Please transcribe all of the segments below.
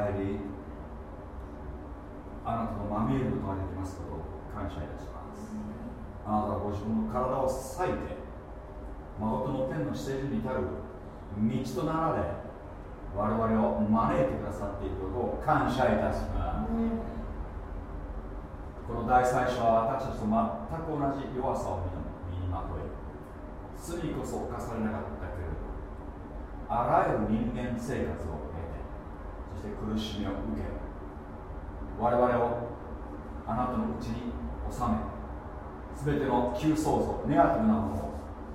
ステージに入りあなたのまみえることができますことを感謝いたします。あなたはご自分の体を裂いて誠の天のステージに至る道となられ我々を招いてくださっていることを感謝いたします、この大祭司は私たちと全く同じ弱さを身にまとい罪こそ犯されなかったけれどあらゆる人間生活をして苦しみを受け我々をあなたのうちに収め全ての旧創造ネガティブなものを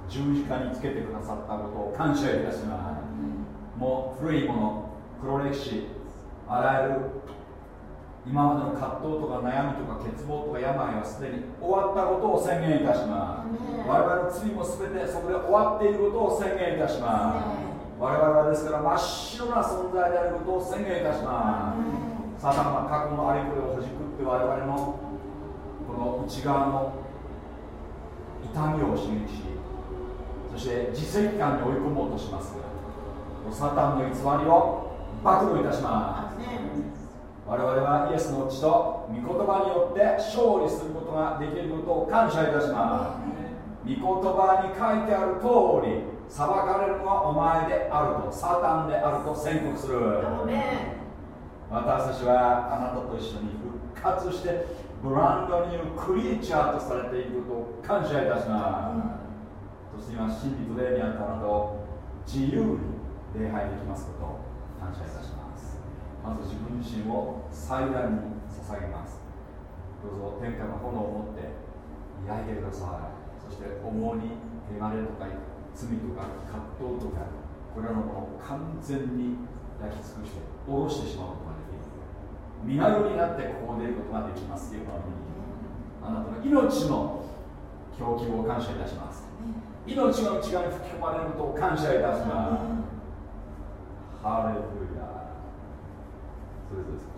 十字架につけてくださったことを感謝いたします、もう古いもの黒歴史あらゆる今までの葛藤とか悩みとか欠乏とか病はすでに終わったことを宣言いたします、我々の罪も全てそこで終わっていることを宣言いたします、我々はですから真っ白な存在であることを宣言いたします、サタンは過去のあれこれをほじくって我々のこの内側の痛みを刺激しそして自責感に追い込もうとしますサタンの偽りを暴露いたします我々はイエスの血と御言葉によって勝利することができることを感謝いたします。御言葉に書いてある通り裁かれるのはお前であるとサタンであると宣告する。私たちはあなたと一緒に復活してブランドによるクリーチャーとされていることを感謝いたします。そして今真理と霊にあったあなたを自由に礼拝できますことを感謝いたします。まず自分自身を祭壇に捧げます。どうぞ天下の炎を持って焼いてください。そして重荷汚れとか罪とか葛藤とかこれらのものを完全に焼き尽くして下ろしてしまうことができる。身軽になってここを出ることができます。よあなたの命の供給を感謝いたします。命の内側に吹き込まれることを感謝いたします。ハレルヤそれぞれ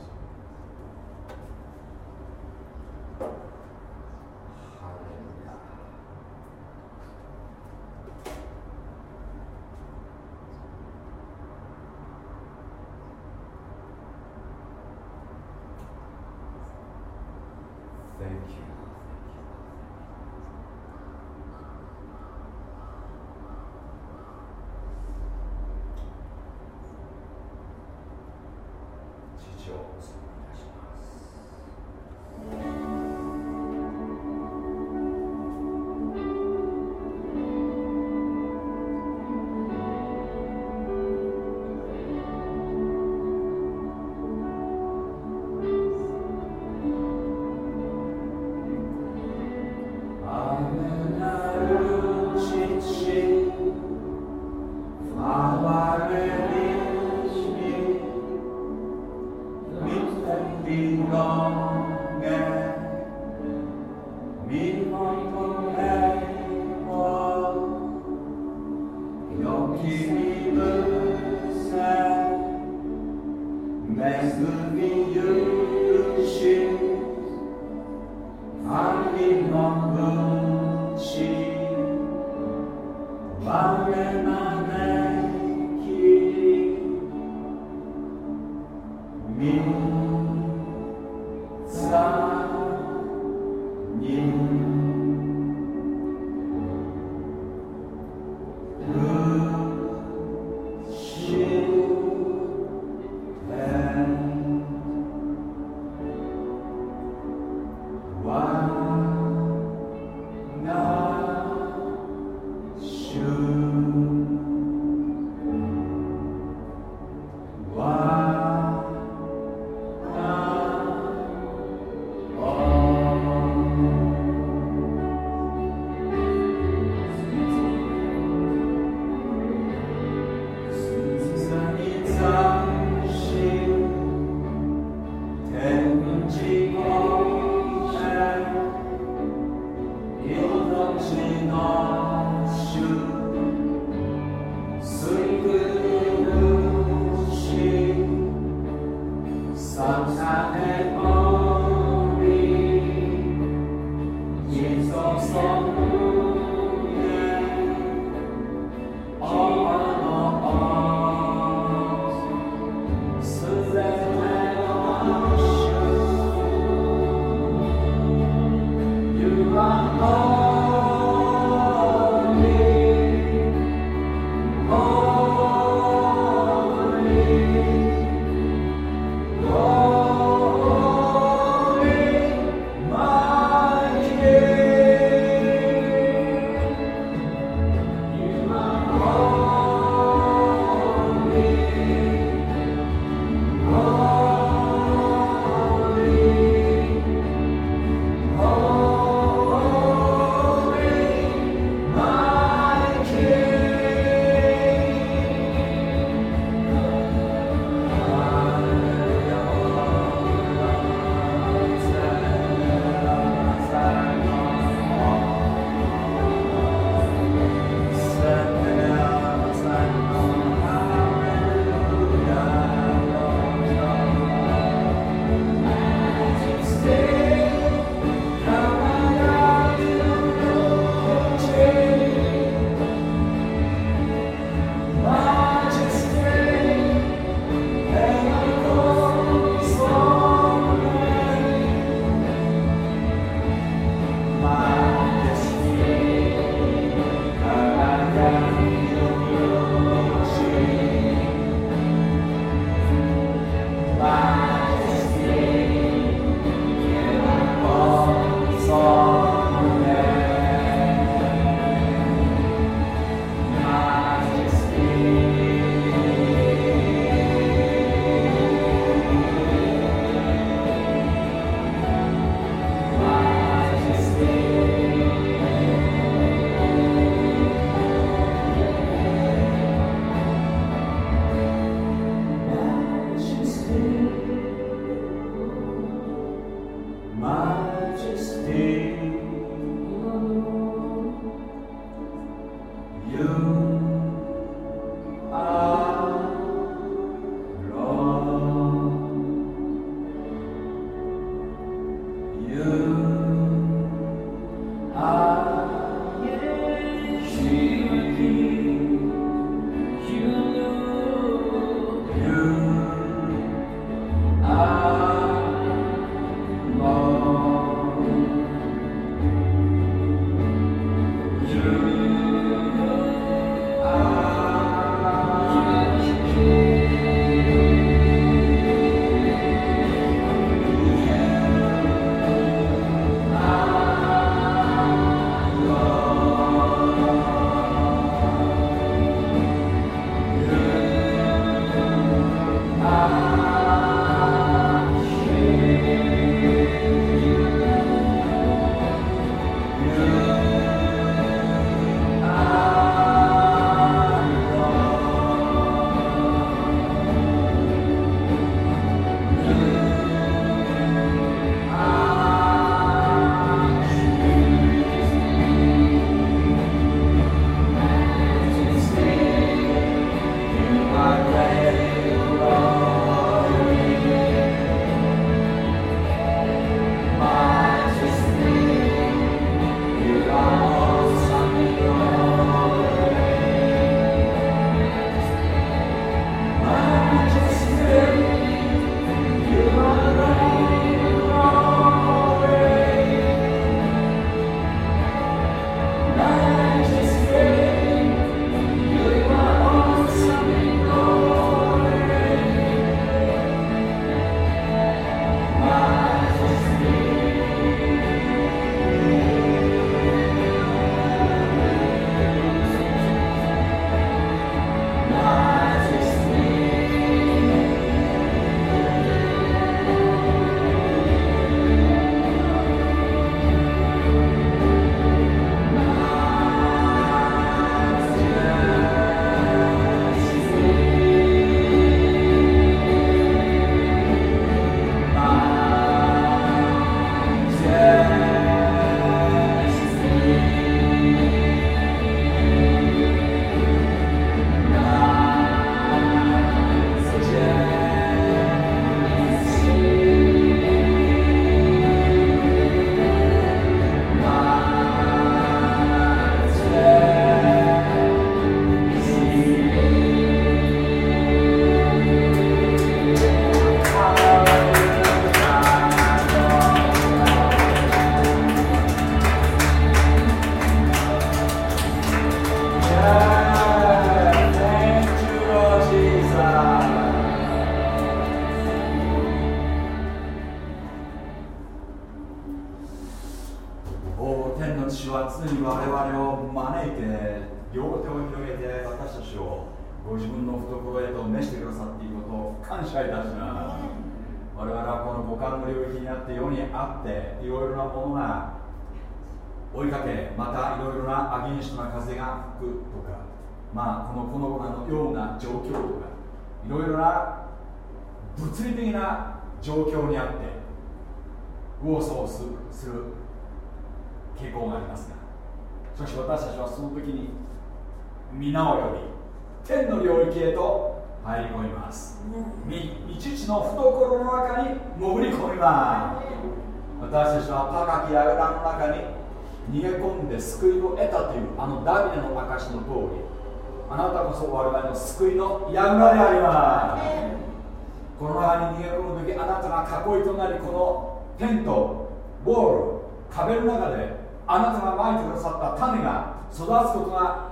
った種が育つことが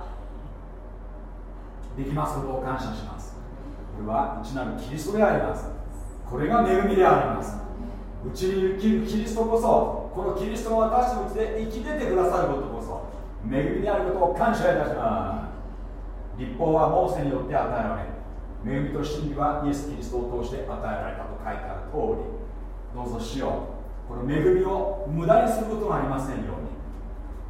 できますことを感謝します。これは内なるキリストであります。これが恵みであります。うちに生きるキリストこそこのキリストが私のうちで生き出てくださることこそ恵みであることを感謝いたします。立法はモーセによって与えられ恵みと真理はイエス・キリストを通して与えられたと書いてある通りどうぞしよう。この恵みを無駄にすることがありませんように。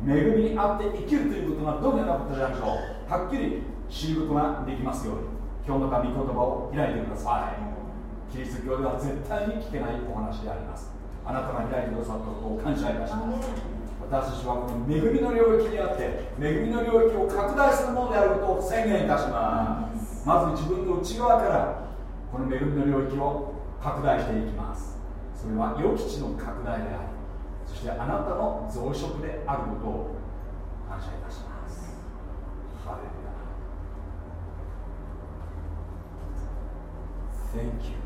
恵みにあって生きるということがどのようなことであるかをはっきり知ることができますように今日の神言葉を開いてください。キリスト教では絶対に聞けないお話であります。あなたが開いてくださったことを感謝いたします。私たちはこの恵みの領域にあって恵みの領域を拡大するものであることを宣言いたします。まず自分の内側からこの恵みの領域を拡大していきます。それは予期地の拡大でありそしてあなたの増殖であることを感謝いたします。ハレル Thank you,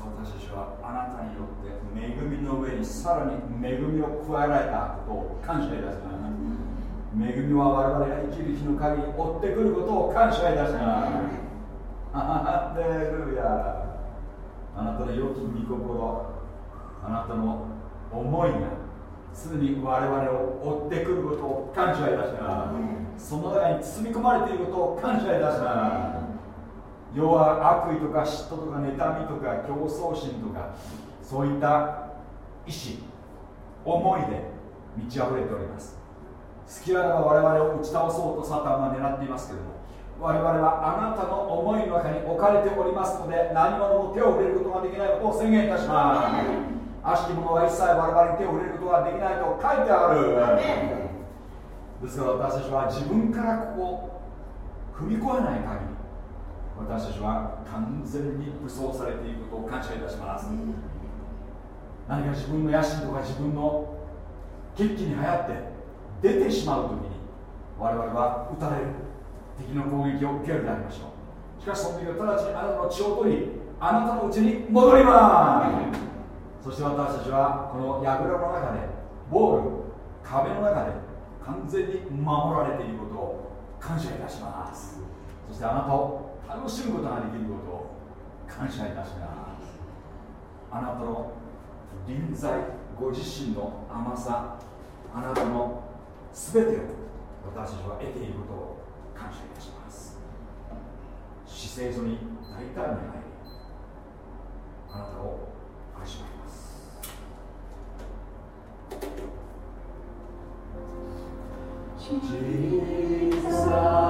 ます。私たちはあなたによって恵みの上にさらに恵みを加えられたことを感謝いたします恵みは我々が生きる日の限り追ってくることを感謝いたしますハレルヤあなたの良き御心あなたの思いが常に我々を追ってくることを感謝いたしますその中に包み込まれていることを感謝いたします要は悪意とか嫉妬とか妬みとか競争心とかそういった意志思いで満ち溢れております。好きあらば我々を打ち倒そうとサタンは狙っていますけれども我々はあなたの思いの中に置かれておりますので何者も手を触れることができないことを宣言いたします。悪しき者は一切我々に手を触れることができないと書いてある。ですから私たちは自分からここ踏み越えない限り私たちは完全に武装されていることを感謝いたします、何か自分の野心とか自分の決起に流行って出てしまう時に我々は撃たれる敵の攻撃を受けるでありましょう。しかしその時は直ちにあなたの血を取りあなたのうちに戻ります。そして私たちはこの櫓の中でボール壁の中で完全に守られていることを感謝いたします。そしてあなたを楽しむことができることを感謝いたします。あなたの臨在ご自身の甘さあなたの全てを私たちは得ていることを感謝いたします。死聖所に大胆に入りあなたを味わいます。小さ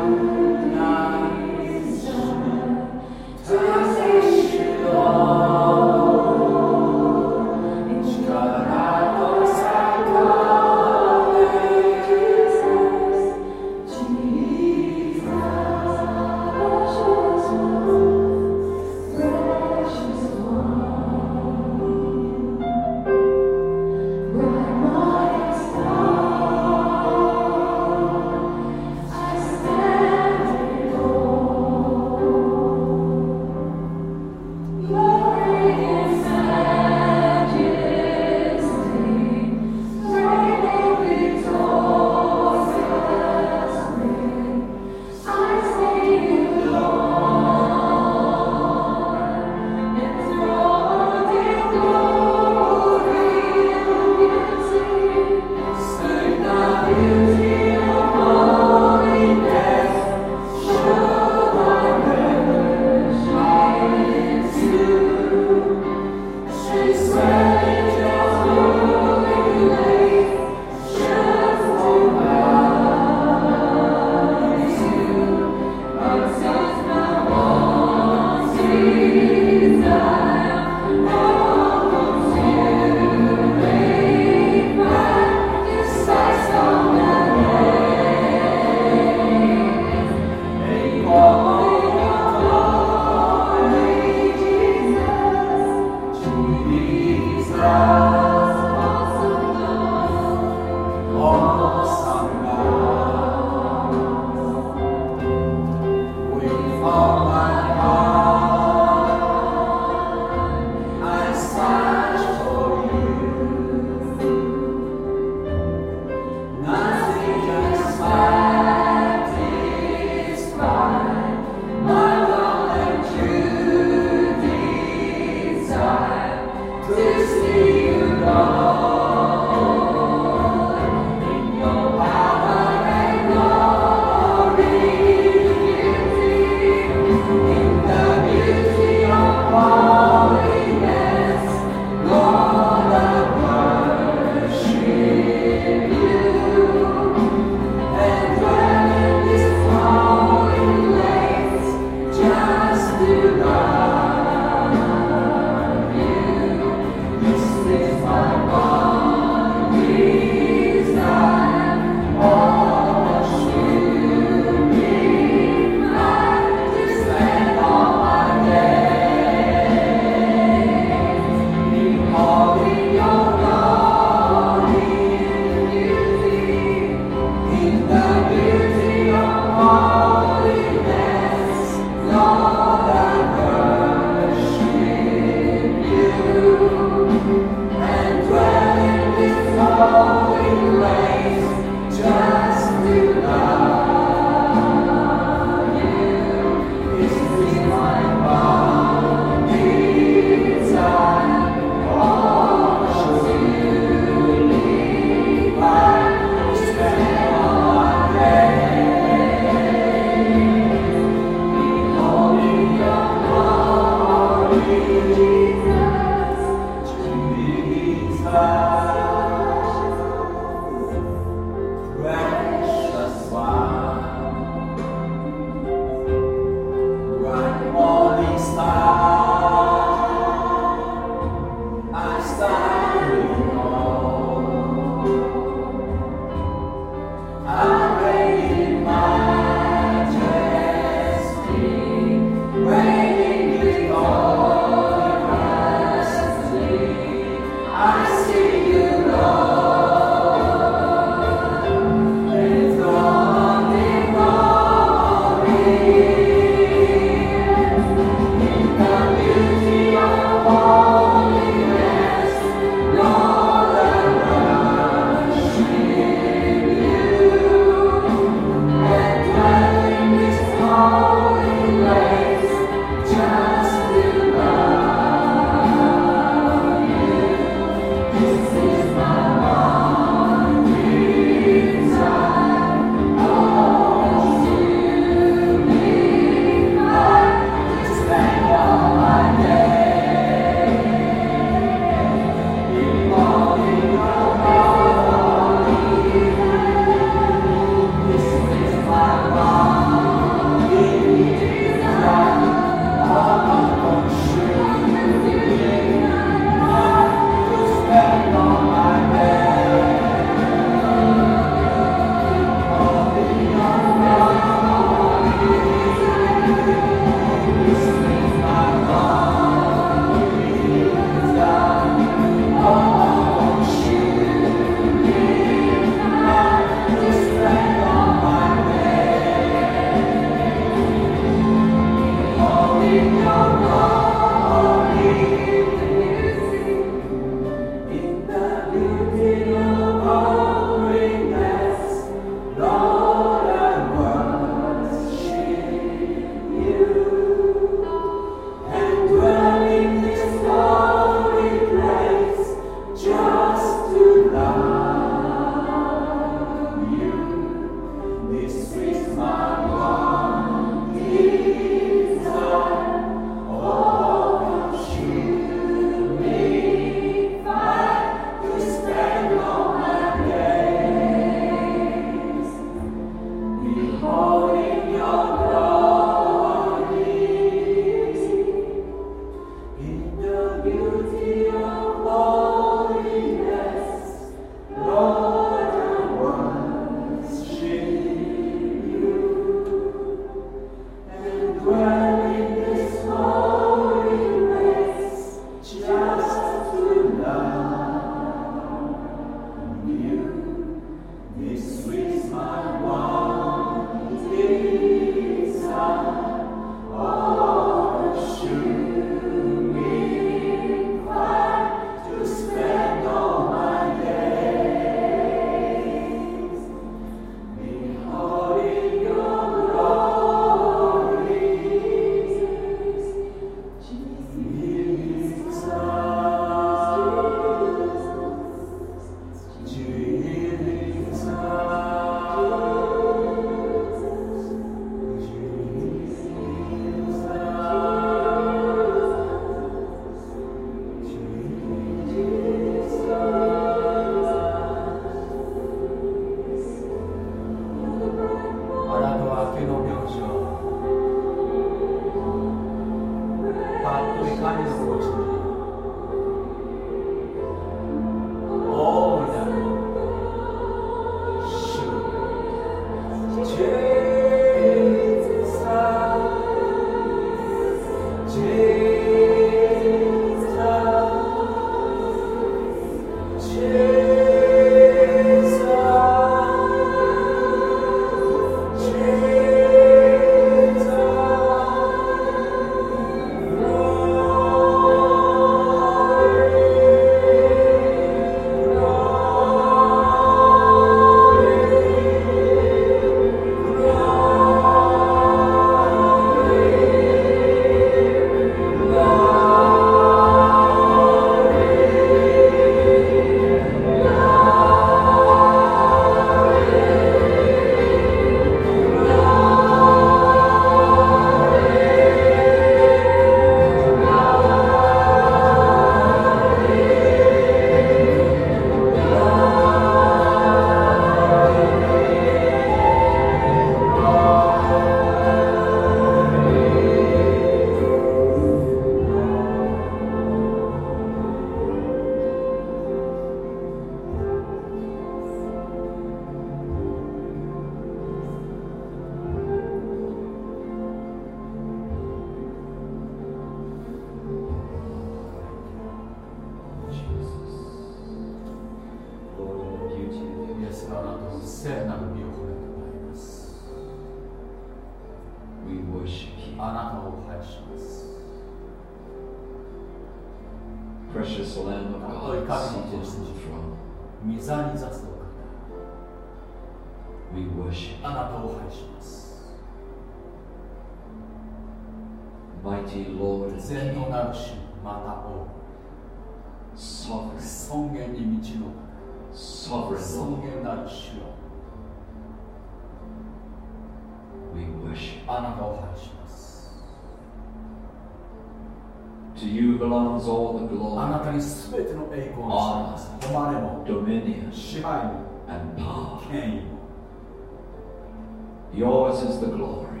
Yours is the glory.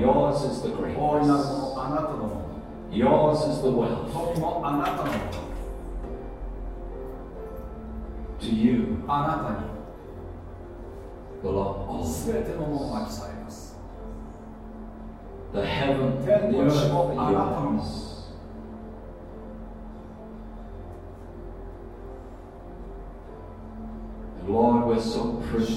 Yours is the grace. Yours is the wealth. To you belong all. The heaven the earth are yours. Lord, we're so privileged.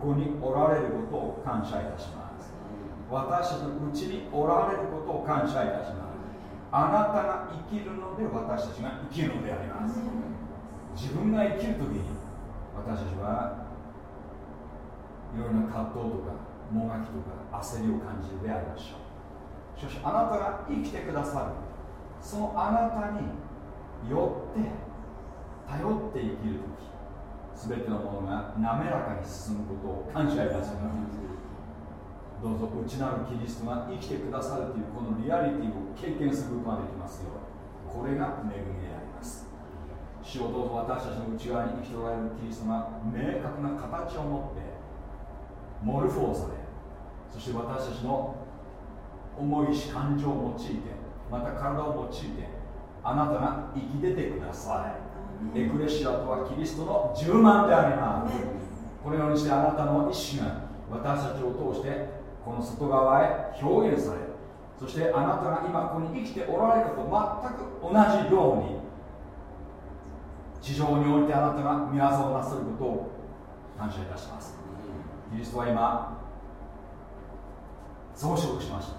ここにおられることを感謝いたします。私たちのうちにおられることを感謝いたします。あなたが生きるので私たちが生きるのであります。自分が生きるときに私たちはいろいろな葛藤とかもがきとか焦りを感じるでありましょう。しかしあなたが生きてくださる。そのあなたによって頼って生きるとき全てのものが滑らかに進むことを感謝いたします。どうぞ内なるキリストが生きてくださるというこのリアリティを経験することができますよこれが恵みであります。主をどうぞ私たちの内側に生きておられるキリストが明確な形を持ってモルフォーされそして私たちの重いし感情を用いてまた体を用いてあなたが生き出てください。エクレシアとはキリストの10万であります。このようにしてあなたの意志が私たちを通してこの外側へ表現されそしてあなたが今ここに生きておられると全く同じように地上においてあなたが見業をなさることを感謝いたします。キリストは今増殖しました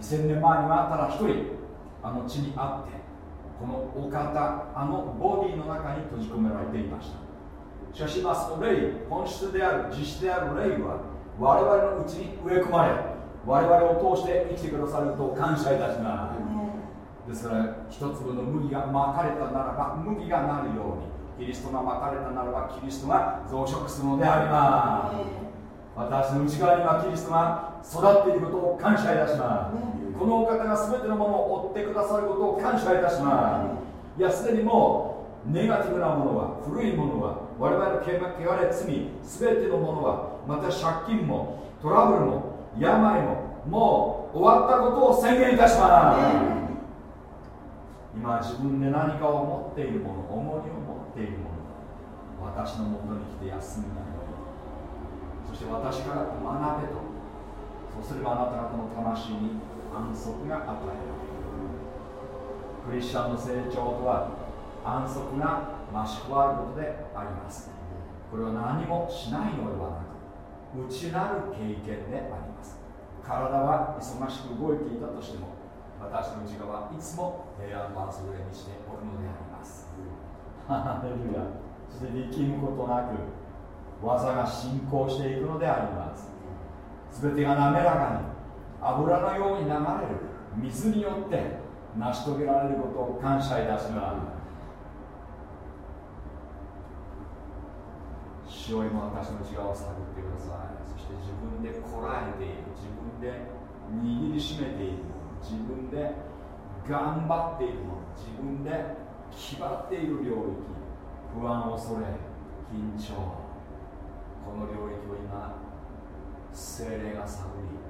2000年前にはただ一人あの地にあってこのお方あのボディの中に閉じ込められていました。しかしまあその霊本質である実質である霊は我々のうちに植え込まれ我々を通して生きてくださることを感謝いたします。ですから一粒の麦がまかれたならば麦がなるようにキリストがまかれたならばキリストが増殖するのであります。私の内側にはキリストが育っていることを感謝いたしますこのお方が全てのものを追ってくださることを感謝いたします。い。やすでにもうネガティブなものは古いものは我々の汚れ罪全てのものはまた借金もトラブルも病ももう終わったことを宣言いたします。今自分で何かを持っているもの重荷を持っているもの私のもとに来て休みなよそして私から学べとそうすればあなた方の魂に安息が与えられるクリスチャンの成長とは安息が増し加わることであります。これは何もしないのではなく内なる経験であります。体は忙しく動いていたとしても私の内側はいつも平安の安れにしておるのであります。ハレルヤそして力むことなく技が進行していくのであります。全てが滑らかに油のように流れる。水によって成し遂げられることを感謝いたします主よも私の内側を探ってくださいそして自分でこらえている自分で握りしめている。自分で頑張っている自分で決まっている領域不安恐れ緊張この領域を今精霊が探り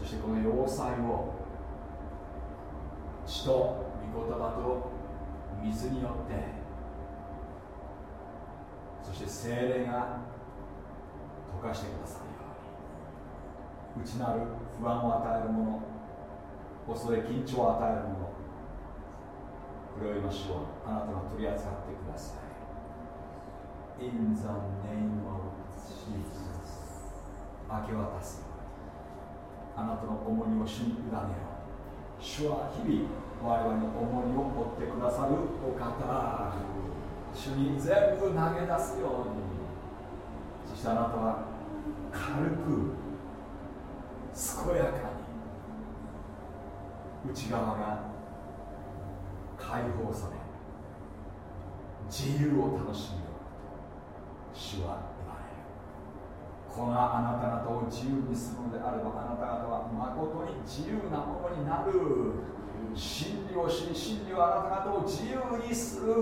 そしてこの要塞を血と御言葉と水によってそして精霊が溶かしてくださるように。内なる不安を与えるもの恐れ緊張を与えるものこれを今しようあなたが取り扱ってください。In the name of 明け渡す。あなたの重荷を主に委ねよう。主は日々我々の重荷を負ってくださるお方。主に全部投げ出すように。そしてあなたは軽く健やかに内側が解放され自由を楽しむよう主はこのあなた方を自由にするのであればあなた方は誠に自由なものになる。真理を知り真理はあなた方を自由にする。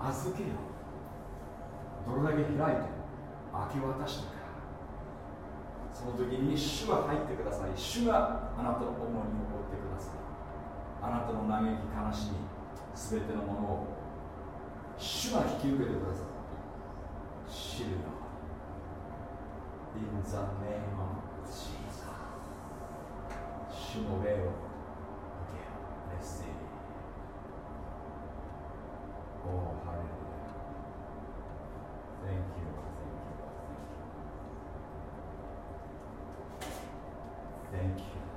預けよ。どれだけ開いて明け渡したかその時に主は入ってください。主があなたの重荷を負ってください。あなたの嘆き悲しみ全てのものを。主が引き受けてください。知るよ In the name of Jesus 主の霊を受けよ Let's see Oh, hallelujah Thank you Thank you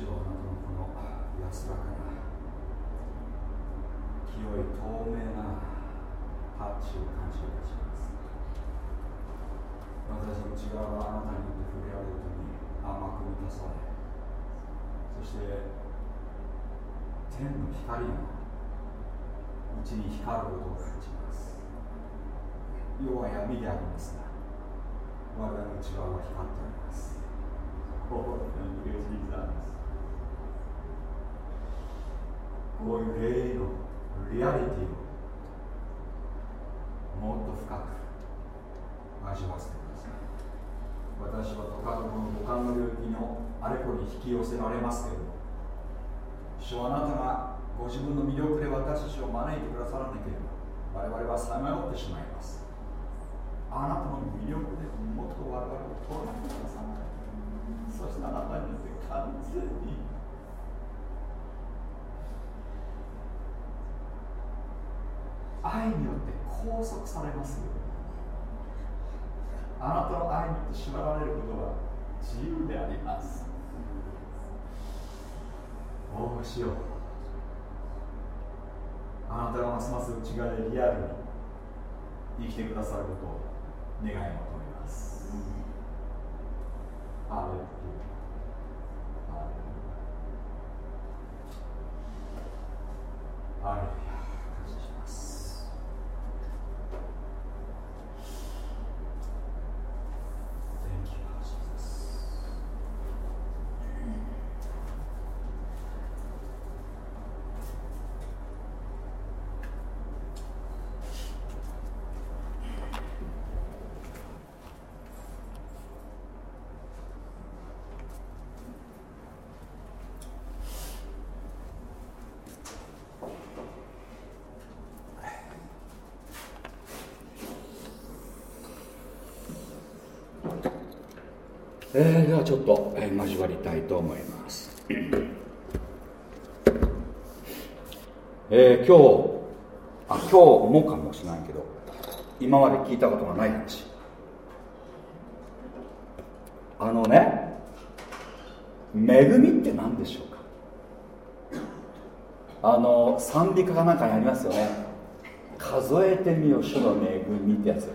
主よあなたのこの安らかな清い透明なタッチを感謝いたします。私の内側はあなたによって触れられるとに甘く満たされそして天の光がうちに光ることを感じます。世は闇でありますが我々の内側は光っておりこういう霊のリアリティをもっと深く味わわせてください。私はとかどこの五感の領域のあれこれに引き寄せられますけれども主はあなたがご自分の魅力で私たちを招いてくださらなければ我々はさまよってしまいます。あなたの魅力でもっと我々を取らせてください。そしてあなたによって完全に愛によって拘束されますよ。あなたの愛によって縛られることは自由であります。おおしよう。あなたがますます内側でリアルに生きてくださることを願い求めます、アレルヤアレルヤえー、ではちょっと、えー、交わりたいと思います。えー、今日あ今日もかもしれないけど今まで聞いたことがない話。あのね恵みって何でしょうか？あの賛美歌かなんかにありますよね。数えてみよ主の恵みってやつ。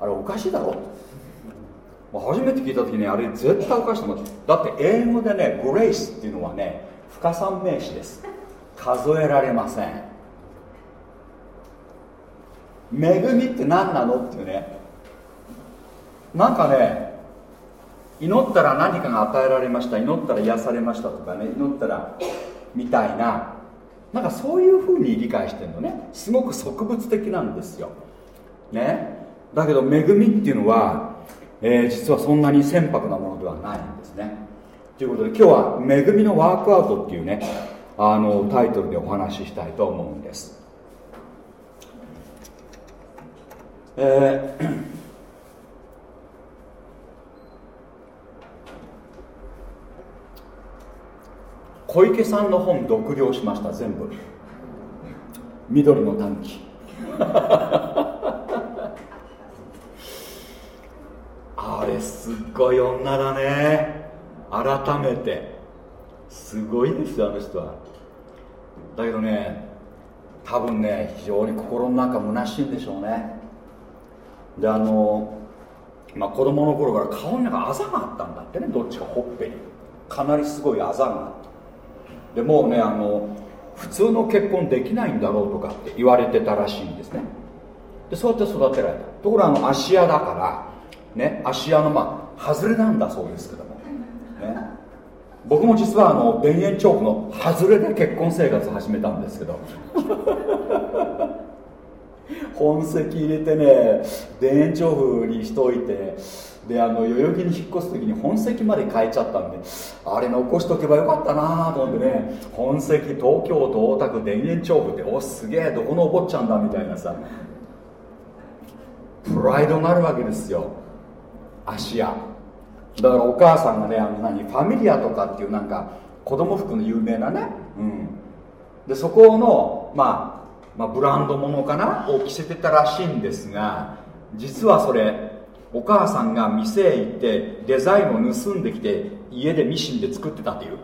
あれおかしいだろ？初めて聞いた時にあれ絶対おかしいと思う。だって英語でねグレイスっていうのはね不可算名詞です。数えられません。恵みって何なのっていうね。なんかね祈ったら何かが与えられました祈ったら癒されましたとかね祈ったらみたいななんかそういうふうに理解してるのね。すごく植物的なんですよ。ね。だけど恵みっていうのはえー、実はそんなに船舶なものではないんですね。ということで今日は「恵みのワークアウト」っていうねあのタイトルでお話ししたいと思うんです。えー、小池さんの本読了しました全部。緑の短期 あれすっごい女だね。改めて。すごいですよあの人は。だけどね多分ね非常に心の中虚しいんでしょうね。であのまあ子供の頃から顔になんかあざがあったんだってねどっちかほっぺに。かなりすごいあざが。あったでもうねあの普通の結婚できないんだろうとかって言われてたらしいんですね。でそうやって育てられた。ところあの芦屋だからね、芦屋のまあ外れなんだそうですけども、ね、僕も実はあの田園調布の外れで結婚生活始めたんですけど。本籍入れてね田園調布にしといてであの代々木に引っ越す時に本籍まで変えちゃったんであれ残しとけばよかったなと思ってね本籍東京都大田区田園調布っておすげえどこのお坊ちゃんだみたいなさプライドがあるわけですよ。芦屋。だからお母さんがねあの何ファミリアとかっていうなんか子供服の有名なね。うん。でそこの、まあ、まあブランド物かな？を着せてたらしいんですが実はそれお母さんが店へ行ってデザインを盗んできて家でミシンで作ってたっていう。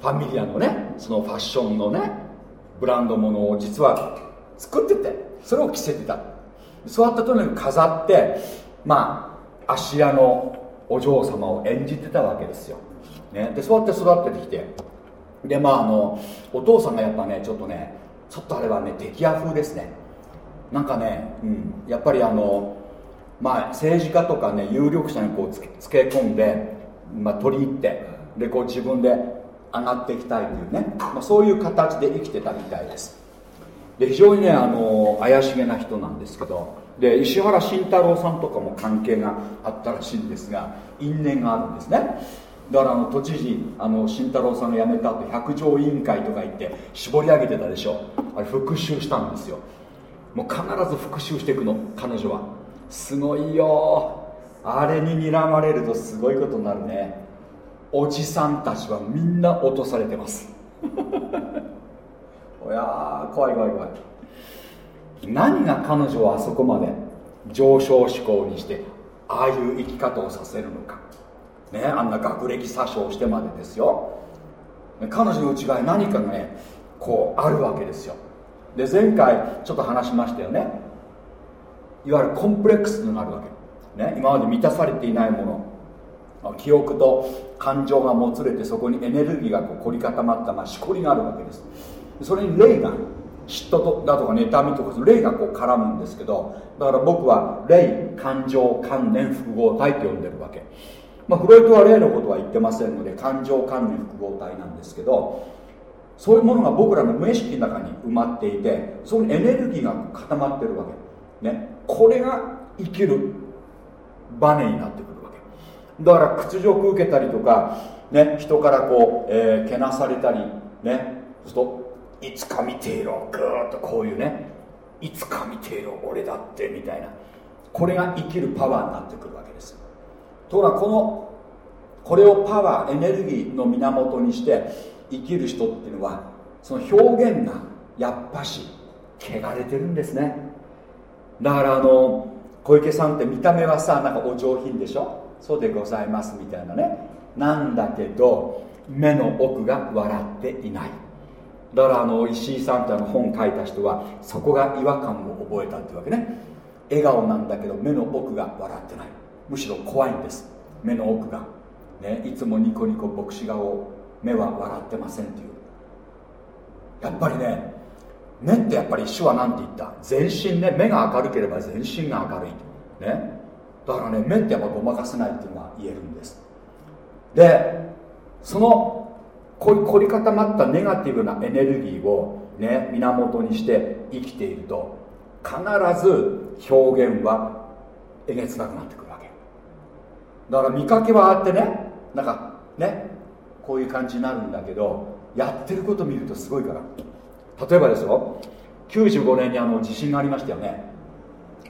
ファミリアのねそのファッションのねブランド物を実は作っててそれを着せてた。そうやってとに飾ってまあ芦屋のお嬢様を演じてたわけですよ、ね、でそうやって育っててきて。でまああのお父さんがやっぱねちょっとねちょっとあれはね敵屋風ですね。なんかね、うん、やっぱりあのまあ政治家とかね有力者にこうつけ込んで、まあ、取り入ってでこう自分で上がっていきたいというね、まあ、そういう形で生きてたみたいです。で非常にねあの怪しげな人なんですけど。で石原慎太郎さんとかも関係があったらしいんですが因縁があるんですね。だからあの都知事あの慎太郎さんが辞めた後百条委員会とか言って絞り上げてたでしょ。あれ復讐したんですよ。もう必ず復讐していくの彼女は。すごいよ。あれに睨まれるとすごいことになるね。おじさんたちはみんな落とされてます。いや怖い怖い怖い。何が彼女をあそこまで上昇志向にしてああいう生き方をさせるのか。ねあんな学歴詐称してまでですよ。彼女の内側に何かがねこうあるわけですよ。で前回ちょっと話しましたよね。いわゆるコンプレックスがあるわけ、ね、今まで満たされていないもの。記憶と感情がもつれてそこにエネルギーがこう凝り固まった、まあ、しこりがあるわけです。それに霊が嫉妬とだとか妬みとか霊がこう絡むんですけどだから僕は霊感情観念複合体って呼んでるわけ。まあ、フロイトは霊のことは言ってませんので感情観念複合体なんですけどそういうものが僕らの無意識の中に埋まっていてそこにエネルギーが固まってるわけ、ね、これが生きるバネになってくるわけ。だから屈辱受けたりとか、ね、人からこう、えー、けなされたりね。そうするといつか見ていろぐーっとこういうねいつか見ていろ俺だってみたいな。これが生きるパワーになってくるわけですところがこのこれをパワーエネルギーの源にして生きる人っていうのはその表現がやっぱし汚れてるんですね。だからあの小池さんって見た目はさなんかお上品でしょそうでございますみたいなね。なんだけど目の奥が笑っていない。だからあの石井さんってあの本書いた人はそこが違和感を覚えたってわけね。笑顔なんだけど目の奥が笑ってない。むしろ怖いんです。目の奥が、ね、いつもニコニコ牧師顔目は笑ってませんっていう。やっぱりね目ってやっぱり主は何て言った？全身ね目が明るければ全身が明るいね。だからね目ってやっぱごまかせないっていうのは言えるんです。でそのこういう凝り固まったネガティブなエネルギーをね源にして生きていると必ず表現はえげつなくなってくるわけ。だから見かけはあってねなんかねこういう感じになるんだけどやってること見るとすごいから。例えばですよ95年にあの地震がありましたよね。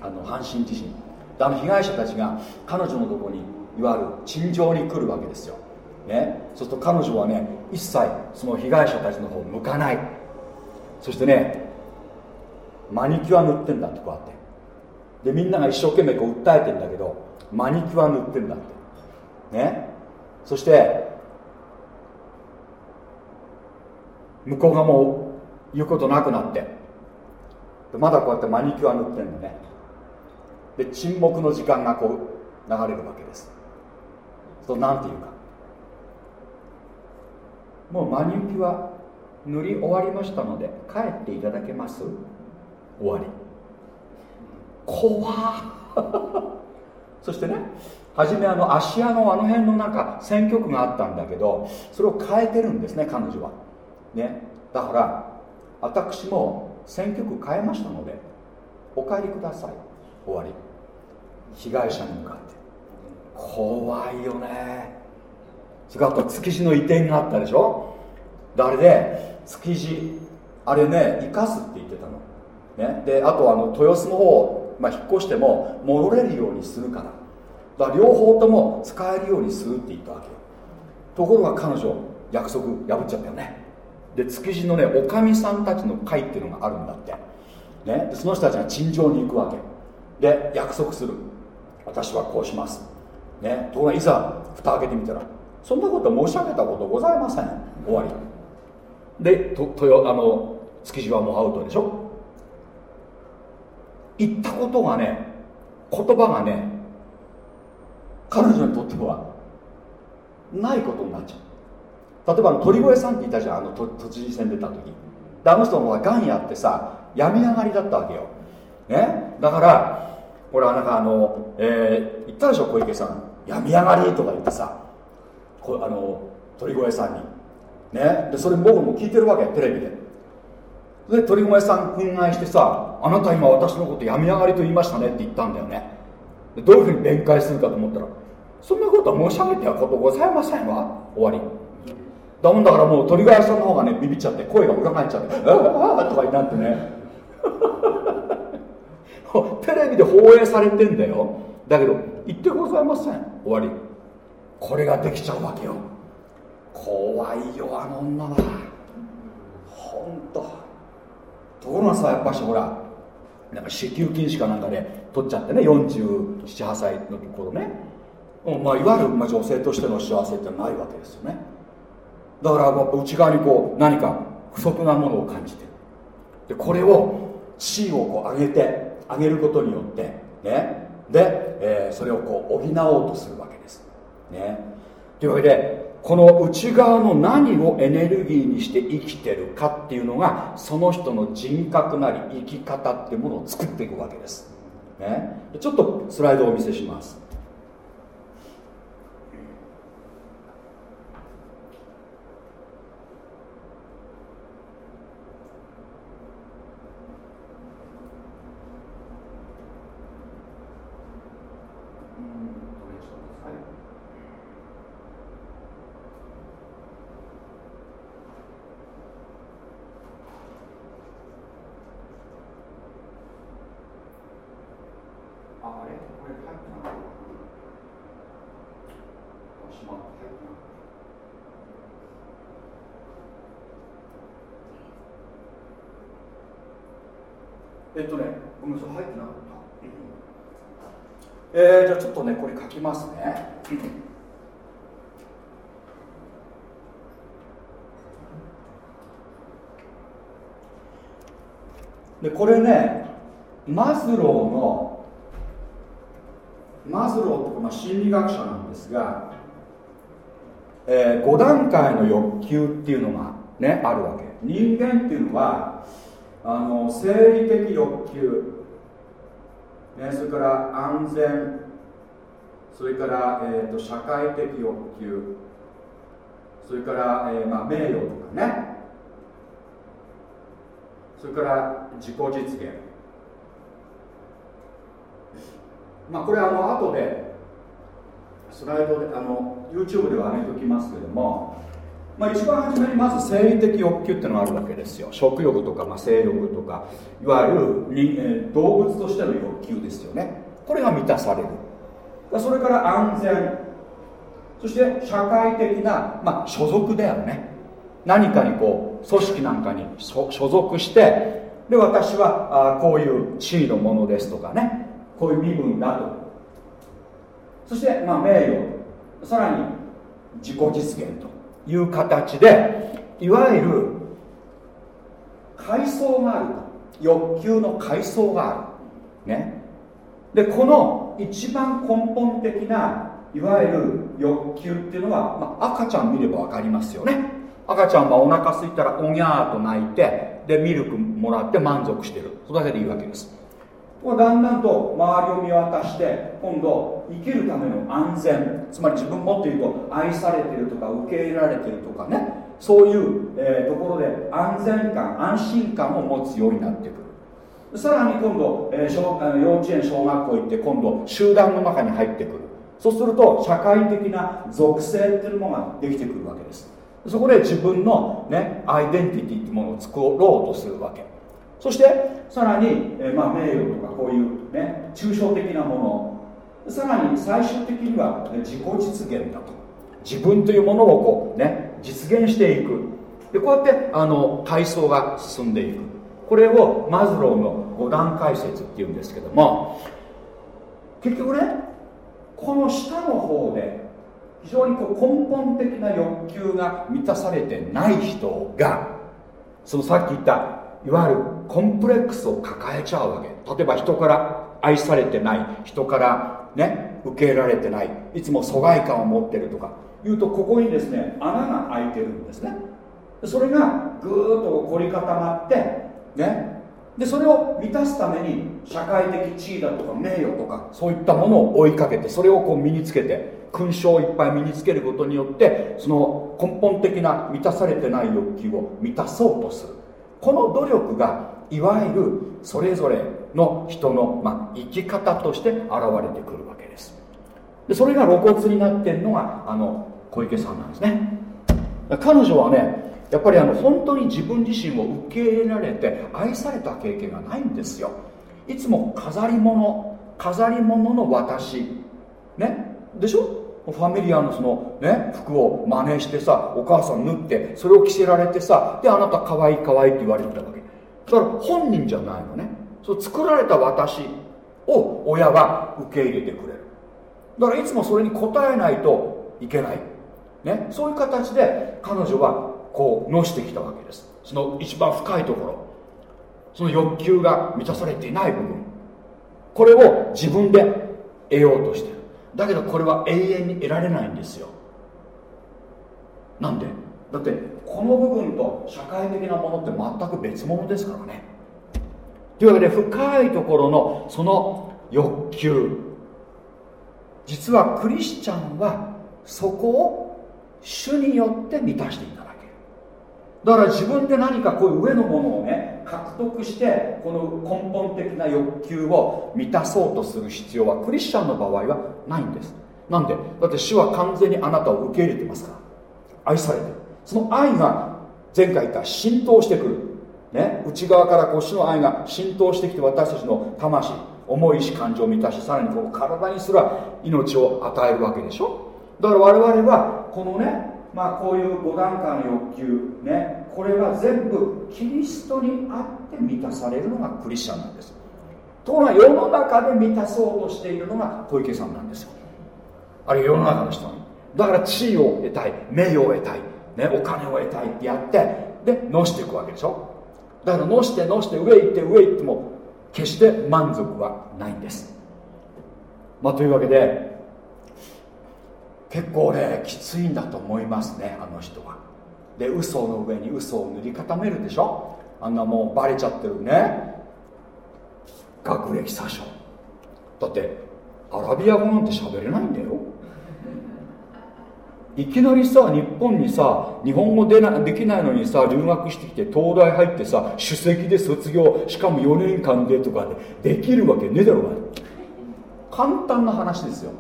あの阪神地震。あの被害者たちが彼女のとこにいわゆる陳情に来るわけですよ、ね、そうすると彼女はね一切その被害者たちの方を向かない。そしてねマニキュア塗ってんだってこうやって。でみんなが一生懸命こう訴えてんだけどマニキュア塗ってんだって。ね。そして向こうがもう言うことなくなって。まだこうやってマニキュア塗ってんのね。で沈黙の時間がこう流れるわけです。と何て言うか。もうマニキュア塗り終わりましたので帰っていただけます。終わり。怖 そしてね初めあの芦屋のあの辺の中選挙区があったんだけどそれを変えてるんですね彼女は。ね。だから私も選挙区変えましたのでお帰りください。終わり。被害者に向かって。怖いよね。それから築地の移転があったでしょ？あれで？築地あれね生かすって言ってたの、ね、であとあの豊洲の方、まあ、引っ越しても戻れるようにするから。だから両方とも使えるようにするって言ったわけよ。ところが彼女約束破っちゃったよね。で築地のねおかみさんたちの会っていうのがあるんだって、ね、その人たちが陳情に行くわけ。で約束する。私はこうします。ね？ところがいざ蓋開けてみたらそんなこと申し上げたことございません。終わり。でと豊あの築地はもうアウトでしょ。言ったことがね言葉がね彼女にとってはないことになっちゃう。例えば鳥越さんって言ったじゃん。あの都知事選出た時。であの人もがんやってさ病み上がりだったわけよ、ね、だからこれはなんかあの、えー、言ったでしょ小池さん。病み上がりとか言ってさ。あの鳥越さんに。ね。でそれ僕も聞いてるわけテレビで。で鳥越さん憤慨してさあなた今私のこと病み上がりと言いましたねって言ったんだよね。どういうふうに弁解するかと思ったらそんなことは申し上げてはことございませんわ終わり。だもんだからもう鳥越さんの方がねビビっちゃって声が裏返っちゃって「ああ」とかになってね。テレビで放映されてんだよ。だけど言ってございません終わり。これができちゃうわけよ。怖いよあの女は。ほんと。ところがさやっぱしほらなんか子宮筋しかなんかで取っちゃってね478歳のところね、まあ、いわゆる、まあ、女性としての幸せってないわけですよね。だから内側にこう何か不足なものを感じて。でこれを地位をこう上げて上げることによってね。で、えー、それをこう補おうとするわけ。ね。というわけでこの内側の何をエネルギーにして生きてるかっていうのがその人の人格なり生き方っていうものを作っていくわけです、ね、ちょっとスライドをお見せしますえっとねごめんなさい入ってなかったえー、じゃあちょっとねこれ書きますね。でこれねマズローのマズローってまあ心理学者なんですが、えー、5段階の欲求っていうのがねあるわけ。人間っていうのはあの生理的欲求、ね、それから安全それから、えーと、社会的欲求。それから、えー、まあ、名誉とかね。それから自己実現。まあこれはあの後でスライドであの YouTube では上げておきますけども。まあ、一番初めにまず生理的欲求っていうのがあるわけですよ。食欲とか、まあ、性欲とか。いわゆる人、え動物としての欲求ですよね。これが満たされる。それから安全。そして社会的な、まあ、所属だよね。何かにこう組織なんかに所属して。で私はあこういう地位のものですとかね。こういう身分だと。そして、まあ、名誉。さらに自己実現と。いう形でいわゆる階層があると。欲求の階層がある。ね。でこの一番根本的ないわゆる欲求っていうのは、まあ、赤ちゃん見れば分かりますよね。赤ちゃんはお腹空いたらおぎゃーと泣いてでミルクもらって満足してる。それだけでいいわけです。だんだんと周りを見渡して今度生きるための安全つまり自分もっていうと愛されてるとか受け入れられてるとかね。そういう、えー、ところで安全感安心感を持つようになってく。るさらに今度、えー、小幼稚園小学校行って今度集団の中に入ってくる。そうすると社会的な属性っていうものができてくるわけです。そこで自分の、ね、アイデンティティっていうものを作ろうとするわけ。そしてさらに、えー、まあ、名誉とかこういう、ね、抽象的なもの。さらに最終的には、ね、自己実現だと。自分というものをこう、ね、実現していく。でこうやってあの階層が進んでいく。これをマズローの5段階説っていうんですけども結局ねこの下の方で非常にこう根本的な欲求が満たされてない人がそのさっき言ったいわゆるコンプレックスを抱えちゃうわけ。例えば人から愛されてない人からね受け入れられてないいつも疎外感を持ってるとかいうとここにですね穴が開いてるんですね。それがぐーっと凝り固まってね。でそれを満たすために社会的地位だとか名誉とかそういったものを追いかけてそれをこう身につけて勲章をいっぱい身につけることによってその根本的な満たされてない欲求を満たそうとする。この努力がいわゆるそれぞれの人の、ま、生き方として現れてくるわけです。でそれが露骨になってるのがあの小池さんなんですね。彼女はねやっぱりあの本当に自分自身を受け入れられて愛された経験がないんですよ。いつも飾り物飾り物の私ね？でしょ？ファミリアのそのね？服を真似してさお母さん縫ってそれを着せられてさであなた可愛い可愛いって言われてたわけ。だから本人じゃないのね。そう作られた私を親は受け入れてくれる。だからいつもそれに応えないといけない、ね、そういう形で彼女はこうのしてきたわけです。その一番深いところ。その欲求が満たされていない部分。これを自分で得ようとしてる。だけどこれは永遠に得られないんですよ。なんで？だってこの部分と社会的なものって全く別物ですからね。というわけで深いところのその欲求。実はクリスチャンはそこを主によって満たしていた。だから自分で何かこういう上のものをね獲得してこの根本的な欲求を満たそうとする必要はクリスチャンの場合はないんです。なんでだって主は完全にあなたを受け入れてますから。愛されてる。その愛が前回言った浸透してくる、ね、内側からこう主の愛が浸透してきて私たちの魂重い意志感情を満たしさらにこう体にすら命を与えるわけでしょ。だから我々はこのねまあこういう5段階の欲求ねこれは全部キリストにあって満たされるのがクリスチャンなんです。ところが世の中で満たそうとしているのが小池さんなんですよ。あるいは世の中の人。にだから地位を得たい。名誉を得たい、ね、お金を得たいってやってでのしていくわけでしょ。だからのしてのして上行って上行っても決して満足はないんです。まあというわけで結構ねきついんだと思いますねあの人は。で嘘の上に嘘を塗り固めるでしょ？あんなもうバレちゃってるね。学歴詐称。だってアラビア語なんて喋れないんだよ。いきなりさ日本にさ日本語でなできないのにさ留学してきて東大入ってさ首席で卒業しかも4年間でとかでできるわけねえだろうが簡単な話ですよ、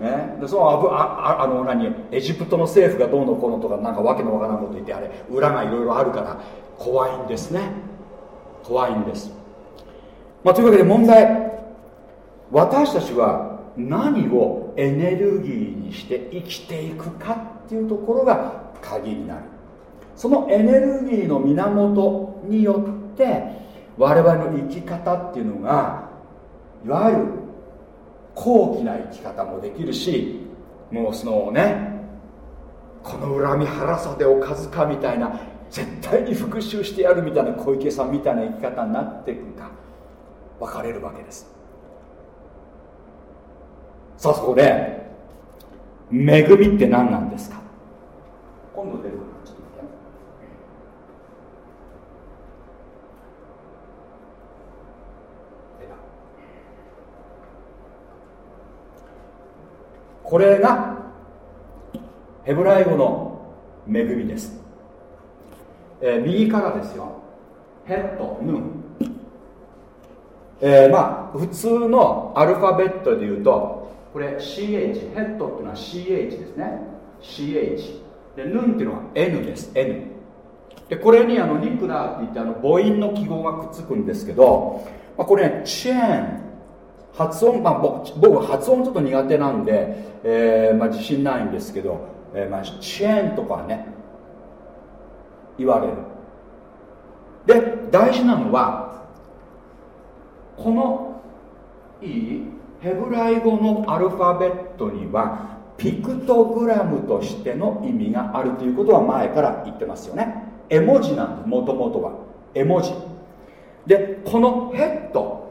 ね、でそのあぶああの何エジプトの政府がどうのこうのとかなんかわけのわからんこと言ってあれ裏がいろいろあるから怖いんですね。怖いんです、まあ、というわけで問題。私たちは何をエネルギーにして生きていくかっていうところが鍵になる。そのエネルギーの源によって我々の生き方っていうのがいわゆる高貴な生き方もできるしもうそのねこの恨み腹さでおかずかみたいな絶対に復讐してやるみたいな小池さんみたいな生き方になっていくか分かれるわけです。さあそこで恵みって何なんですか？今度出るかなちょっと待ってこれがヘブライ語の恵みです、えー、右からですよ。ヘッドヌン。えー、まあ普通のアルファベットで言うとこれ CH ヘッドっていうのは CH ですね。CH でヌンっていうのは N です。N でこれにあのニクラーって言ってあの母音の記号がくっつくんですけど、まあ、これねチェーン。発音、まあ、僕発音ちょっと苦手なんで、えーまあ、自信ないんですけど、えーまあ、チェーンとかね言われる。で大事なのはこのいいヘブライ語のアルファベットにはピクトグラムとしての意味があるということは前から言ってますよね。絵文字なんですもともとは。絵文字。でこのヘッド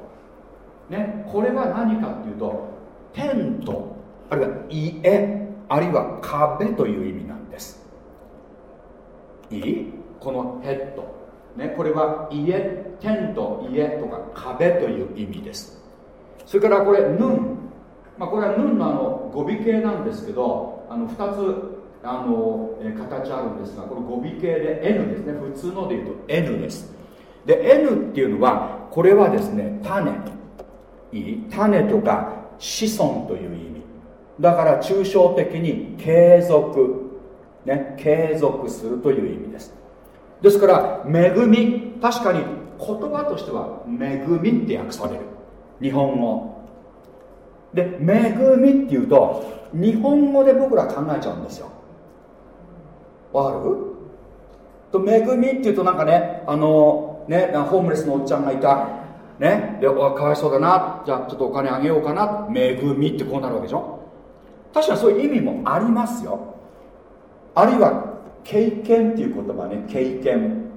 ねこれは何かっていうとテントあるいは家あるいは壁という意味なんです。いい？このヘッド。ねこれは家テント家とか壁という意味です。それからこれヌン、まあ、これはヌンのあの語尾形なんですけどあの2つあの、え形あるんですがこの語尾形で N ですね。普通ので言うと N です。で N っていうのはこれはですね種。いい種とか子孫という意味。だから抽象的に継続。ね継続するという意味です。ですから恵み。確かに言葉としては恵みって訳される。日本語。で恵みっていうと日本語で僕ら考えちゃうんですよ。わかる？と恵みっていうとなんかねあのねホームレスのおっちゃんがいた。ね。でかわいそうだな。じゃあちょっとお金あげようかな。恵みってこうなるわけでしょ。確かにそういう意味もありますよ。あるいは経験っていう言葉ね。経験。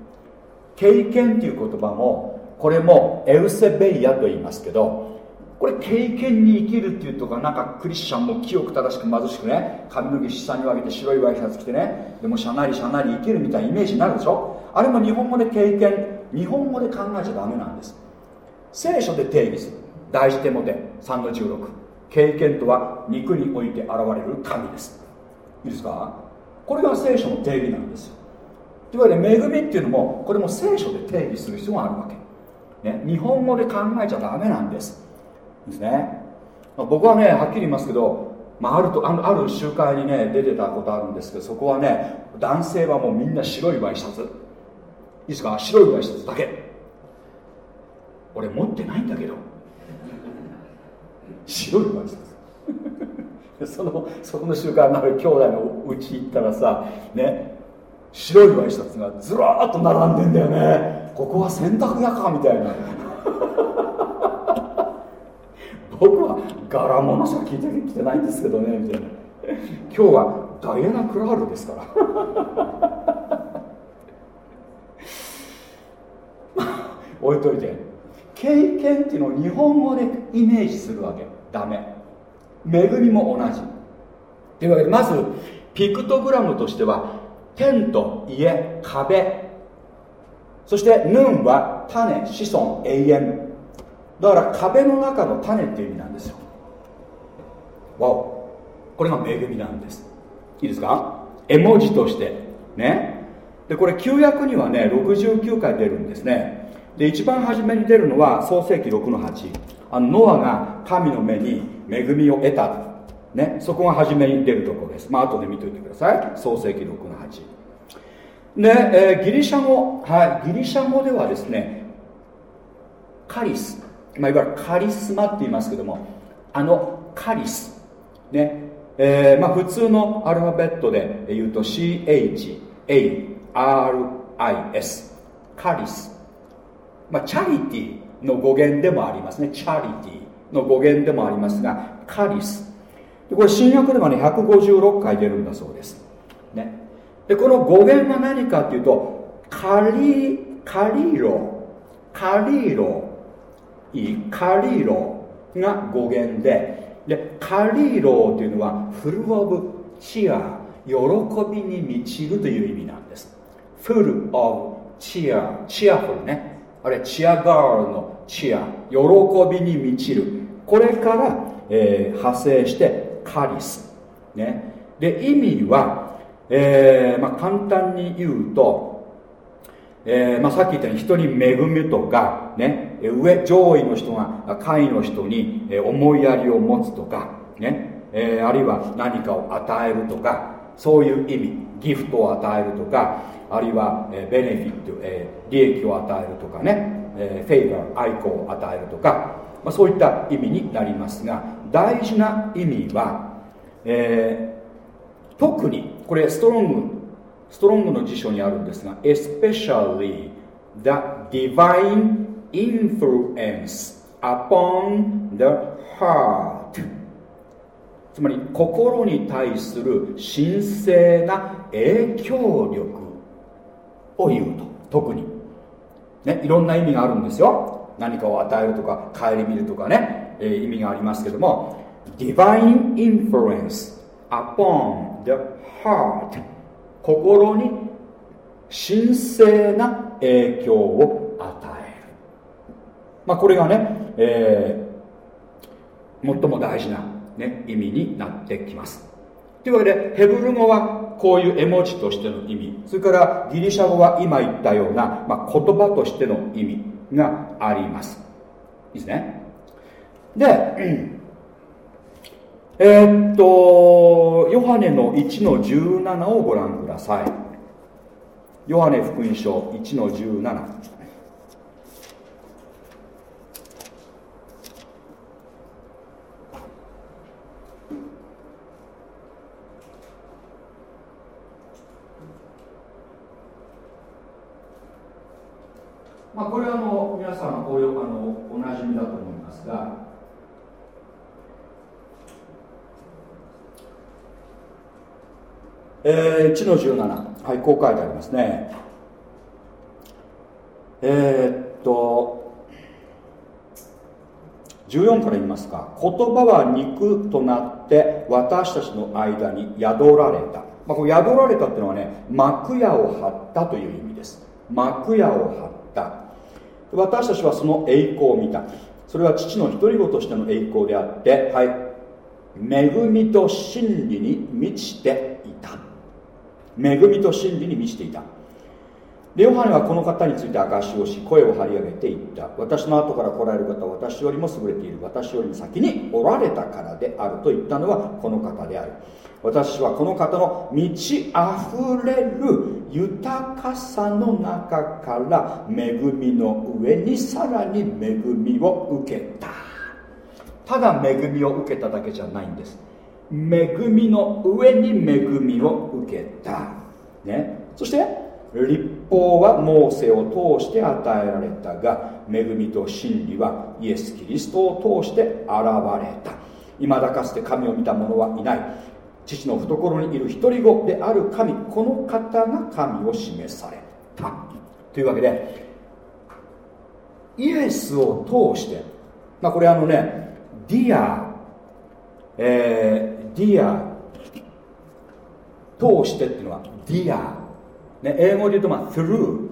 経験っていう言葉もこれもエウセベイアと言いますけどこれ経験に生きるっていうとかなんかクリスチャンも清く正しく貧しくね髪の毛下に分けて白いワイシャツ着てねでもしゃなりしゃなり生きるみたいなイメージになるでしょ。あれも日本語で経験。日本語で考えちゃダメなんです。聖書で定義する。大事手モテ3の16経験とは肉において現れる神です。いいですか？これが聖書の定義なんですよ。というわけで恵みっていうのもこれも聖書で定義する必要があるわけ、ね、日本語で考えちゃダメなんです。ですね、ま、僕はねはっきり言いますけど、まあ、あるとあある集会にね出てたことあるんですけどそこはね男性はもうみんな白いワイシャツ。いいですか？白いワイシャツだけ。俺持ってないんだけど。白いワイシャツそのそこの集会のある兄弟のうち行ったらさね白いワイシャツがずらっと並んでんだよね。ここは洗濯屋かみたいな。僕は柄物しか聞いてきてないんですけどねみたいな。今日はダイアナ・クラールですから。置いといて。経験っていうのを日本語でイメージするわけ。ダメ。恵みも同じ。というわけでまずピクトグラムとしてはテント家壁。そしてヌンは種子孫永遠。だから壁の中の種っていう意味なんですよ。わお。これが恵みなんです。いいですか？絵文字として。ね。でこれ旧約にはね69回出るんですね。で一番初めに出るのは創世紀6の8あのノアが神の目に恵みを得た。ねそこが初めに出るところです。まあ後で見ておいてください。創世紀6の8で、えー、ギリシャ語。はいギリシャ語ではですねカリス。まあ、いわゆるカリスマって言いますけどもあのカリス。ねえーまあ、普通のアルファベットで言うと CHARIS カリス、まあ、チャリティの語源でもありますね。チャリティの語源でもありますがカリスでこれ新約ではね156回出るんだそうです、ね、でこの語源は何かっていうとカリカリーロカリーロ。いいカリーロが語源ででカリーロというのは full of cheer 喜びに満ちるという意味なんです。 full of cheer cheerful ね。あれチアガールの cheer 喜びに満ちる。これから、えー、派生してカリス。ね。で意味は、えーまあ、簡単に言うと、えーまあ、さっき言ったように人に恵むとかね、上上位の人が下位の人に思いやりを持つとか、ね。えー、あるいは何かを与えるとかそういう意味。ギフトを与えるとかあるいは、え、ベネフィット、え、利益を与えるとかね、え、フェイバー愛好を与えるとか、まあ、そういった意味になりますが大事な意味は、えー、特にこれストロングストロングの辞書にあるんですが especially the divine influence upon the heart つまり心に対する神聖な影響力。を言うと特に。ねいろんな意味があるんですよ。何かを与えるとか顧みるとかね、えー、意味がありますけども。divine influence upon the heart 心に神聖な影響を与える。まあこれがね、えー、最も大事なね、意味になってきます。というわけでヘブル語はこういう絵文字としての意味。それからギリシャ語は今言ったような、まあ、言葉としての意味があります。いいですね？で、えー、っとヨハネの1の17をご覧ください。ヨハネ福音書1の17まあ、これはあの皆さんおよあのおなじみだと思いますがえー、1の17はいこう書いてありますね。えー、っと14から言いますか。言葉は肉となって私たちの間に宿られた、まあ、これ宿られたっていうのはね幕屋を張ったという意味です。幕屋を張った。私たちはその栄光を見た。それは父の独り子としての栄光であってはい。恵みと真理に満ちていた。恵みと真理に満ちていた。でヨハネはこの方について証しをし声を張り上げていった。私の後から来られる方は私よりも優れている。私よりも先におられたからであると言ったのはこの方である。私はこの方の満ち溢れる豊かさの中から恵みの上にさらに恵みを受けた。ただ恵みを受けただけじゃないんです。恵みの上に恵みを受けた、ね、そして立法はモーセを通して与えられたが恵みと真理はイエス・キリストを通して現れた。未だかつて神を見た者はいない。父の懐にいる独り子である神この方が神を示された。というわけでイエスを通してまあこれあのねディアえー、ディア通してっていうのはディア。ね、英語で言うと、まあ、through、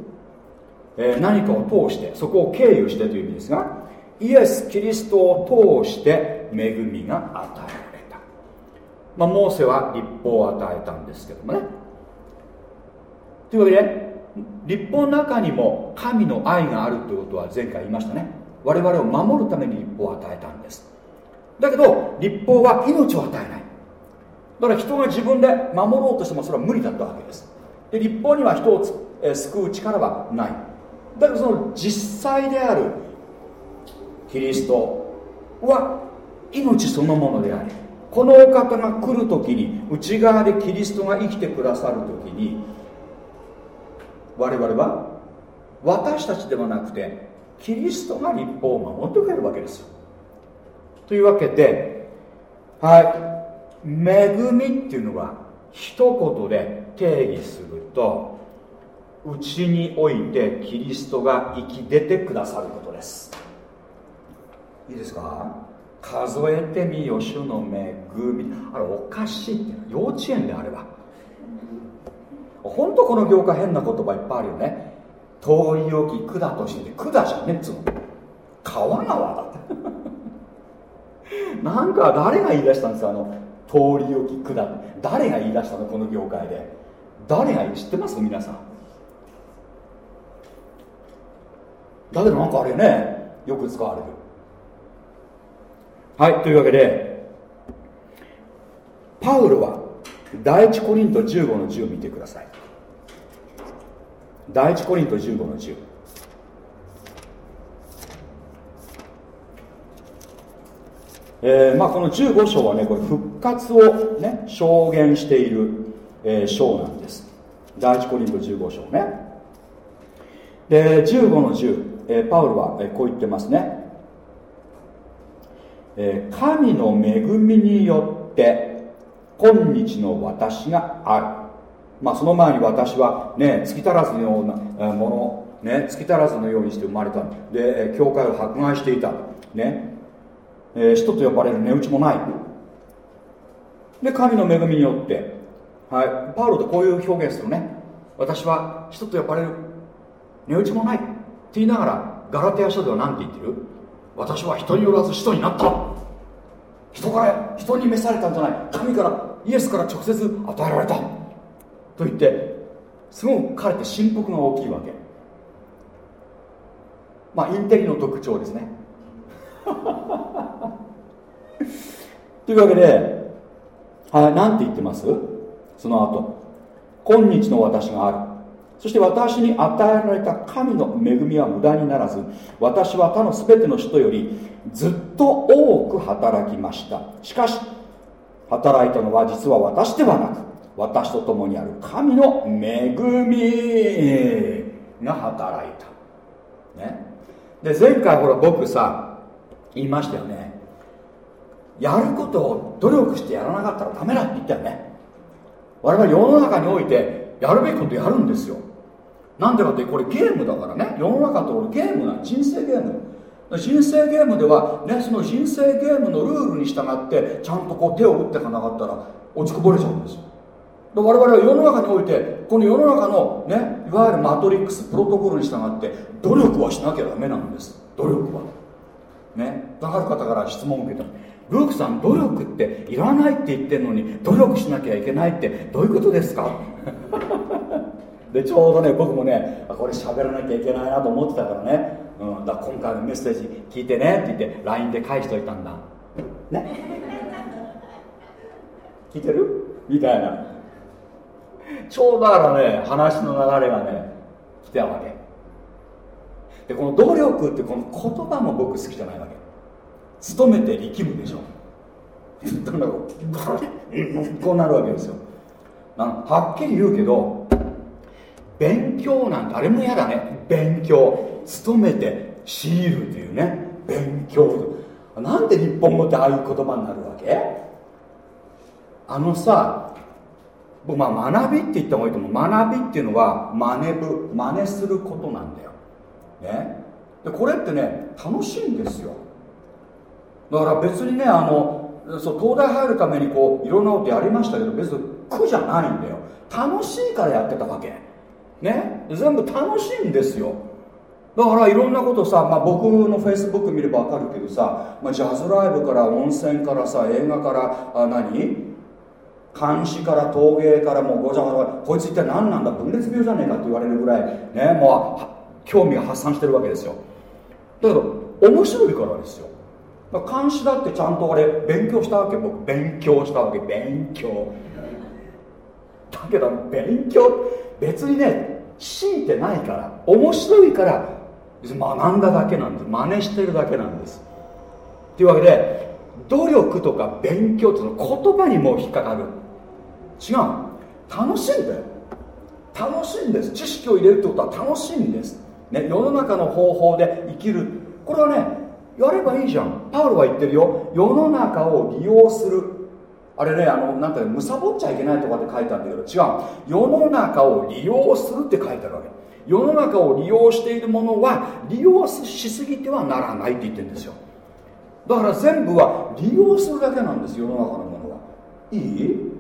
えー、何かを通してそこを経由してという意味ですがイエス・キリストを通して恵みが与えられた、まあ、モーセは律法を与えたんですけどもね。というわけで立法の中にも神の愛があるということは前回言いましたね。我々を守るために立法を与えたんです。だけど立法は命を与えない。だから人が自分で守ろうとしてもそれは無理だったわけです。で立法には人を、え救う力はない。だけどその実際であるキリストは命そのものでありこのお方が来る時に内側でキリストが生きてくださる時に我々は私たちではなくてキリストが立法を守ってくれるわけですよ。というわけではい恵みっていうのは一言で定義するとうちにおいてキリストが生き出てくださることです。いいですか？数えてみよ主の恵み。あれおかしいって幼稚園であれば。本当この業界変な言葉いっぱいあるよね。遠い置き管として管じゃねっつうの。川川だって。なんか誰が言い出したんですかあの通り置き管誰が言い出したのこの業界で。誰が知ってます？皆さん。だけどなんかあれね。よく使われる。はいというわけでパウルは第一コリント15の10を見てください。第一コリント15の10えーまあ、この15章はねこれ復活をね証言している、えー、章なんです。第一コリント15章ね。で15の10、えー、パウルは、えー、こう言ってますね、えー、神の恵みによって今日の私がある。まあその前に私はね月足らずのようなものね月足らずのようにして生まれた。で教会を迫害していた。ね。えー、使徒と呼ばれる値打ちもない。で神の恵みによって、はい、パウロでこういう表現するね。私は使徒と呼ばれる値打ちもないって言いながらガラテヤ書では何て言ってる？私は人によらず使徒になった。人から人に召されたんじゃない。神からイエスから直接与えられた。と言ってすごく彼って信服が大きいわけ。まあインテリの特徴ですね。というわけで、はい、何て言ってます？その後。今日の私がある。そして私に与えられた神の恵みは無駄にならず私は他の全ての人よりずっと多く働きました。しかし働いたのは実は私ではなく私と共にある神の恵みが働いた、ね、で前回ほら僕さ言いましたよね。やることを努力してやらなかったらダメだって言ったよね。我々世の中においてやるべきことやるんですよ。なんでかってこれゲームだからね。世の中とゲームな人生ゲーム人生ゲームでは、ね、その人生ゲームのルールに従ってちゃんとこう手を打っていかなかったら落ちこぼれちゃうんですよ。我々は世の中においてこの世の中のねいわゆるマトリックスプロトコルに従って努力はしなきゃダメなんです。努力は。ね。分かる方から質問を受けた。ルークさん努力っていらないって言ってるのに努力しなきゃいけないってどういうことですか？でちょうどね僕もねこれ喋らなきゃいけないなと思ってたからね、うん、だ今回のメッセージ聞いてねって言って LINE で返しといたんだ。ね？聞いてる？みたいな。ちょうどだからね話の流れがね来たわけ。でこの努力ってこの言葉も僕好きじゃないわけ。努めて力むでしょ。こうなるわけですよ。はっきり言うけど勉強なんて誰も嫌だね。勉強。努めて強いるというね。勉強。なんで日本語ってああいう言葉になるわけ？あのさ僕まあ学びって言った方がいいと思う。学びっていうのは真似ぶ真似することなんだよ。ね。でこれってね楽しいんですよ。だから別にねあのそう東大入るためにこういろんなことやりましたけど別に苦じゃないんだよ。楽しいからやってたわけ。ね全部楽しいんですよ。だからいろんなことさ、まあ、僕のフェイスブック見れば分かるけどさ、まあ、ジャズライブから温泉からさ映画からあ何？監視から陶芸からもうごちゃごちゃこいつ一体何なんだ？分裂病じゃねえかって言われるぐらいねもう興味が発散してるわけですよ。だけど面白いからですよ。監視だってちゃんとあれ勉強したわけ僕。勉強したわけ。勉強。だけど勉強別にね強いてないから面白いから学んだだけなんです。真似してるだけなんです。というわけで努力とか勉強っていうの言葉にも引っかかる。違う。楽しいんだよ。楽しいんです。知識を入れるってことは楽しいんです、ね、世の中の方法で生きる。これはねやればいいじゃん。パウロは言ってるよ。世の中を利用する。あれねあのなんてむさぼっちゃいけないとかって書いてあるんだけど違う。世の中を利用するって書いてあるわけ。世の中を利用しているものは利用しすぎてはならないって言ってるんですよ。だから全部は利用するだけなんです世の中のものは。いい？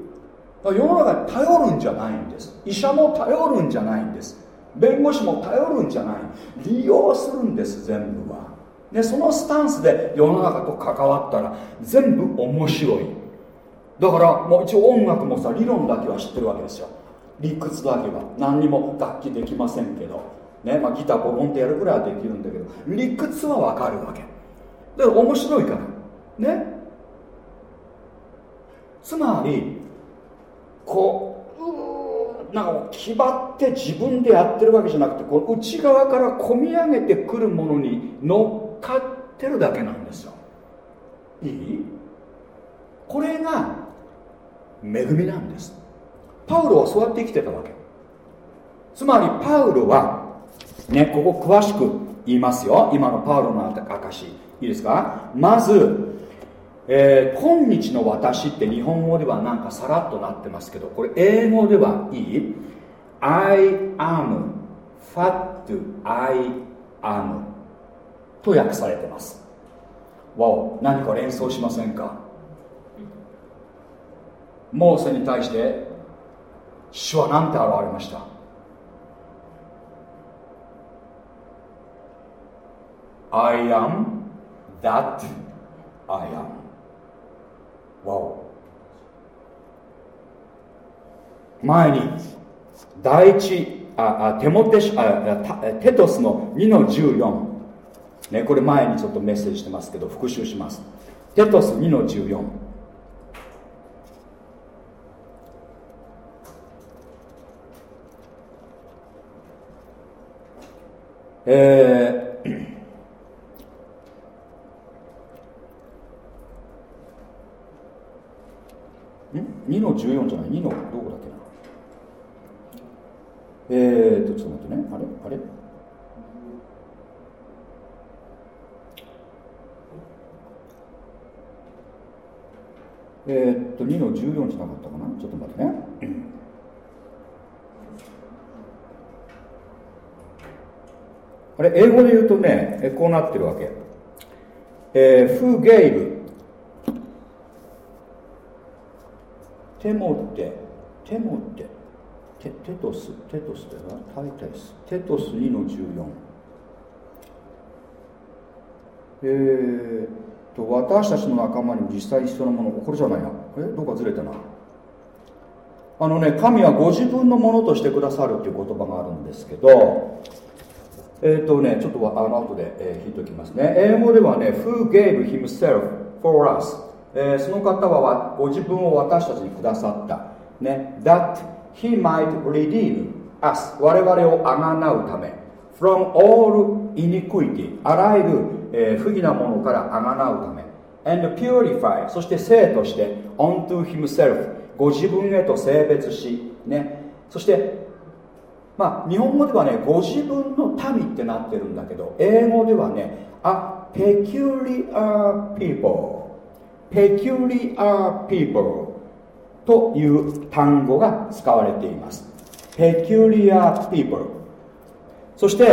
世の中に頼るんじゃないんです。医者も頼るんじゃないんです。弁護士も頼るんじゃない。利用するんです全部は。でそのスタンスで世の中と関わったら全部面白い。だからもう一応音楽もさ理論だけは知ってるわけですよ。理屈だけは。何にも楽器できませんけど。ねまあ、ギターボコンってやるくらいはできるんだけど。理屈はわかるわけ。だから面白いから。ね。つまりこううなんか気張って自分でやってるわけじゃなくてこの内側から込み上げてくるものに乗っかってるだけなんですよ。いい？これが恵みなんです。パウロはそうやって生きてたわけ。つまりパウロはねここ詳しく言いますよ。今のパウロの証いいですか？まず、えー、今日の私って日本語ではなんかさらっとなってますけどこれ英語ではいい？I am fat I am? と訳されてます。わお何か連想しませんか？モーセに対して主は何て現れました？I am that I am. わお前に第一ああテモテあテトスの2の14ね、これ前にちょっとメッセージしてますけど復習します。テトス2の14えー、?2 の14じゃない？2のどこだっけな？えーとちょっと待ってね。あれ？あれ？えー、っと2の14じゃなかったかな？ちょっと待ってね、れ英語で言うとねこうなってるわけ。えー、Who gave テモテ。テモテ。テテトス。テトスだよタイタイス。テトス2の14えーと私たちの仲間にも実際に必要なものこれじゃないな。えどっかずれたな。あのね神はご自分のものとしてくださるっていう言葉があるんですけどえっ、ー、とねちょっとあの後で、えー、引いておきますね。英語ではね Who gave himself for us、えー、その方はご自分を私たちにくださった。ね。That he might redeem us. 我々をあがなうため。From all iniquity. あらゆるえー、不義なものからあがなうため。And purify. そして生として unto himself. ご自分へと性別し。ね。そしてまあ日本語ではねご自分の民ってなってるんだけど英語ではね a peculiar people peculiar people という単語が使われています peculiar people そして、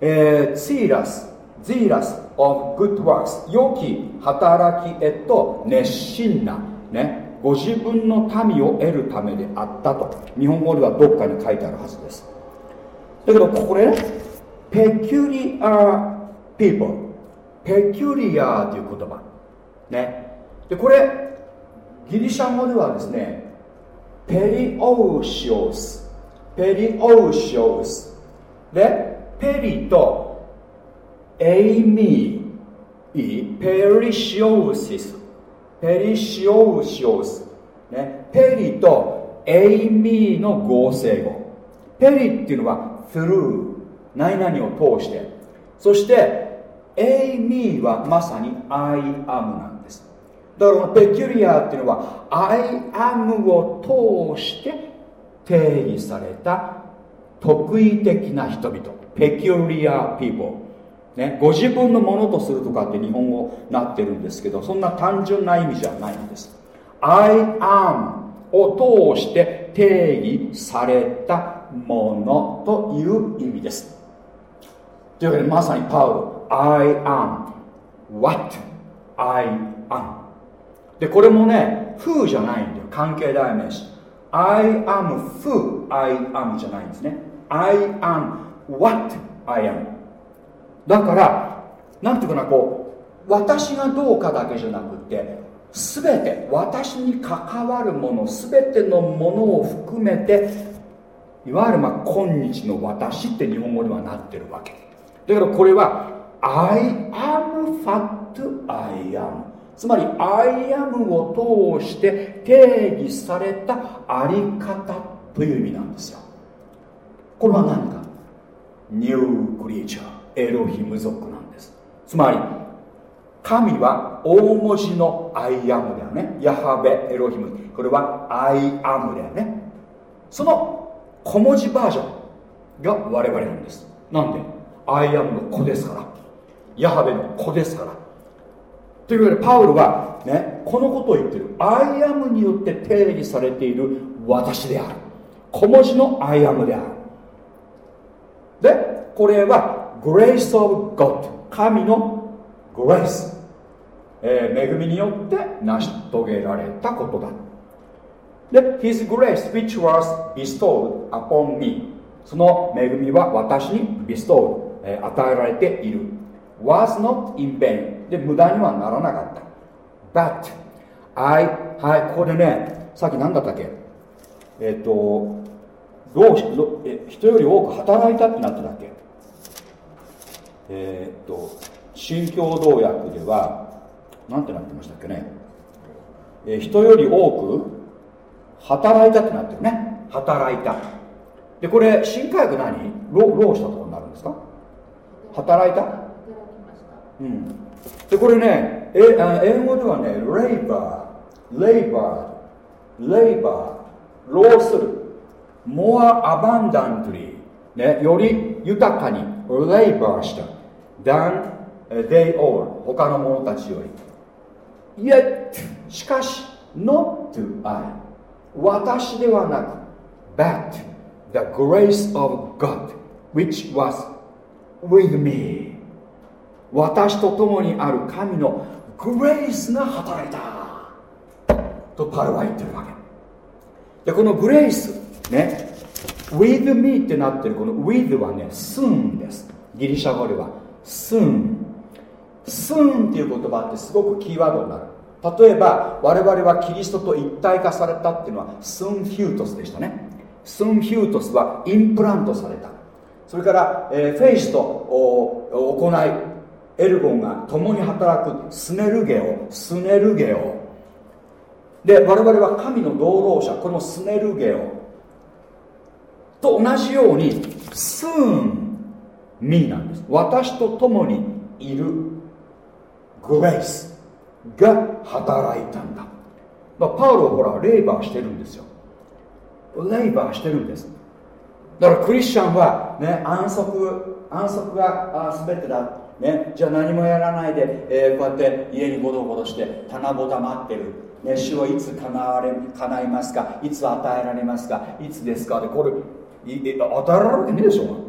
えー、ツイラス zealous of good works 良き働きへと熱心なねご自分の民を得るためであったと。日本語ではどっかに書いてあるはずです。だけどこれね peculiar people peculiar という言葉。ね。でこれギリシャ語ではですねペリオーシオスペリオーシオスでペリとエイミー、ペリシオーシス、ペリシオーシオウス、ね、ペリとエイミーの合成語。ペリっていうのは through、何々を通して。そして、エイミーはまさに I am なんです。だからこのペキュリアっていうのは I am を通して定義された特異的な人々。ペキュリア people。ね、ご自分のものとするとかって日本語なってるんですけどそんな単純な意味じゃないんです。I am を通して定義されたものという意味です。というわけでまさにパウロ I am what I am でこれもね who じゃないんだよ。関係代名詞。I am who I am じゃないんですね。I am what I am だからなんていうかなこう私がどうかだけじゃなくて全て私に関わるもの全てのものを含めていわゆるまあ今日の私って日本語にはなってるわけ。だからこれは I am fat I am つまり I am を通して定義されたあり方という意味なんですよ。これは何か？ new creature エロヒム族なんです。つまり神は大文字の I AM だよね。ヤハベエロヒム。これは I AM だよね。その小文字バージョンが我々なんです。なんで？アイアムの子ですから。ヤハベの子ですから。というわけでパウロはねこのことを言ってる。 I AM によって定義されている私である。小文字のアイアムである。でこれは Grace of God. 神の Grace、えー、恵みによって成し遂げられたことだ。で His grace which was bestowed upon me. その恵みは私に bestowed、えー、与えられている。was not in vain. で無駄にはならなかった。but I はいここでねさっき何だったっけ？えっ、ー、と労え人より多く働いたってなってたっけ？えー、っと新共同訳では何てなってましたっけね、えー、人より多く働いたってなってるね。働いた。でこれ新科学何？労労したとこになるんですか？働いた？うん。でこれねえ英語ではねレイバーレイバーレイバー労する。more abundantly ねより豊かにレイバーした。Than they all 他の者たちより。Yet しかし not to I 私ではなく but the grace of God which was with me 私と共にある神のグレイスが働いた。とパルは言ってるわけ。でこのグレイスね with me ってなってるこの with はね soon です。ギリシャ語では soon soon っていう言葉ってすごくキーワードになる。例えば我々はキリストと一体化されたっていうのはスンヒュートスでしたね。スンヒュートスはインプラントされた。それから、えー、フェイスと行いエルゴンが共に働くスネルゲオスネルゲオ。で我々は神の労働者これもスネルゲオ。と同じように soon me なんです。私と共にいるグレイスが働いたんだ、ま、パウロはほらレイバーしてるんですよ。レイバーしてるんです。だからクリスチャンはね安息安息が全てだ。ね、じゃあ何もやらないで、えー、こうやって家にゴロゴロして棚ぼた待ってる、ね、主はいつ叶われ叶いますか？いつ与えられますか？いつですか？でこれ与えられるわけねえでしょ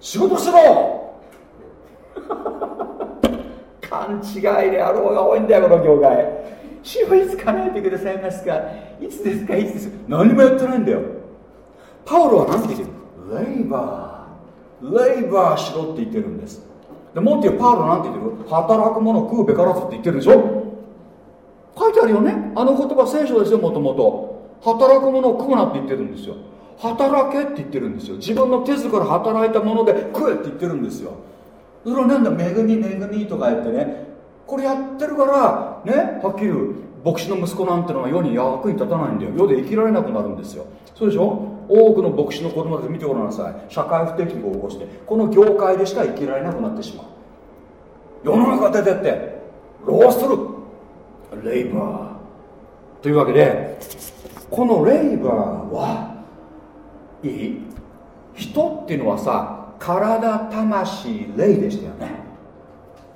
仕事しろ。勘違いであろうが多いんだよこの業界。主はいつ叶えてくださいますかいつですかいつです何もやってないんだよ。パウロは何て言ってる？レイバー。レイバーしろって言ってるんです。でもっと言うパウロは何て言ってる？働く者食うべからずって言ってるでしょ。書いてあるよね。あの言葉聖書ですよもともと。働く者を食うなって言ってるんですよ。働けって言ってるんですよ。自分の手から働いたもので食えって言ってるんですよ。それはなんだ恵み恵みとか言ってねこれやってるからねはっきり言う牧師の息子なんてのは世に役に立たないんだよ。世で生きられなくなるんですよ。そうでしょ？多くの牧師の子供たち見てごらんなさい。社会不適合を起こしてこの業界でしか生きられなくなってしまう。世の中出てってローストレイバーというわけでこのレイバーはいい？人っていうのはさ体魂霊でしたよね。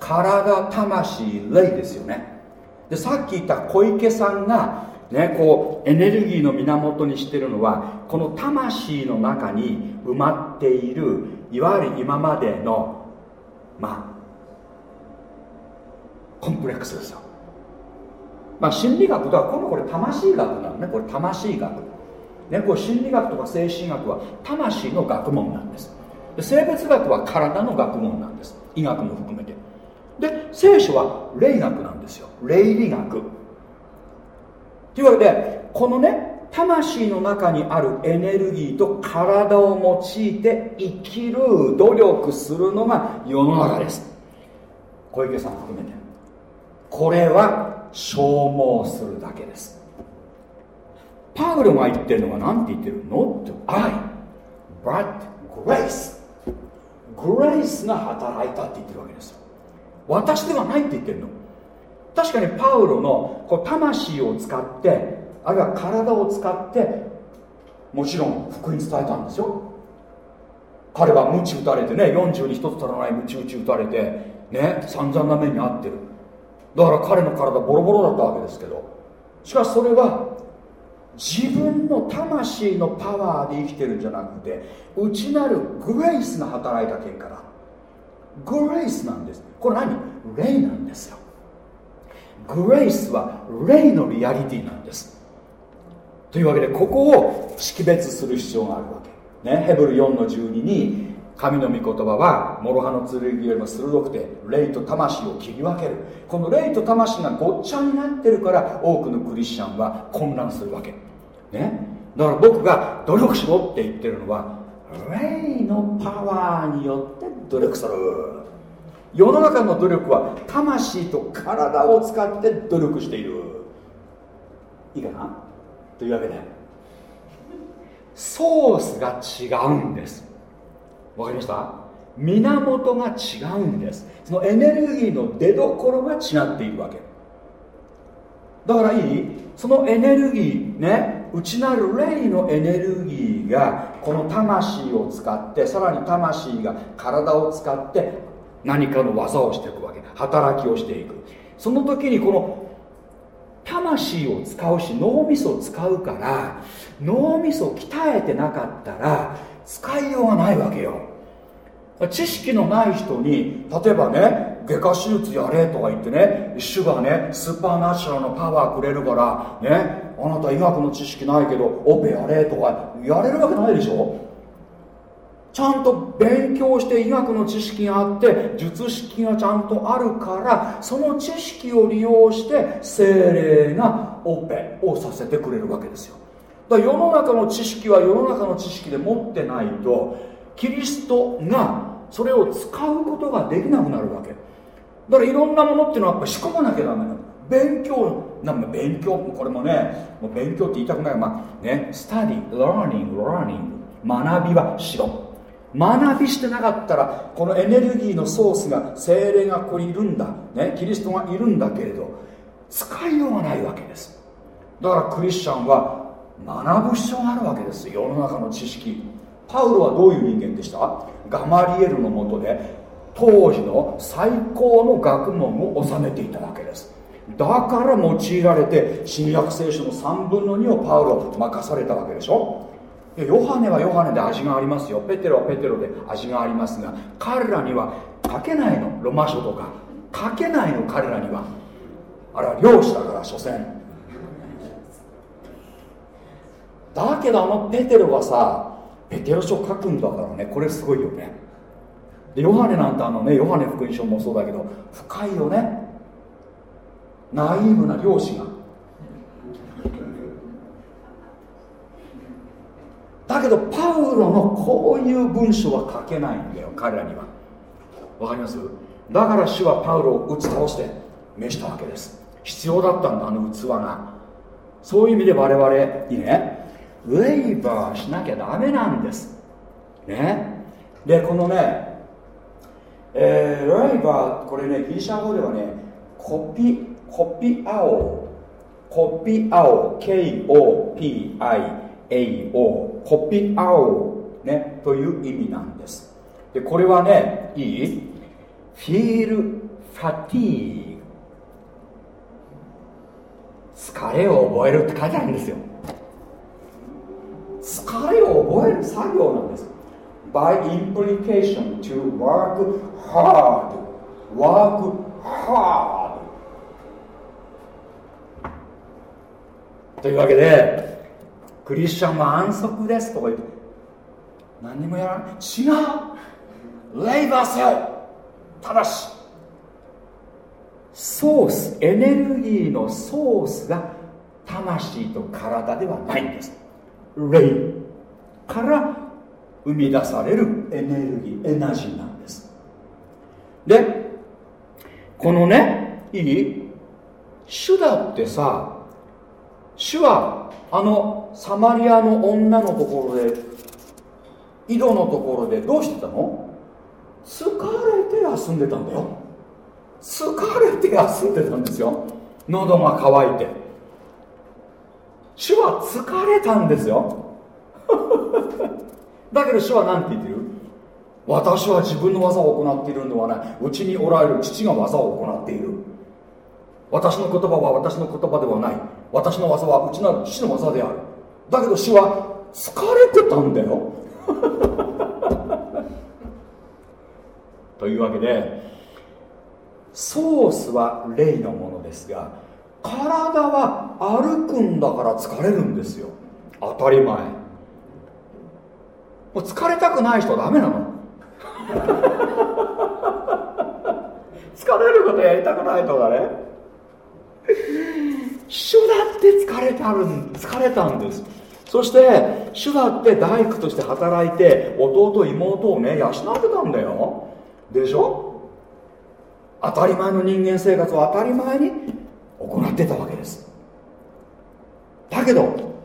体魂霊ですよね。でさっき言った小池さんがねこうエネルギーの源にしてるのはこの魂の中に埋まっているいわゆる今までのまあコンプレックスですよ。まあ、心理学とはこのこれ魂学なのね。これ魂学、ね、これ心理学とか精神学は魂の学問なんです。で生物学は体の学問なんです。医学も含めて。で聖書は霊学なんですよ。霊理学。というわけでこのね魂の中にあるエネルギーと体を用いて生きる努力するのが世の中です。小池さん含めて。これは消耗するだけです。パウロが言ってるのは何て言ってる ?Not I but grace. グレイスが働いたって言ってるわけです。よ私ではないって言ってるの。確かにパウロのこう魂を使ってあるいは体を使ってもちろん福音伝えたんですよ。彼は鞭打たれてね40に1つ足らない鞭打ち打たれてね散々な目に遭ってる。だから彼の体ボロボロだったわけですけどしかしそれは自分の魂のパワーで生きてるんじゃなくて内なるグレイスが働いた結果だ。グレイスなんです。これ何？レイなんですよ。グレイスはレイのリアリティなんです。というわけでここを識別する必要があるわけ、ね、ヘブル4の12に神の御言葉は諸刃の剣よりも鋭くて霊と魂を切り分ける。この霊と魂がごっちゃになってるから多くのクリスチャンは混乱するわけ。ね。だから僕が努力しろって言ってるのは霊のパワーによって努力する。世の中の努力は魂と体を使って努力している。いいかな？というわけで。ソースが違うんです。わかりました？源が違うんです。そのエネルギーの出どころが違っているわけ。だからいい？そのエネルギーね内なる霊のエネルギーがこの魂を使ってさらに魂が体を使って何かの技をしていくわけ。働きをしていく。その時にこの魂を使うし脳みそを使うから脳みそを鍛えてなかったら使いようがないわけよ。知識のない人に例えばね外科手術やれとか言ってね主がねスーパーナチュラルのパワーくれるからねあなた医学の知識ないけどオペやれとかやれるわけないでしょ？ちゃんと勉強して医学の知識があって術式がちゃんとあるからその知識を利用して精霊がオペをさせてくれるわけですよ。だから世の中の知識は世の中の知識で持ってないとキリストがそれを使うことができなくなるわけ。だからいろんなものっていうのはやっぱ仕込まなきゃダメなの。勉強なんか勉強これもねもう勉強って言いたくないまあねスタディ learning learning 学びはしろ。学びしてなかったらこのエネルギーのソースが精霊がここにいるんだ、ね、キリストがいるんだけれど使いようがないわけです。だからクリスチャンは学ぶ必要があるわけです。世の中の知識。パウロはどういう人間でした？ガマリエルのもとで当時の最高の学問を収めていたわけです。だから用いられて新約聖書の3分の2をパウロ任されたわけでしょ。ヨハネはヨハネで味がありますよ。ペテロはペテロで味がありますが彼らには書けないの。ロマ書とか。書けないの彼らには。あれは漁師だから所詮。だけどあのペテロはさペテロ書書くんだからねこれすごいよね。でヨハネなんてあのねヨハネ福音書もそうだけど深いよね。ナイーブな漁師が。だけどパウロのこういう文章は書けないんだよ彼らには。わかります？だから主はパウロを打ち倒して召したわけです。必要だったんだあの器が。そういう意味で我々にねウェイバーしなきゃダメなんです。ね？でこのねえー、ウェイバーこれねギリシャ語ではねコピコピアオコピアオ KOPI AO コピアオ、ね、という意味なんです。でこれはねいい？フィールファティー疲れを覚えるって書いてあるんですよ。疲れを覚える作業なんです。By implication to work hard. Work hard. というわけでクリスチャンは安息ですとか言って何にもやらない。違う。レイバーせよ。ただしソースエネルギーのソースが魂と体ではないんです。霊から生み出されるエネルギーエナジーなんです。でこのねいい？主だってさ主はあのサマリアの女のところで井戸のところでどうしてたの？疲れて休んでたんだよ。疲れて休んでたんですよ。喉が渇いて。主は疲れたんですよ。だけど主は何て言ってる？私は自分の技を行っているのではない。うちにおられる父が技を行っている。私の言葉は私の言葉ではない。私の技は内なる父の技である。だけど主は疲れてたんだよ。というわけでソースは霊のものですが体は歩くんだから疲れるんですよ。当たり前。疲れたくない人はダメなの。疲れることやりたくないとかね。主だって疲れてある疲れたんです。そして主だって大工として働いて弟妹をね養ってたんだよ。でしょ？当たり前の人間生活を当たり前に行ってたわけです。だけど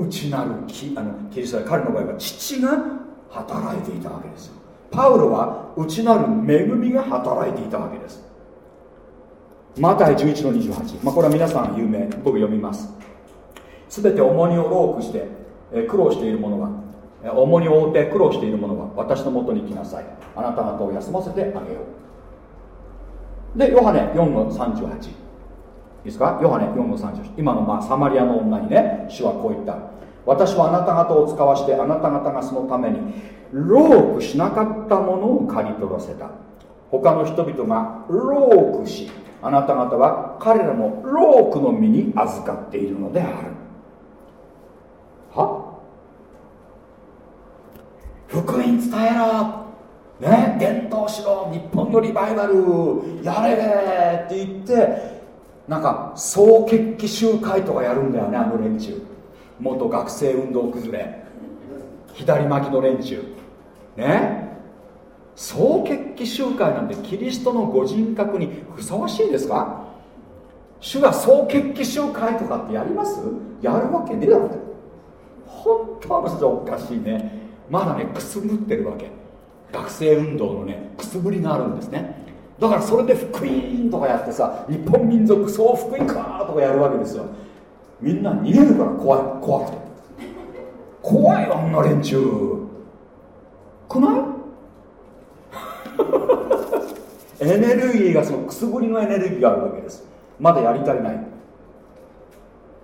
内なるキあのキリスト彼の場合は父が働いていたわけです。よパウロは内なる恵みが働いていたわけです。マタイ11の28、まあ、これは皆さん有名。僕読みます。すべて重荷をロークして苦労している者は重荷を負って苦労している者は私のもとに来なさい。あなた方を休ませてあげよう。でヨハネ4の38いいですか？ヨハネ4の38今のまあサマリアの女にね主はこう言った。私はあなた方を使わしてあなた方がそのためにロークしなかったものを刈り取らせた。他の人々がロークしあなた方は彼らのロークの身に預かっているのである。は？福音伝えろ。ね？伝統しろ。日本のリバイバル。やれって言ってなんか総決起集会とかやるんだよねあの連中。元学生運動崩れ。左巻きの連中。ね？総決起集会なんてキリストのご人格にふさわしいですか？主が総決起集会とかってやります？やるわけねえだろ本当はおかしいね。まだねくすぶってるわけ。学生運動のねくすぶりがあるんですね。だからそれで福音とかやってさ日本民族総福音かとかやるわけですよ。みんな逃げるから怖い。怖くて。怖いあんな連中。くない？エネルギーがそのくすぶりのエネルギーがあるわけです。まだやり足りない。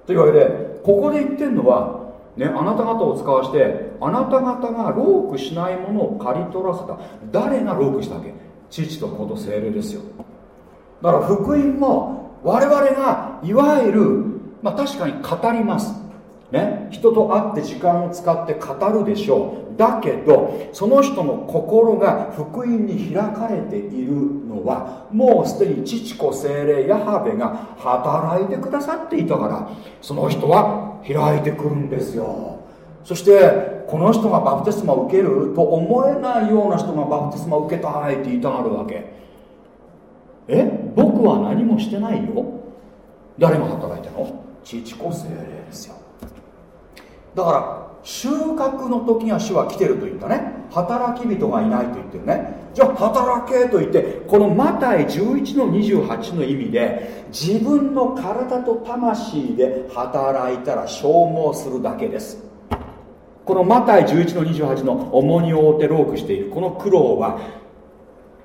というわけでここで言ってるのはね、あなた方を使わしてあなた方がロークしないものを刈り取らせた。誰がロークしたわけ？父と子と精霊ですよ。だから福音も我々がいわゆるまあ確かに語ります。ね。人と会って時間を使って語るでしょう。だけどその人の心が福音に開かれているのはもうすでに父子精霊ヤハベが働いてくださっていたからその人は開いてくるんですよ。そしてこの人がバプテスマを受けると思えないような人がバプテスマを受けたいって言いたがるわけ。え？僕は何もしてないよ。誰が働いたの？父子精霊ですよ。だから収穫の時には主は来てると言ったね。働き人がいないと言ってるね。じゃあ働けと言ってこのマタイ11の28の意味で自分の体と魂で働いたら消耗するだけです。このマタイ11の28の重荷を負ってロークしているこの苦労は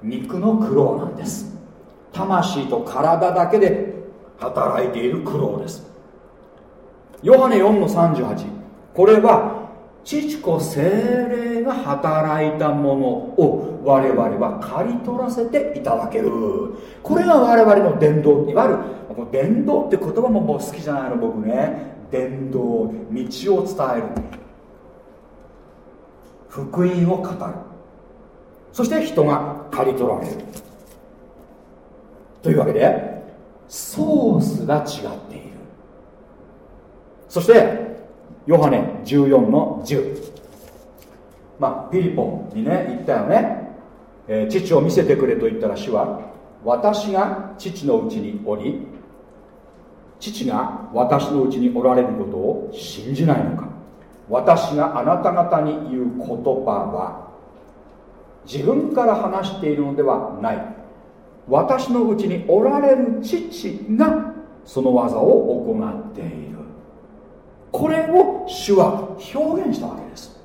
肉の苦労なんです。魂と体だけで働いている苦労です。ヨハネ4の38これは父子精霊が働いたものを我々は刈り取らせていただける。これが我々の伝道いわゆる。伝道って言葉ももう好きじゃないの僕ね。伝道道を伝える。福音を語る。そして人が刈り取られる。というわけでソースが違っているそしてヨハネ14の10まあピリポンにね言ったよね、えー、父を見せてくれと言ったら主は私が父のうちにおり父が私のうちにおられることを信じないのか。私があなた方に言う言葉は自分から話しているのではない。私のうちにおられる父がその技を行っている。これを主は表現したわけです。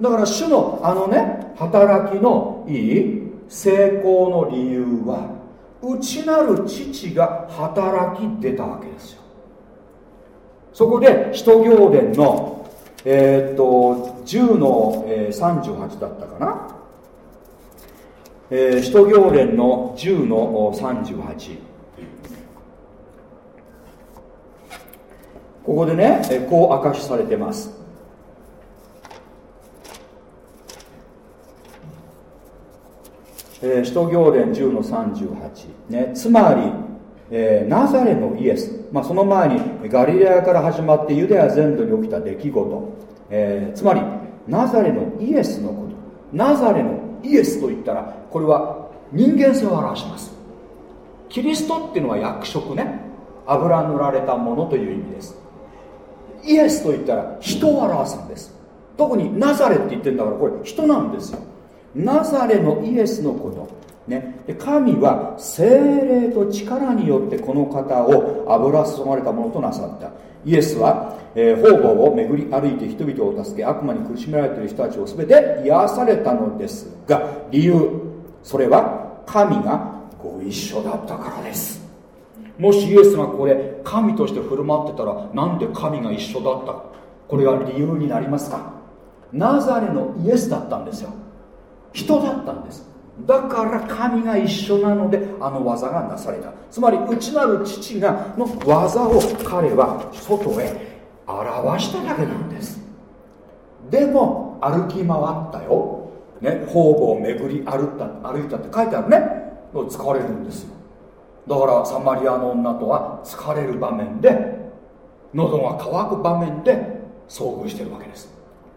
だから主のあのね働きのいい成功の理由は内なる父が働き出たわけですよ。そこで使徒行伝のえー、っと10の、えー、38だったかな、えー、使徒行伝の10の38ここでね、こう明かしされてます。えー、使徒行伝10の38、ね、つまり、えー、ナザレのイエス、まあ、その前にガリレアから始まってユダヤ全土に起きた出来事、えー、つまりナザレのイエスのこと。ナザレのイエスといったらこれは人間性を表します。キリストっていうのは役職ね。油塗られたものという意味です。イエスといったら人を表すんです。特にナザレって言ってるんだからこれ人なんですよ。ナザレのイエスのこと、ね、で神は精霊と力によってこの方を油注まれたものとなさった。イエスは、えー、方々を巡り歩いて人々を助け悪魔に苦しめられている人たちを全て癒されたのですが理由。それは神がご一緒だったからです。もしイエスがこれ神として振る舞ってたらなんで神が一緒だった？これが理由になりますか？ナザレのイエスだったんですよ。人だったんです。だから神が一緒なのであの技がなされた。つまり内なる父がの技を彼は外へ表しただけなんです。でも歩き回ったよ、ね、方々を巡り歩った歩いたって書いてあるね。疲れるんですよ。だからサマリアの女とは疲れる場面で喉が渇く場面で遭遇してるわけです。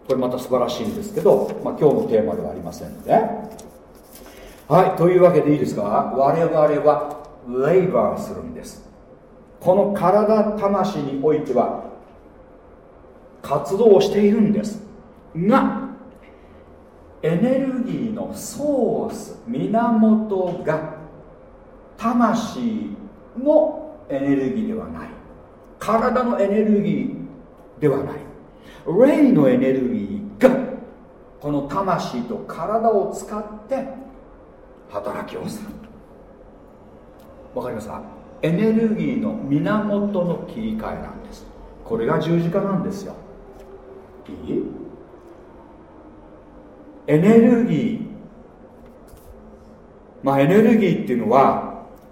これまた素晴らしいんですけど、まあ、今日のテーマではありませんのではいというわけでいいですか？我々はレイバーするんです。この体魂においては活動しているんです。がエネルギーのソース源が魂のエネルギーではない。体のエネルギーではない。霊のエネルギーがこの魂と体を使って働きをする。わかりますか？エネルギーの源の切り替えなんです。これが十字架なんですよ。いい？エネルギー。まあエネルギーっていうのは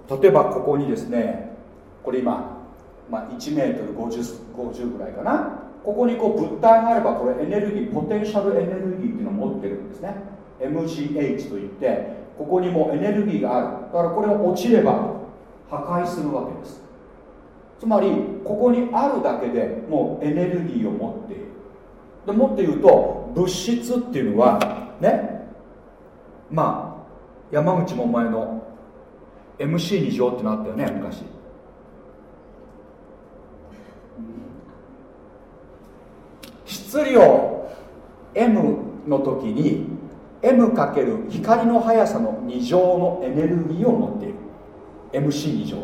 例えばここにですねこれ今、まあ、1メートル 50, 50ぐらいかな。ここにこう物体があればこれエネルギーポテンシャルエネルギーっていうのを持ってるんですね。MGH といってここにもエネルギーがある。だからこれが落ちれば破壊するわけです。つまりここにあるだけでもうエネルギーを持っている。でもっと言うと物質っていうのはね。まあ山口百恵の MC2 乗ってのあったよね昔。質量 m の時に m かける光の速さの2乗のエネルギーを持っている。MC2 乗。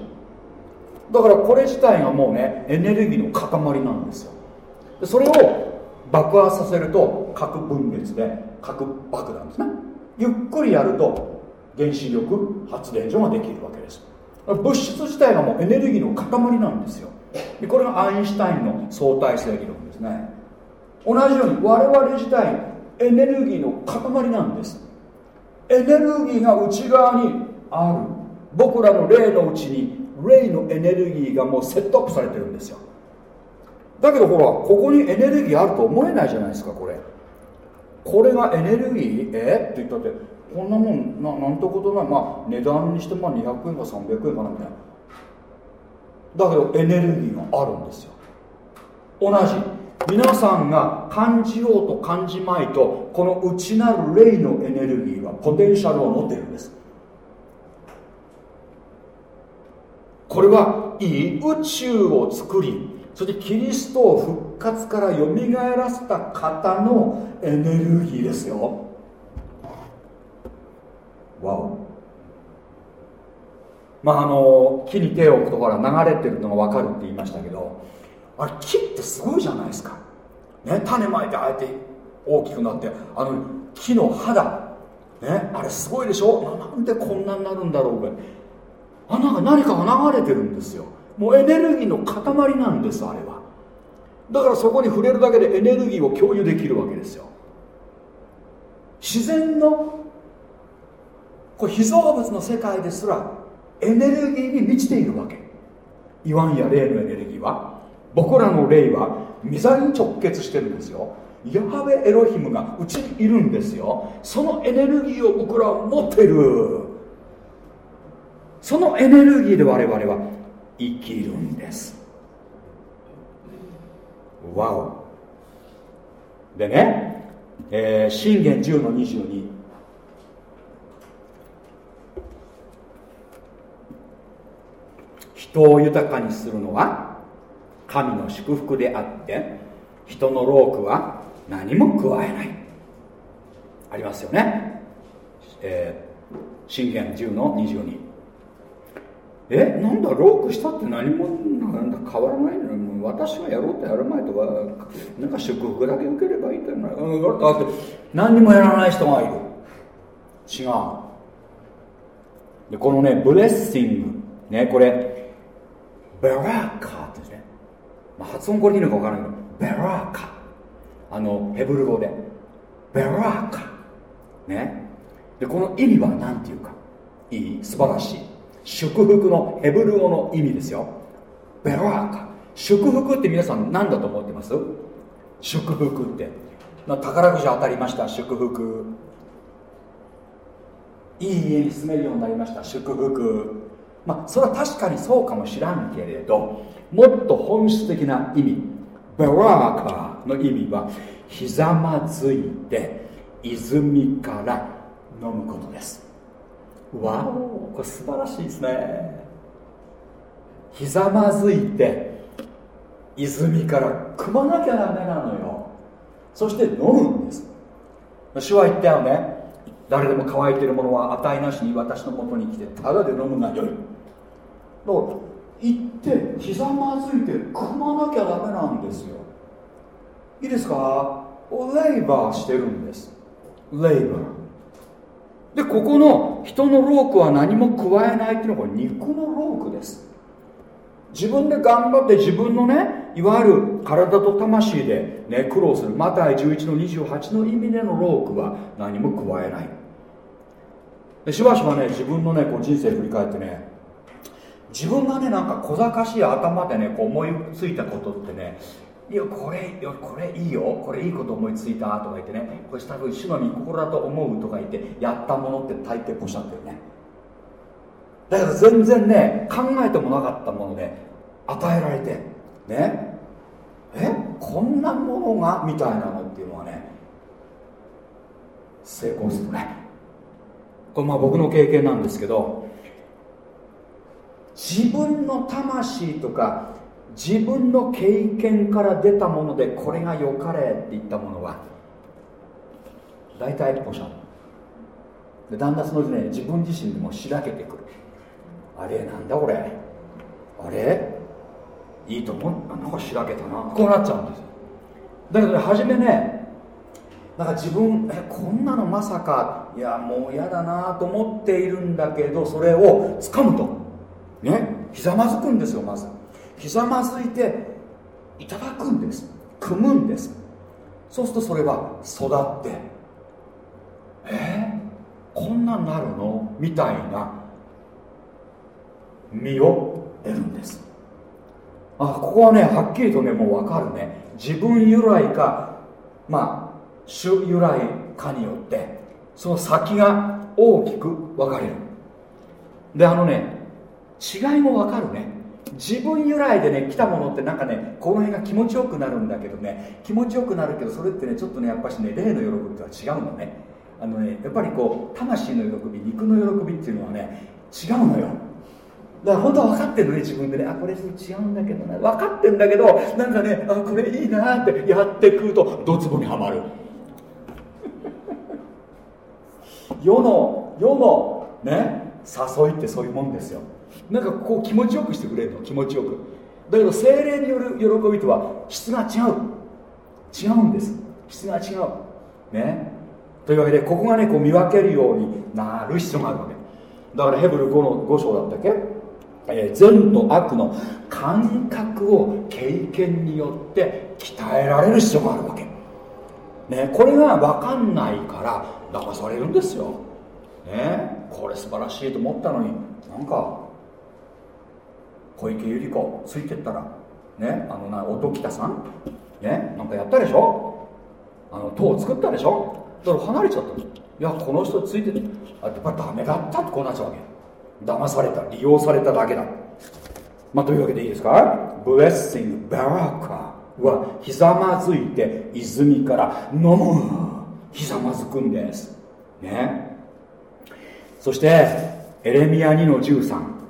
だからこれ自体がもうねエネルギーの塊なんですよ。それを爆発させると核分裂で核爆弾ですね。ゆっくりやると原子力発電所ができるわけです。物質自体がもうエネルギーの塊なんですよ。でこれがアインシュタインの相対性理論ですね。同じように我々自体エネルギーの塊なんです。エネルギーが内側にある。僕らの霊のうちに霊のエネルギーがもうセットアップされてるんですよ。だけどほらここにエネルギーあると思えないじゃないですかこれ。これがエネルギーえって言ったってこんなもんななんてことない。まあ値段にしても200円か300円かなみたいな。だけどエネルギーがあるんですよ。同じ。皆さんが感じようと感じまいとこの内なる霊のエネルギーはポテンシャルを持っているんです。これはいい宇宙を作りそしてキリストを復活からよみがえらせた方のエネルギーですよ。わお。まああの木に手を置くとほら流れてるのが分かるって言いましたけどあれ木ってすごいじゃないですか。ね種まいてあえて大きくなってあの木の肌。ねあれすごいでしょ？なんでこんなになるんだろうあなんか何かが流れてるんですよ。もうエネルギーの塊なんですあれは。だからそこに触れるだけでエネルギーを共有できるわけですよ。自然のこれ被造物の世界ですらエネルギーに満ちているわけ。言わんや霊のエネルギーは僕らの霊は御座に直結してるんですよ。ヤハベエロヒムがうちにいるんですよ。そのエネルギーを僕らは持ってる。そのエネルギーで我々は生きるんです。わおでね、えー、信玄10の22人を豊かにするのは神の祝福であって人の労苦は何も加えない。ありますよね、えー、信玄10の22えなんだロークしたって何もなんだ変わらないのに私はやろうとやる前とはなんか祝福だけ受ければいいってだって何にもやらない人がいる。違う。でこのねブレッシング。ねこれベラーカってね、まあ、発音これでいいのか分からないけど。ベラーカ。あのヘブル語で。ベラーカ。ね。でこの意味は何ていうか。いい素晴らしい。祝福のヘブル語の意味ですよ。ベラーカ。祝福って皆さん何だと思ってます？祝福って。宝くじ当たりました。祝福。いい家に住めるようになりました。祝福。まあそれは確かにそうかもしらんけれどもっと本質的な意味ベラーカの意味はひざまずいて泉から飲むことです。わおこれ素晴らしいですね。ひざまずいて泉から汲まなきゃダメなのよ。そして飲むんです。主は言ったよね。誰でも乾いているものは値なしに私のもとに来てただで飲むがよい。ら行ってひざまずいて汲まなきゃダメなんですよ。いいですか？レイバーしてるんです。レイバーでここの人のロークは何も加えないっていうのは肉のロークです。自分で頑張って自分のねいわゆる体と魂で、ね、苦労する。マタイ11の28の意味でのロークは何も加えない。でしばしばね自分のねこう人生振り返ってね自分がねなんか小賢しい頭でねこう思いついたことってねいやこれよこれいいよこれいいこと思いついたとか言ってねこれ多分主の御心だと思うとか言ってやったものって大抵ポシャってるね。だけど全然ね考えてもなかったもので与えられてね。えこんなものがみたいなのっていうのはね成功するね。これまあ僕の経験なんですけど自分の魂とか自分の経験から出たものでこれが良かれって言ったものは大体ポシャンでだんだんそのうちね自分自身でもしらけてくる。あれなんだこれ？あれ？いいと思う？なんかしらけたな。こうなっちゃうんですだけどね初めねなんか自分えこんなのまさかいやもう嫌だなと思っているんだけどそれを掴むと。ねひざまずくんですよまず。ひざまずいていただくんです。組むんです。そうするとそれは育ってえー、こんなんなるの？みたいな実を得るんです。あここはねはっきりとねもう分かるね。自分由来かまあ主由来かによってその先が大きく分かれる。であのね違いも分かるね。自分由来でね来たものってなんかねこの辺が気持ちよくなるんだけどね。気持ちよくなるけどそれってねちょっとねやっぱしね霊の喜びとは違うのね。あのねやっぱりこう魂の喜び肉の喜びっていうのはね違うのよ。だから本当は分かってるのね自分でね。あこれ違うんだけどな。分かってんだけどなんかねあこれいいなってやってくるとドツボにはまる。世の世のね誘いってそういうもんですよ。なんかこう気持ちよくしてくれるの？気持ちよく。だけど精霊による喜びとは質が違う。違うんです。質が違う。ね？というわけでここがねこう見分けるようになる必要があるわけ。だからヘブル5の5章だったっけ、えー、善と悪の感覚を経験によって鍛えられる必要があるわけ。ね？これが分かんないから騙されるんですよ。ね？これ素晴らしいと思ったのに。なんか小池百合子ついてったらねあのな音喜多さんねなんかやったでしょ？あの塔を作ったでしょ？だから離れちゃったいやこの人ついててあやっぱダメだったってこうなっちゃうわけ。騙された利用されただけだ。まあというわけでいいですか？ブレッシングバラカはひざまずいて泉から飲む。ひざまずくんです。ね。そしてエレミア2の13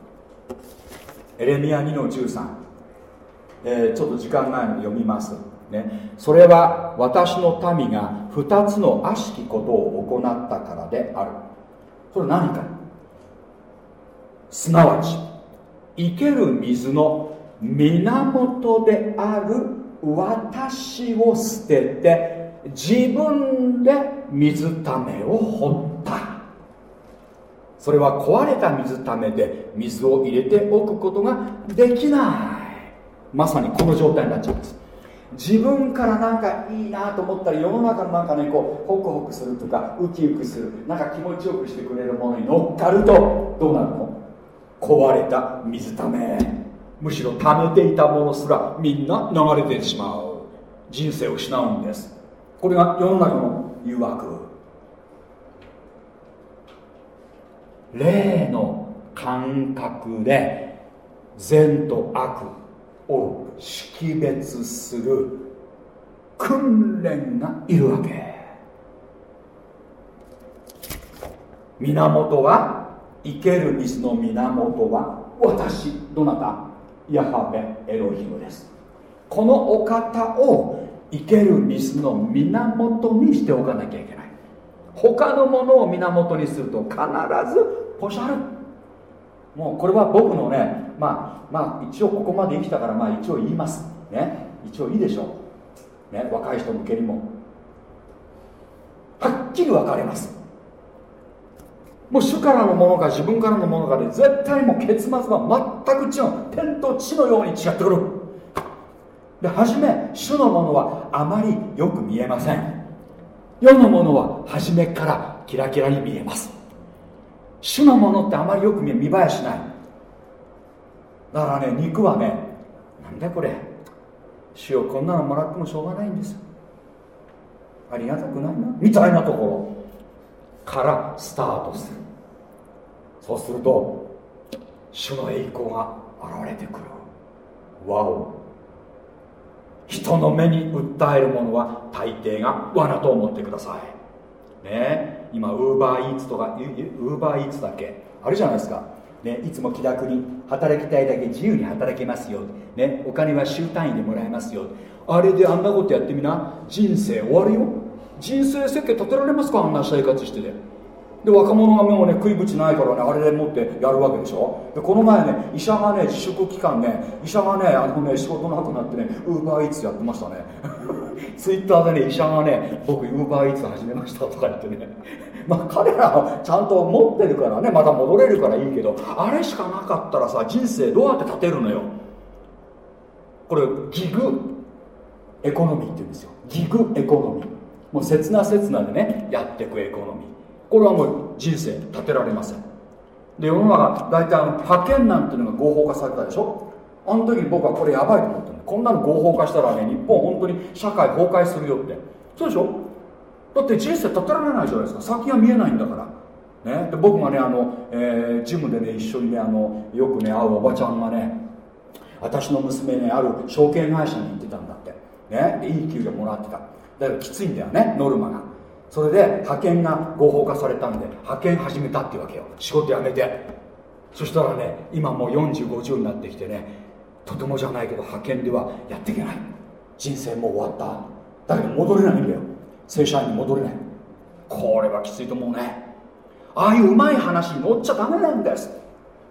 エレミア2の13、えー、ちょっと時間ないので読みます。ね、それは私の民が2つの悪しきことを行ったからである。それ何か。すなわち生ける水の源である私を捨てて自分で水ためを掘った。それは壊れた水ためで水を入れておくことができない。まさにこの状態になっちゃうんです。自分からなんかいいなと思ったら世の中のなんかねこうホクホクするとかウキウキするなんか気持ちよくしてくれるものに乗っかるとどうなるの？壊れた水ため。むしろ溜めていたものすらみんな流れてしまう。人生を失うんです。これが世の中の誘惑。霊の感覚で善と悪を識別する訓練がいるわけ。源は生ける水の源は私どなた？ヤハベエロヒムです。このお方を生ける水の源にしておかなきゃいけない。他のものを源にすると必ずポシャる。もうこれは僕のねまあまあ一応ここまで生きたからまあ一応言います。ね。一応いいでしょう。ね。若い人向けにも。はっきり分かれます。もう主からのものか自分からのものかで絶対もう結末は全く違う。天と地のように違ってくる。で初め主のものはあまりよく見えません。世のものは初めからキラキラに見えます。主のものってあまりよく見栄えしない。だからね肉はねなんだこれ。主をこんなのもらってもしょうがないんです。ありがたくないな。みたいなところ。からスタートする。そうすると主の栄光が現れてくる。わお。人の目に訴えるものは大抵が罠と思ってください。ね。え今ウーバーイーツとかウーバーイーツだけ？あるじゃないですか、ね、いつも気楽に働きたいだけ自由に働けますよ、ね、お金は週単位でもらえますよ。あれであんなことやってみな。人生終わるよ。人生設計立てられますか？あんな生活してて。で若者がもうね食いぶちないからねあれでもってやるわけでしょ？でこの前ね医者がね自粛期間ね医者がねあのね仕事なくなってねウーバーイーツやってましたね。ツイッターでね医者がね僕ウーバーイーツ始めましたとか言ってね。まあ彼らはちゃんと持ってるからねまた戻れるからいいけどあれしかなかったらさ人生どうやって立てるのよ。これギグエコノミーって言うんですよ。ギグエコノミー。もう切な切なでねやっていくエコノミー。これはもう人生立てられません。で世の中大体派遣なんていうのが合法化されたでしょ。あの時に僕はこれやばいと思ったこんなの合法化したらね日本本当に社会崩壊するよって。そうでしょ？だって人生立てられないじゃないですか。先が見えないんだから。ね、で僕がねあの、えー、ジムでね一緒にねあのよくね会うおばちゃんがね私の娘ねある証券会社に行ってたんだって。ね？でいい給料もらってた。だからきついんだよねノルマが。それで派遣が合法化されたんで派遣始めたっていうわけよ。仕事辞めて。そしたらね今もう4050になってきてねとてもじゃないけど派遣ではやっていけない。人生もう終わった。だけど戻れないんだよ。正社員に戻れない。これはきついと思うね。ああいううまい話に乗っちゃダメなんです。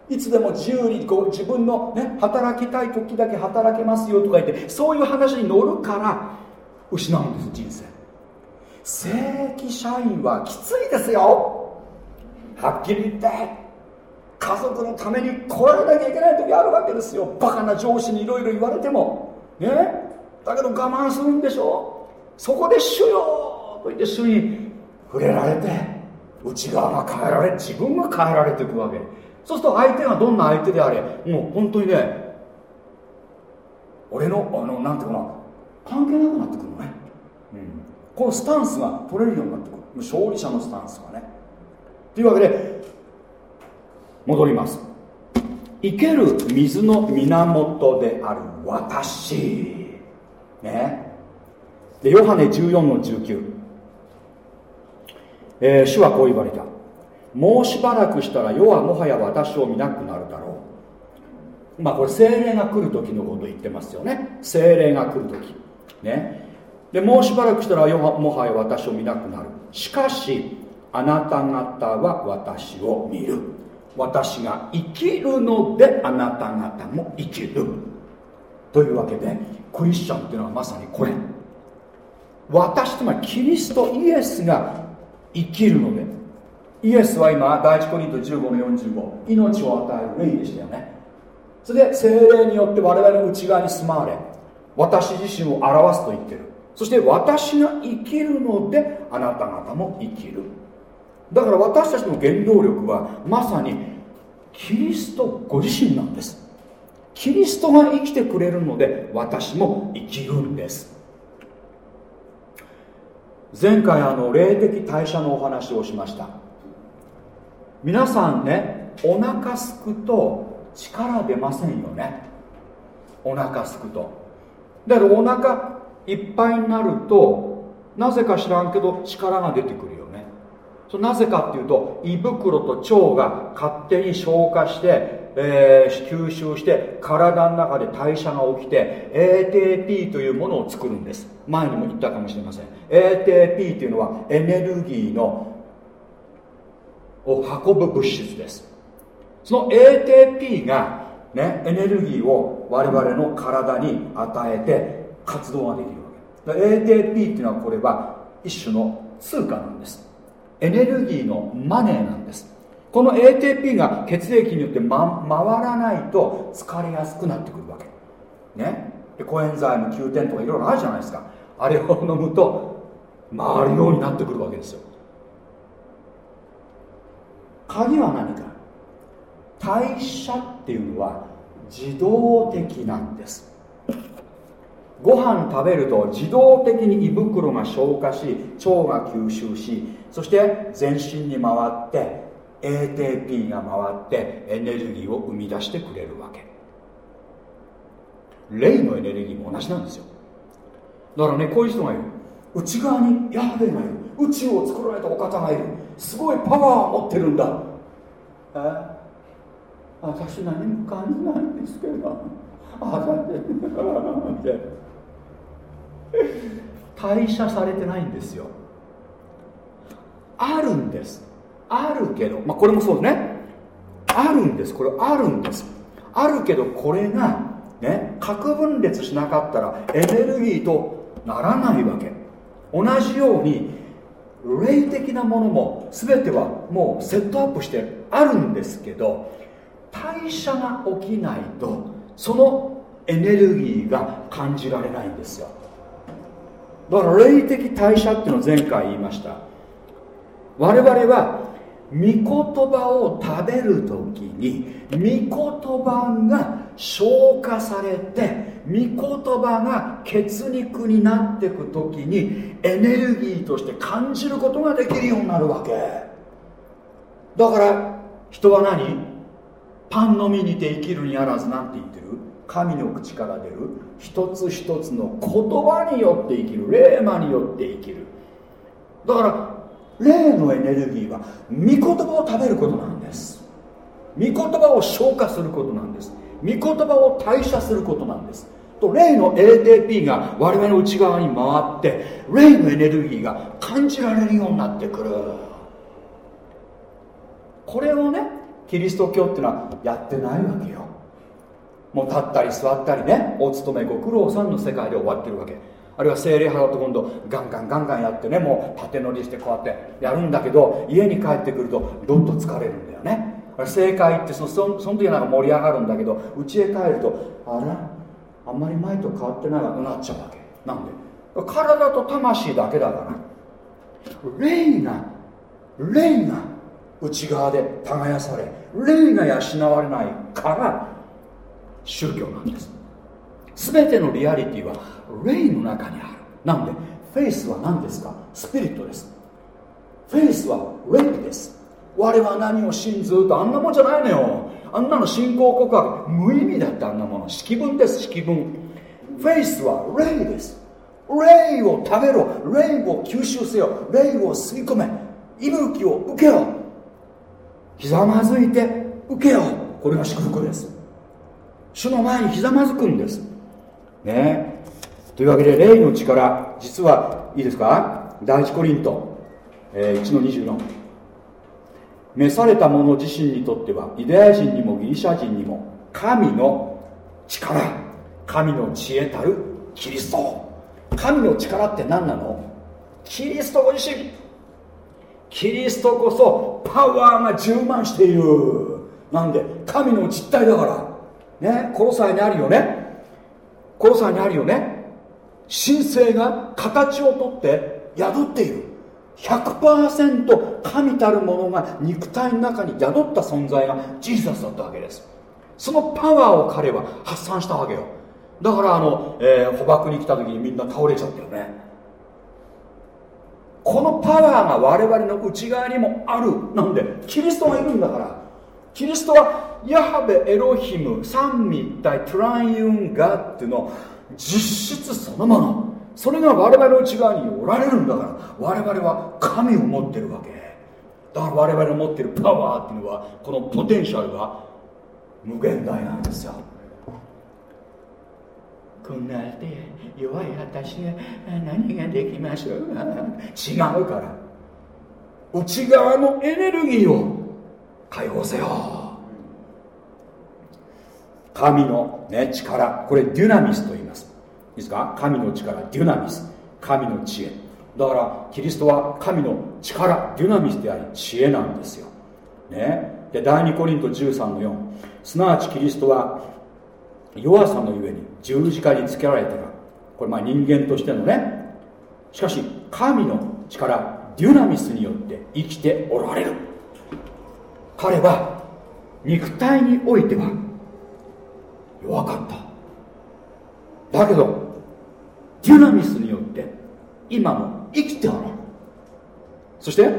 いつでも自由にこう自分の、ね、働きたい時だけ働けますよとか言ってそういう話に乗るから失うんです人生。正規社員はきついですよ。はっきり言って。家族のために来られなきゃいけない時あるわけですよ。バカな上司にいろいろ言われても。ね？だけど我慢するんでしょ？そこで「主よ」と言って主に触れられて内側が変えられ自分が変えられていくわけ。そうすると相手がどんな相手であれもう本当にね俺のあのなんていうかな。関係なくなってくるのね、うん、このスタンスが取れるようになってくる。勝利者のスタンスがね。というわけで戻ります。生ける水の源である私。ね。でヨハネ14の19、えー、主はこう言われた。もうしばらくしたら世はもはや私を見なくなるだろう。まあこれ精霊が来る時のこと言ってますよね。精霊が来る時。ね。でもうしばらくしたら世はもはや私を見なくなる。しかしあなた方は私を見る。私が生きるのであなた方も生きる。というわけでクリスチャンっていうのはまさにこれ。私つまキリストイエスが生きるので。イエスは今第一コリント15の45命を与える霊でしたよね。それで精霊によって我々の内側に住まわれ。私自身を表すと言ってる。そして私が生きるのであなた方も生きる。だから私たちの原動力はまさにキリストご自身なんです。キリストが生きてくれるので私も生きるんです。前回あの霊的代謝のお話をしました。皆さんねお腹すくと力出ませんよね。お腹すくと。だからお腹いっぱいになるとなぜか知らんけど力が出てくるよ。ねそなぜかっていうと胃袋と腸が勝手に消化して、えー、吸収して体の中で代謝が起きて ATP というものを作るんです。前にも言ったかもしれません。ATP というのはエネルギーのを運ぶ物質です。その ATP がねエネルギーを我々の体に与えて活動ができるわけ。ATP っていうのはこれは一種の通貨なんです。エネルギーのマネーなんです。この ATP が血液によって、ま、回らないと疲れやすくなってくるわけ。ね。でコエンザイム9点とかいろいろあるじゃないですか。あれを飲むと回るようになってくるわけですよ。鍵は何か。代謝っていうのは自動的なんです。ご飯食べると自動的に胃袋が消化し腸が吸収しそして全身に回って ATP が回ってエネルギーを生み出してくれるわけ。霊のエネルギーも同じなんですよ。だからねこういう人がいる。内側にヤハベがいる。宇宙を作られたお方がいる。すごいパワーを持ってるんだ。え？私何も感じないんですけど。あだって代謝されてないんですよ。あるんです。あるけど。まあこれもそうね。あるんです。これあるんです。あるけどこれがね核分裂しなかったらエネルギーとならないわけ。同じように霊的なものも全てはもうセットアップしてあるんですけど代謝が起きないとそのエネルギーが感じられないんですよ。だから霊的代謝っていうのを前回言いました。我々は御言葉を食べる時に御言葉が消化されて御言葉が血肉になっていく時にエネルギーとして感じることができるようになるわけ。だから人は何？パンのみにて生きるにあらずなんて言ってる？神の口から出る？一つ一つの言葉によって生きる。霊魔によって生きる。だから霊のエネルギーは御言葉を食べることなんです。御言葉を消化することなんです。御言葉を代謝することなんです。と霊の ATP が我々の内側に回って霊のエネルギーが感じられるようになってくる。これをねキリスト教っていうのはやってないわけよ。もう立ったり座ったりねお勤めご苦労さんの世界で終わってるわけ。あるいは精霊派だと今度ガンガンガンガンやってねもう縦乗りしてこうやってやるんだけど家に帰ってくるとどんどん疲れるんだよね。正解ってそのそその時なんか盛り上がるんだけど家へ帰るとあらあんまり前と変わってないわとなっちゃうわけ。なんで？体と魂だけだから。霊が霊が内側で耕され霊が養われないから宗教なんです。全てのリアリティは霊の中にある。なんでフェイスは何ですか？スピリットです。フェイスは霊です。我は何を信ずとあんなもんじゃないのよ。あんなの信仰告白。無意味だってあんなもの。式文です式文。フェイスは霊です。霊を食べろ。霊を吸収せよ。霊を吸い込め。息吹を受けよひざまずいて受けよこれが祝福です。主の前にひざまずくんです。ね。というわけで霊の力実はいいですか？第一コリント、えー、1の24召された者自身にとってはユダヤ人にもギリシャ人にも神の力神の知恵たるキリスト。神の力って何なの？キリストご自身。キリストこそパワーが充満している。なんで神の実体だから。ねコロサイにあるよね。コロサイにあるよね。神聖が形をとって宿っている。100%神たるものが肉体の中に宿った存在がジーザスだったわけです。そのパワーを彼は発散したわけよ。だからあの、えー、捕獲に来た時にみんな倒れちゃったよね。このパワーが我々の内側にもある。なんでキリストがいるんだから。キリストはヤハベエロヒム三位一体トライユンガットの実質そのもの。それが我々の内側におられるんだから我々は神を持ってるわけ。だから我々の持ってるパワーっていうのはこのポテンシャルが無限大なんですよ。こんなで弱い私が何ができましょう違うから。内側のエネルギーを解放せよ。神の、ね、力。これデュナミスと言います。いいですか？神の力デュナミス。神の知恵。だからキリストは神の力デュナミスであり知恵なんですよ、ね、で第2コリント13の4すなわちキリストは弱さのゆえに十字架につけられたがこれまあ人間としてのね。しかし神の力デュナミスによって生きておられる。彼は肉体においては弱かった。だけどデュナミスによって今も生きておる。そして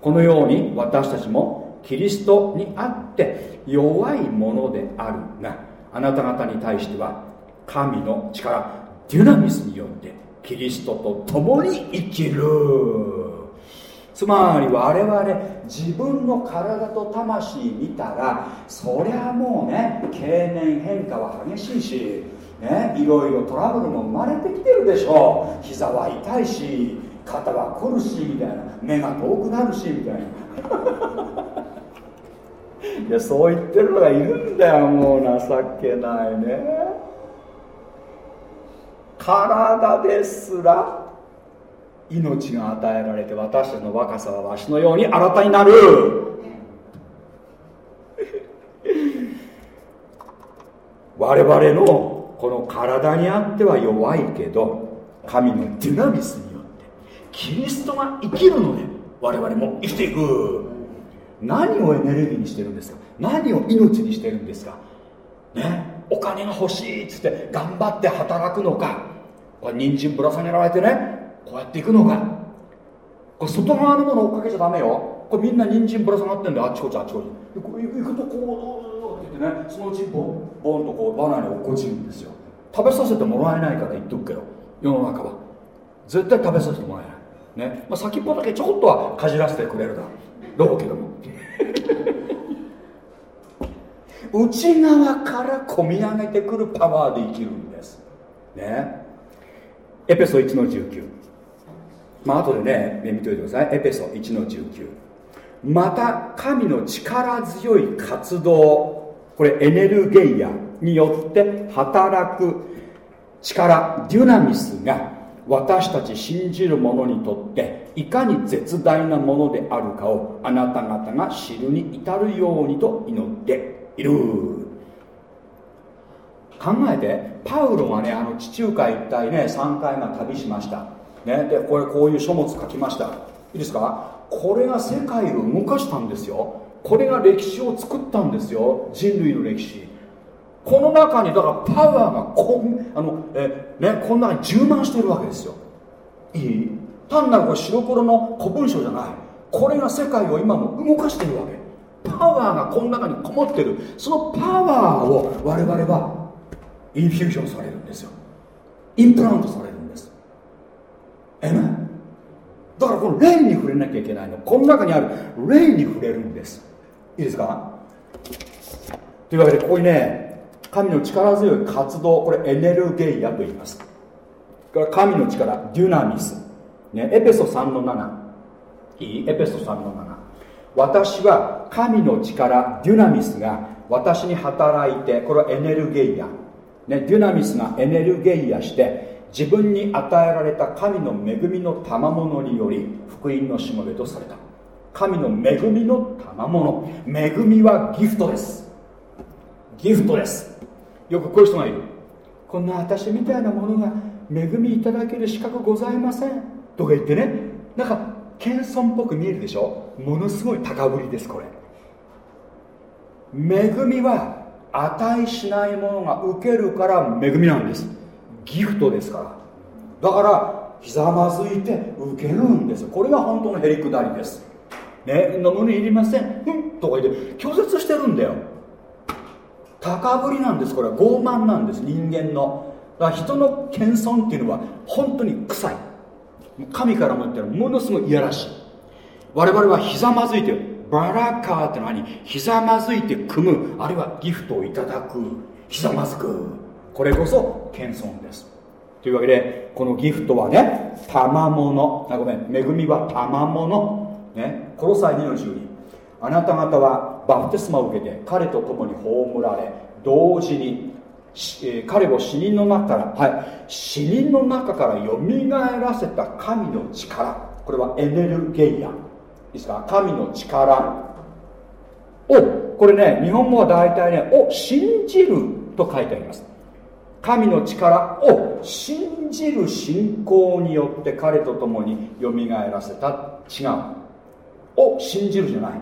このように私たちもキリストにあって弱いものであるがあなた方に対しては神の力デュナミスによってキリストと共に生きる。つまり我々自分の体と魂見たらそりゃもうね経年変化は激しいしね、いろいろトラブルも生まれてきてるでしょう。膝は痛いし肩は凝るしみたいな目が遠くなるしみたいな。いやそう言ってるのがいるんだよもう情けないね。体ですら命が与えられて私たちの若さはわしのように新たになる。我々のこの体にあっては弱いけど神のデュナミスによってキリストが生きるので我々も生きていく。何をエネルギーにしてるんですか？何を命にしてるんですか？ね？お金が欲しいっつって頑張って働くのか。これ人参ぶら下げられてね。こうやっていくのか。これ外側のものを追っかけちゃダメよ。これみんな人参ぶら下がってんであっちこっちあっちこっち。行くとこうって言ってね。そのうちボンボンとこう罠に落っこちるんですよ。食べさせてもらえないから言っとくけど世の中は。絶対食べさせてもらえない。ね、まあ、先っぽだけちょこっとはかじらせてくれるだろう。けども。内側から込み上げてくるパワーで生きるんです。ね。エペソ1の19まあ後でね見ておいてください。エペソ1の19また神の力強い活動。これエネルゲイアによって働く力デュナミスが私たち信じる者にとっていかに絶大なものであるかをあなた方が知るに至るようにと祈っている。考えてパウロがねあの地中海一帯ね3回が旅しました、ね、でこれこういう書物書きました。いいですか？これが世界を動かしたんですよ。これが歴史を作ったんですよ。人類の歴史。この中にだからパワーがこあのえ、ね、この中に充満してるわけですよ。いい？単なるこれ白黒の古文書じゃない。これが世界を今も動かしてるわけ。パワーがこの中にこもってる。そのパワーを我々はインフュージョンされるんですよ。インプラントされる。え？めだからこの霊に触れなきゃいけないの。この中にある。霊に触れるんです。いいですか？というわけでここにね神の力強い活動これエネルゲイアと言います。から神の力デュナミス、ね、エペソ3の7いい？エペソ3の7私は神の力デュナミスが私に働いてこれはエネルゲイア、ね、デュナミスがエネルゲイアして自分に与えられた神の恵みの賜物により福音のしもべとされた。神の恵みの賜物。恵みはギフトです。ギフトです。よくこういう人がいる。こんな私みたいなものが恵みいただける資格ございません。とか言ってね。なんか謙遜っぽく見えるでしょ。ものすごい高ぶりですこれ。恵みは値しないものが受けるから恵みなんです。ギフトですから。だからひざまずいて受けるんですこれが本当のへりくだりです。ね飲むにいりません。うんとか言って拒絶してるんだよ。高ぶりなんですこれは。傲慢なんです人間の。だから人の謙遜っていうのは本当に臭い。神からも言ったらものすごいいやらしい。我々はひざまずいてバラカーってのにひざまずいて組むあるいはギフトをいただくひざまずく。これこそ謙遜です。というわけでこのギフトはね賜物。あごめん恵みは賜物。ねコロサイ2の12あなた方はバプテスマを受けて彼と共に葬られ同時にえー、彼を死人の中から、はい、死人の中からよみがえらせた神の力。これはエネルゲイア。いいですか？神の力。をこれね日本語は大体ねを信じると書いてあります。神の力を信じる信仰によって彼と共によみがえらせた。違う。を信じるじゃない。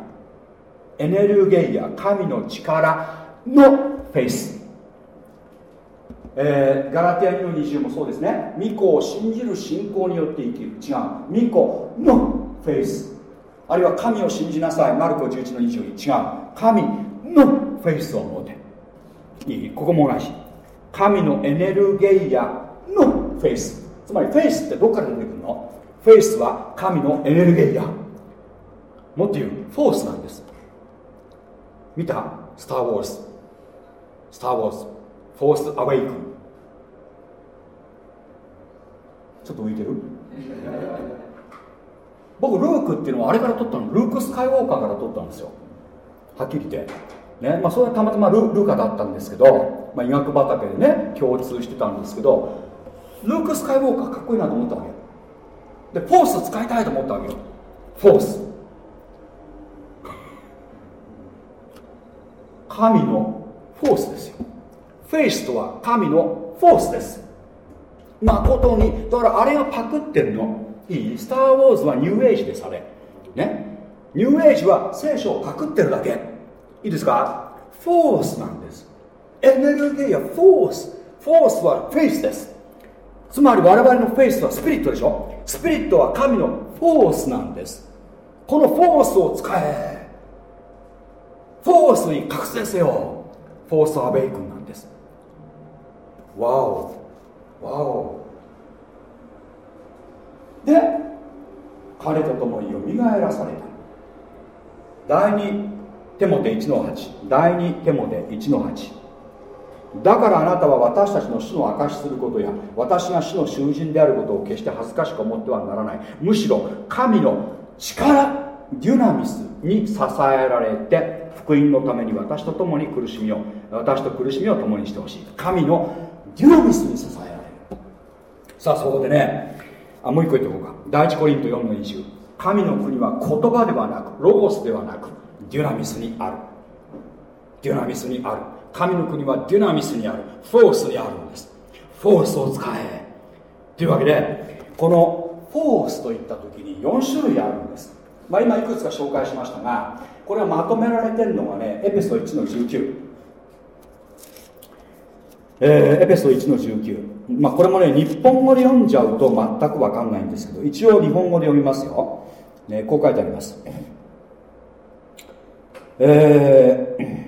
エネルゲイア神の力のフェイス。えー、ガラティア2の20もそうですね。御子を信じる信仰によって生きる。違う。巫女のフェイス。あるいは神を信じなさい。マルコ11の22違う。神のフェイスを持て。いい。ここも同じ。神のエネルゲイアのフェイス。つまりフェイスってどっから出てくるの？フェイスは神のエネルゲイア。もっと言うフォースなんです。見た？スター・ウォーズスター・ウォーズフォースアウェイクちょっと浮いてる？僕ルークっていうのはあれから撮ったの。ルーク・スカイウォーカーから撮ったんですよ。はっきり言って。ね。まあ、それはたまたまルルーカだったんですけど、まあ、医学畑でね共通してたんですけどルーク・スカイウォーカーかっこいいなと思ったわけでフォース使いたいと思ったわけよ。 force。神の force ですよ。 faith とは神の force です。誠にだからあれがパクってるの。いい？スター・ウォーズはニューエイジですあれ。ね？ニューエイジは聖書をパクってるだけ。いいですか？フォースなんです。エネルギーやフォースフォースはフェイスです。つまり我々のフェイスはスピリットでしょ？スピリットは神のフォースなんです。この force を使え。 force に覚醒せよ。 Force Awaken なんです。わお。わお。で彼と共によみがえらされた。第2テモテ1の8第2テモテ1の8だからあなたは私たちの死の証しすることや私が死の囚人であることを決して恥ずかしく思ってはならない。むしろ神の力デュナミスに支えられて福音のために私と共に苦しみを私と苦しみを共にしてほしい。神のデュナミスに支えられる。さあそこでねあもう一個言っておこうか。第一コリント4の20神の国は言葉ではなくロゴスではなくデュナミスにある。デュナミスにある。神の国はデュナミスにある。フォースにあるんです。フォースを使え。というわけでこのフォースといった時に4種類あるんです、まあ、今いくつか紹介しましたがこれはまとめられてるのがねエペソ1の19えー、エペソ1の19、まあ、これもね日本語で読んじゃうと全く分かんないんですけど一応日本語で読みますよ、ね、こう書いてあります。えー、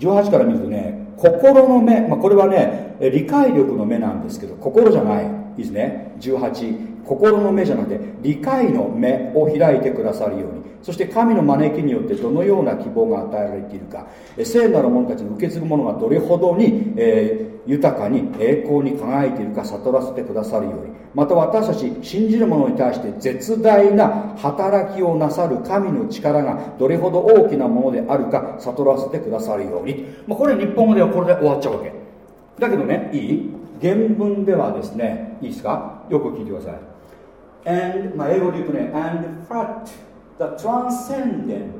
18から見るとね心の目、まあ、これはね理解力の目なんですけど心じゃない。いいですね。18心の目じゃなくて理解の目を開いてくださるように。そして神の招きによってどのような希望が与えられているか。聖なる者たちの受け継ぐ者がどれほどに、えー、豊かに栄光に輝いているか悟らせてくださるように。また私たち信じる者に対して絶大な働きをなさる神の力がどれほど大きなものであるか悟らせてくださるように、まあ、これ日本語ではこれで終わっちゃうわけ。だけどねいい原文ではですねいいですか？よく聞いてください。And まあ英語で言うとね and fat the transcendent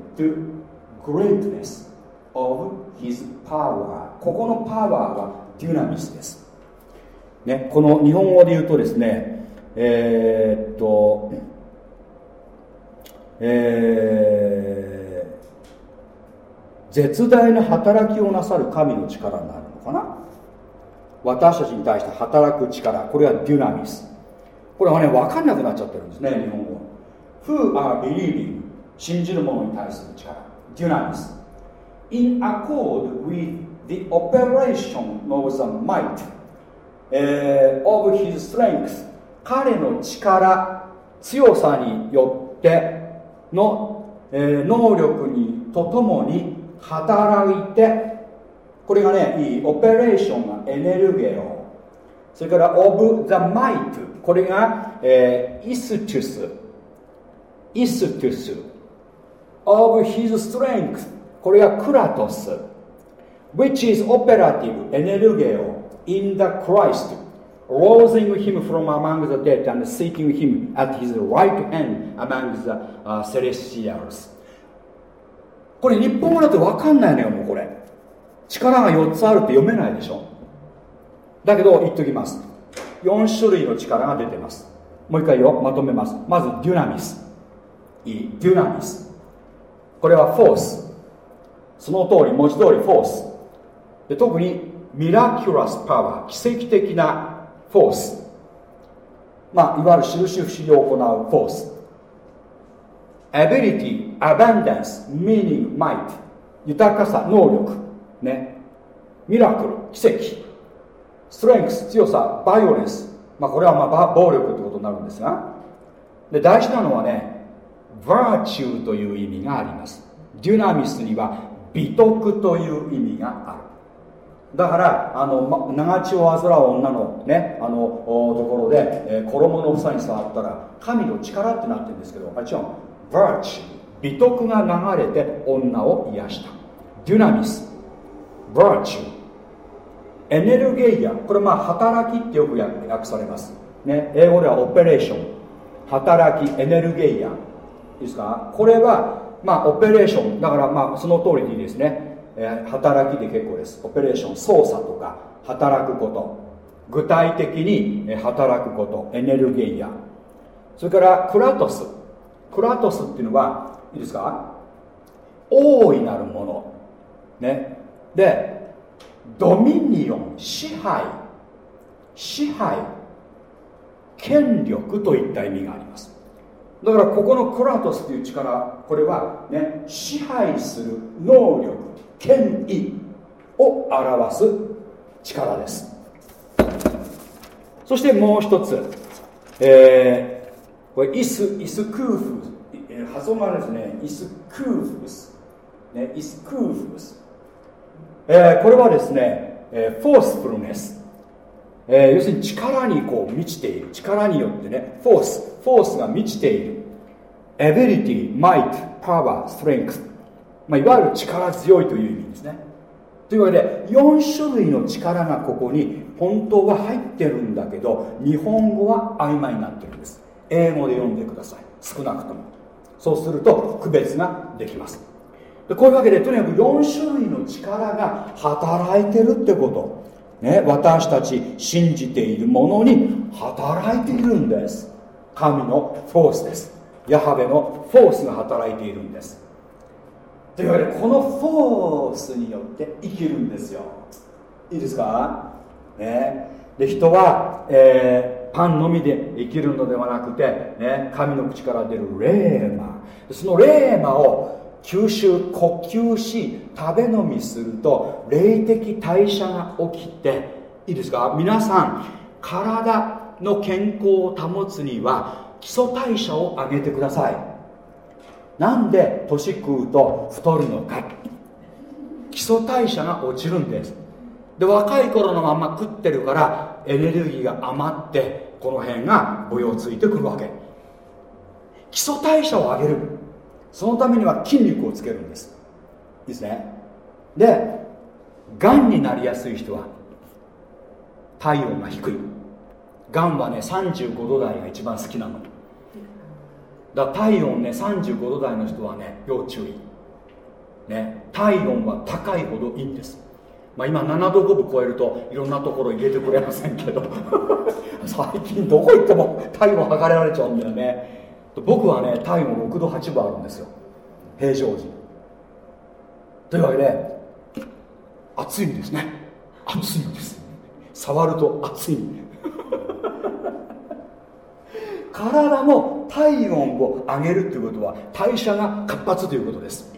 greatness of his power ここのパワーはデュナミスです、ね、この日本語で言うとですねえー、っとえー、絶大な働きをなさる神の力になるのかな？私たちに対して働く力。これはデュナミス。これはね分かんなくなっちゃってるんですね日本語 Who are believing? 信じる者に対する力。デュナミス。In accord with the operation of the might、uh, of his strength 彼の力強さによっての、えー、能力にとともに働いてこれがねいいオペレーションがエネルゲオそれから of the might これが、えー、イストゥスイストゥス of his strength これがクラトス。which is operative エネルゲオ in the Christ raising him from among the dead and seating him at his right hand among the、uh, celestials. これ日本語だと分かんないのよもうこれ。力が4つあるって読めないでしょ。だけど言っときます。4種類の力が出てます。もう一回よまとめます。まずデュナミス。いいデュナミス。これはフォース。その通り文字通りフォース。で特にミラキュラスパワー奇跡的なフォースまあいわゆる印不思議を行うフォース ability abundance meaning might 豊かさ能力。ね。ミラクル奇跡。ストレングス強さバイオレンスまあこれはまあ暴力ってことになるんですが。で大事なのはねバーチューという意味があります。デュナミスには美徳という意味があるだからあの、ま長血を患う女のねあのところで、えー、衣の房に触ったら神の力ってなってるんですけどあ違う。バーチュー美徳が流れて女を癒した。デュナミスバーチューエネルゲイア。これまあ働きってよく訳されます、ね、英語ではオペレーション。働きエネルゲイア。いいですか？これはまあオペレーション。だからまあその通りでいいですね、え、働きで結構です。オペレーション操作とか働くこと。具体的に働くこと。エネルゲイアそれからクラトス。クラトスっていうのはいいですか？大いなるもの。ね。でドミニオン支配。支配。権力といった意味があります。だからここのクラトスという力これはね支配する能力。権威を表す力です。そしてもう一つ、えー、これイスイスクーフ発音がですね。イスクーフス、ね、イスクーフス、えー、これはですね、えー、フォースフルネス、えー、要するに力にこう満ちている。力によってねフォースフォースが満ちている。ability, might, power, strength、まあ、いわゆる力強いという意味ですね。というわけで4種類の力がここに本当は入ってるんだけど日本語は曖昧になってるんです。英語で読んでください。少なくとも。そうすると区別ができます。でこういうわけでとにかく4種類の力が働いてるってこと。ね、私たち信じているものに働いているんです。神のフォースです。ヤハベのフォースが働いているんです。といわけでこのフォースによって生きるんですよ。いいですか？ね。で人は、えー、パンのみで生きるのではなくて、ね、神の口から出るレーマそのレーマを吸収呼吸し食べ飲みすると霊的代謝が起きていいですか？皆さん体の健康を保つには基礎代謝を上げてください。なんで年食うと太るのか。基礎代謝が落ちるんです。で若い頃のまま食ってるからエネルギーが余ってこの辺がぼよついてくるわけ。基礎代謝を上げる。そのためには筋肉をつけるんです。いいですね。でがんになりやすい人は体温が低い。がんはね35度台が一番好きなの。だ体温ね35度台の人はね要注意。ね体温は高いほどいいんです。まあ今7度5分超えるといろんなところ入れてくれませんけど。最近どこ行っても体温測られちゃうんだよね。僕はね体温6度8分あるんですよ。平常時。というわけで暑いんですね。暑いんです。触ると暑い。体も体温を上げるということは代謝が活発ということです。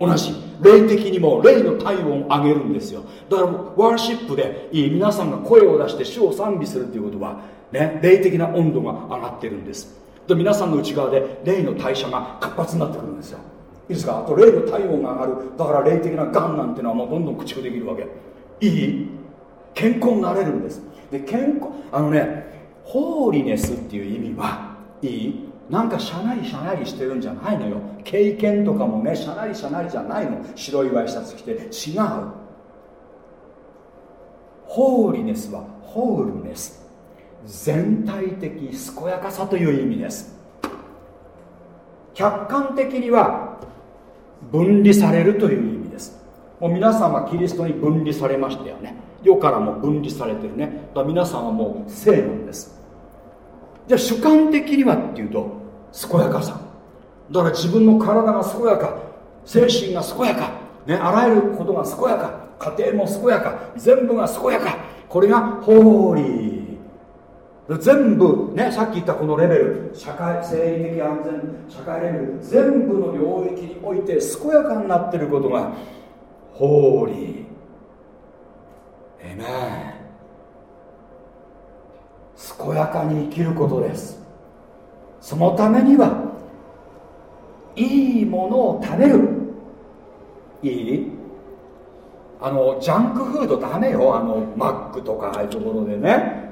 同じ霊的にも霊の体温を上げるんですよ。だからワーシップでいい皆さんが声を出して主を賛美するということはね霊的な温度が上がってるんです。で皆さんの内側で霊の代謝が活発になってくるんですよ。いいですか？あと霊の体温が上がる。だから霊的ながんなんてのはもうどんどん駆逐できるわけ。いい？健康になれるんです。で健康あのねホーリネスっていう意味はいい？なんかしゃなりしゃなりしてるんじゃないのよ。経験とかもねしゃなりしゃなりじゃないの。白いワイシャツ着て違う。ホーリネスはホールネス。全体的健やかさという意味です。客観的には分離されるという意味です。もう皆さんはキリストに分離されましたよね。世からも分離されてるね。だから皆さんはもう聖なんです。じゃあ主観的にはっていうと健やかさ。だから自分の体が健やか精神が健やか、ね、あらゆることが健やか家庭も健やか全部が健やか。これがホーリー。全部ねさっき言ったこのレベル。社会生理的安全社会レベル。全部の領域において健やかになってることがホーリー。えめ健やかに生きることです。そのためにはいいものを食べる。いい？あのジャンクフードダメよ。あのマックとかああいうところでね。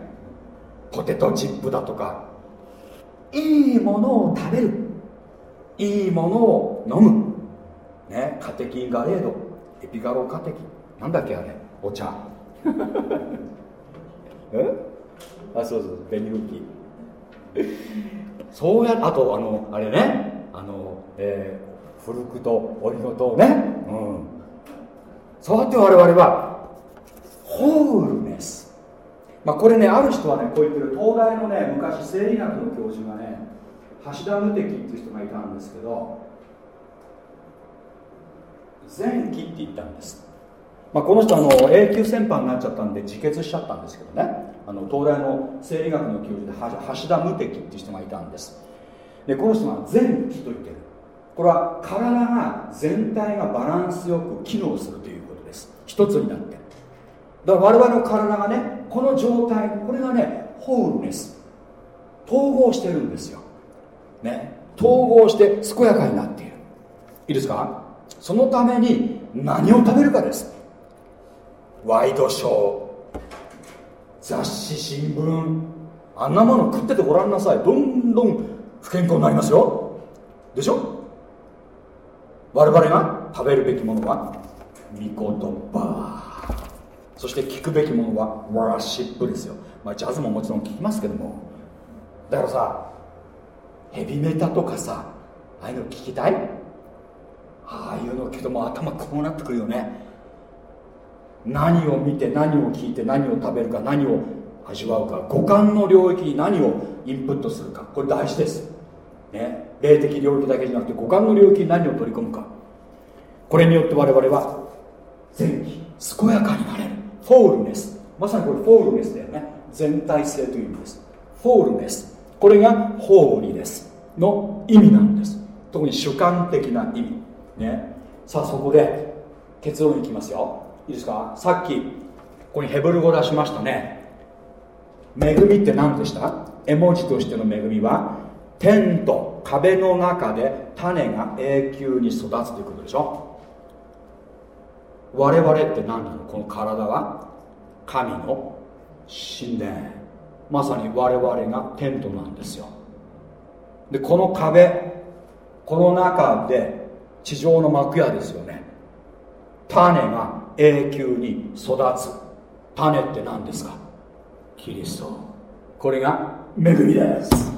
ポテトチップだとか。いいものを食べる。いいものを飲む。ね。カテキンガレード。エピガロカテキ。ンなんだっけあれ。お茶。え？あそうそう紅吹そうやあとあのあれね。あの、えー、フルクとオリゴ糖ね。うん。そうやって我々はホールネス。まあ、これねある人はねこう言ってる東大のね昔生理学の教授がね橋田無敵っていう人がいたんですけど前期って言ったんです、まあ、この人あの永久戦犯になっちゃったんで自決しちゃったんですけどね。あの東大の生理学の教授で橋田無敵っていう人がいたんです。でこの人が全気と言ってる。これは体が全体がバランスよく機能するということです。一つになって。だから我々の体がねこの状態これがねホールネス統合してるんですよ。ね。統合して健やかになっている。いいですか？そのために何を食べるかです。ワイドショー。雑誌新聞。あんなもの食っててごらんなさい。どんどん不健康になりますよ。でしょ？我々が食べるべきものは御言葉。そして聞くべきものはワーシップですよ。まあジャズももちろん聞きますけども。だからさヘビメタとかさああいうの聞きたい？ああいうのけども頭こうなってくるよね。何を見て何を聞いて何を食べるか何を味わうか五感の領域に何をインプットするか。これ大事です。ね。霊的領域だけじゃなくて五感の領域に何を取り込むか。これによって我々は全き健やかになれる。 wholeness。まさにこれ wholeness だよね。全体性という意味です。 wholeness。これが holy です。の意味なんです。特に主観的な意味。ね。さあそこで結論いきますよ。いいですか？さっきここにヘブル語出しましたね。恵みって何でした？絵文字としての恵みはテント壁の中で種が永久に育つということでしょ？我々って何なの？この体は？神の神殿。まさに我々がテントなんですよ。でこの壁この中で地上の幕屋ですよね。種が永久に育つ種って何ですか？キリスト。これが恵みです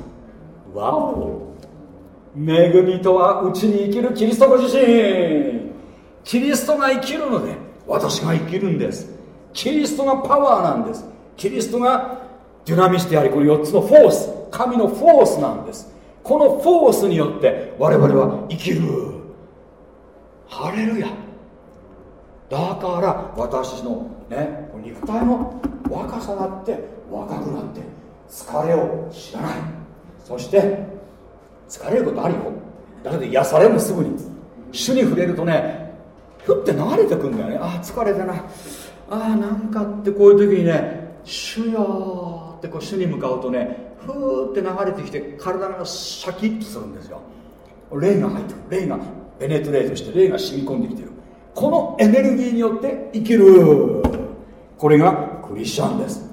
わお恵みとはうちに生きるキリストご自身。キリストが生きるので私が生きるんです。キリストがパワーなんです。キリストがデュナミスでありこの4つのフォース。神のフォースなんです。このフォースによって我々は生きる。ハレルヤだから私のね肉体の若さだって若くなって疲れを知らない。そして疲れることあるよ。だけど癒されるのすぐに。主に触れるとねふって流れてくんだよね。ああ疲れたな。いああなんかってこういう時にね主よってこう主に向かうとねふーって流れてきて体がシャキッとするんですよ。霊が入ってる。霊がペネトレートして霊が染み込んできてる。このエネルギーによって生きる。これがクリスチャンです。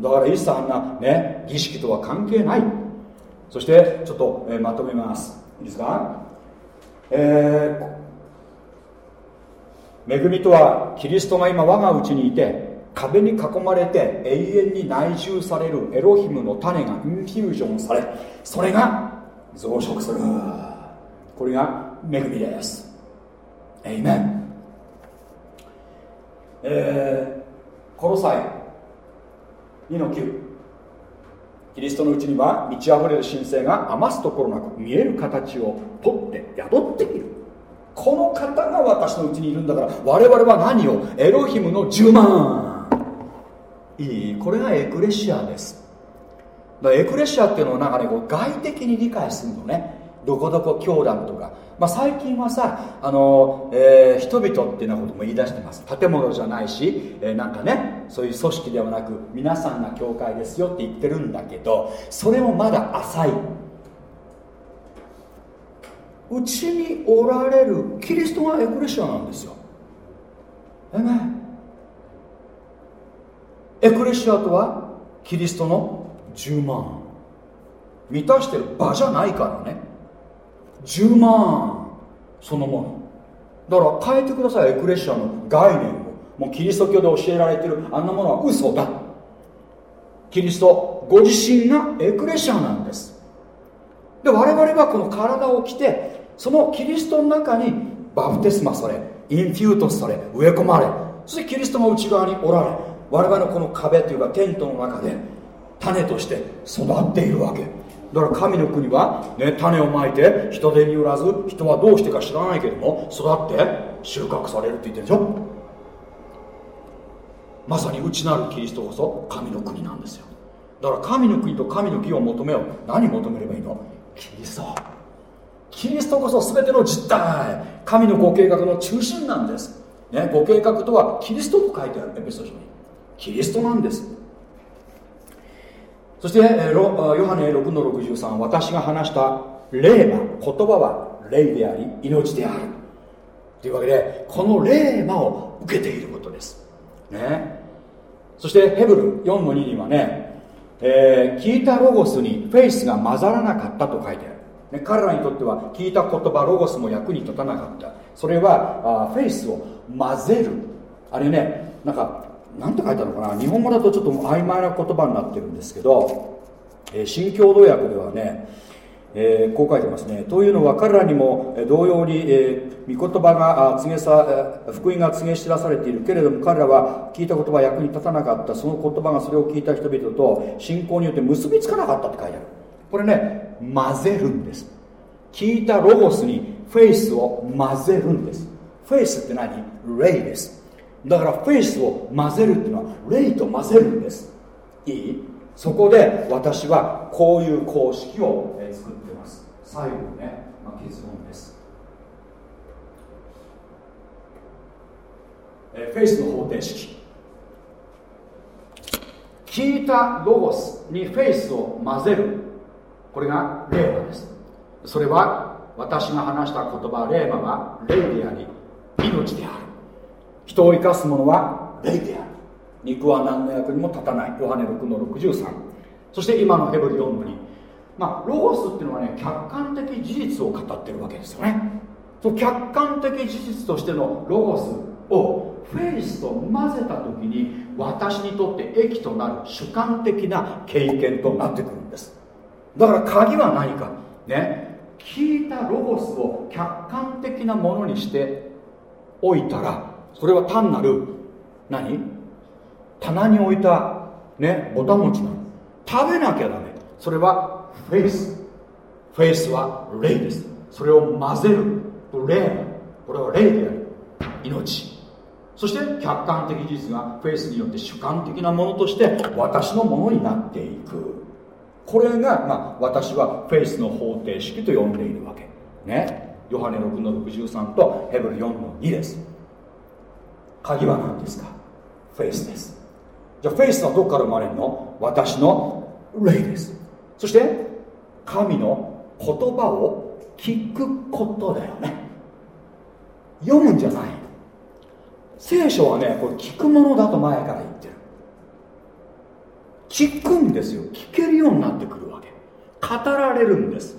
だから一切あんなね儀式とは関係ない。そしてちょっと、えー、まとめます。いいですか？えー、恵みとはキリストが今我がうちにいて壁に囲まれて永遠に内住されるエロヒムの種がインフュージョンされそれが増殖する。これが恵みです。エイメンえー、コロサイ2の9キリストのうちには満ち溢れる神聖が余すところなく見える形をとって宿っている。この方が私のうちにいるんだから我々は何を？エロヒムの10万いいこれがエクレシアです。だエクレシアっていうのをなんかねこう外的に理解するのね。どこどこ教団とか、まあ、最近はさあの、えー、人々っていうようなことも言い出してます。建物じゃないし、えー、なんかねそういう組織ではなく皆さんが教会ですよって言ってるんだけどそれもまだ浅い。うちにおられるキリストがエクレシアなんですよ。えね。エクレシアとはキリストの10万。満たしてる場じゃないからね。10万そのもの。だから変えてくださいエクレシアの概念を。もうキリスト教で教えられてるあんなものは嘘だ。キリストご自身がエクレシアなんです。で我々はこの体を着てそのキリストの中にバプテスマされインフュートされ植え込まれそしてキリストが内側におられ我々のこの壁というかテントの中で種として育っているわけ。だから神の国は、ね、種をまいて人手によらず人はどうしてか知らないけども育って収穫されるって言ってるでしょ？まさに内なるキリストこそ神の国なんですよ。だから神の国と神の義を求めよう。何求めればいいの？キリスト。キリストこそ全ての実体神のご計画の中心なんです、ね、ご計画とはキリストと書いてあるエペソ書に。キリストなんです。そしてえヨハネ6の63私が話した霊魔言葉は霊であり命である。というわけでこの霊魔を受けていることです。ね。そしてヘブル4の2にはね、えー、聞いたロゴスにフェイスが混ざらなかったと書いてある。ね、彼らにとっては聞いた言葉ロゴスも役に立たなかった。それはあフェイスを混ぜる。あれねなんか何て書いてあるのかな？日本語だとちょっと曖昧な言葉になってるんですけど、えー、新共同訳ではね、えー、こう書いてますね。というのは彼らにも同様に、えー、御言葉が告げさ福音が告げ知らされているけれども彼らは聞いた言葉は役に立たなかった。その言葉がそれを聞いた人々と信仰によって結びつかなかったって書いてある。これね混ぜるんです。聞いたロゴスにフェイスを混ぜるんです。フェイスって何？霊です。だからフェイスを混ぜるっていうのは霊と混ぜるんです。いい？そこで私はこういう公式を作ってます。最後のね、まあ、結論です。えフェイスの方程式。聞いたロゴスにフェイスを混ぜる。これが霊馬です。それは私が話した言葉霊馬は霊であり命である。人を生かすものは霊である。肉は何の役にも立たない。ヨハネ6の63そして今のヘブル4の2まあロゴスっていうのはね客観的事実を語ってるわけですよね。その客観的事実としてのロゴスをフェイスと混ぜた時に私にとって益となる主観的な経験となってくるんです。だから鍵は何か。ね。聞いたロゴスを客観的なものにしておいたらそれは単なる何？棚に置いたねぼたもちなの。食べなきゃダメ。それはフェイス。フェイスは霊です。それを混ぜる。霊これは霊である。命。そして客観的事実がフェイスによって主観的なものとして私のものになっていく。これが、まあ、私はフェイスの方程式と呼んでいるわけ。ね？ヨハネ6の63とヘブル4の2です。鍵は何ですか？フェイスです。じゃあフェイスはどこから生まれるの？私の霊です。そして神の言葉を聞くことだよね。読むんじゃない。聖書はねこれ聞くものだと前から言ってる。聞くんですよ。聞けるようになってくるわけ。語られるんです。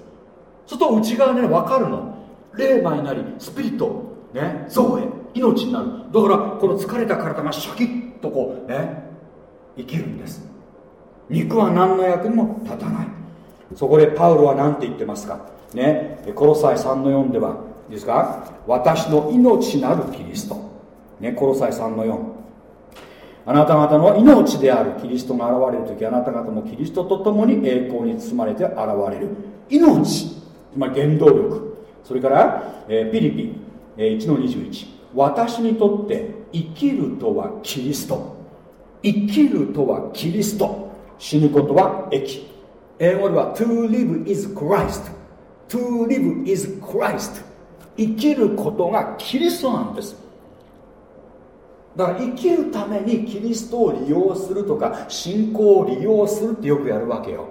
そうすると内側ね分かるの。霊魔になりスピリット。ね造営。命になる。だからこの疲れた体がシャキッとこうね生きるんです。肉は何の役にも立たない。そこでパウロは何て言ってますか？ねコロサイ3の4ではいいですか？私の命なるキリスト。ねコロサイ3の4あなた方の命であるキリストが現れる時あなた方もキリストと共に栄光に包まれて現れる。命。つまり原動力。それから、えー、ピリピ、えー、1の21私にとって生きるとはキリスト。生きるとはキリスト。死ぬことは益。英語では to live is Christ to live is Christ 生きることがキリストなんです。だから生きるためにキリストを利用するとか信仰を利用するってよくやるわけよ。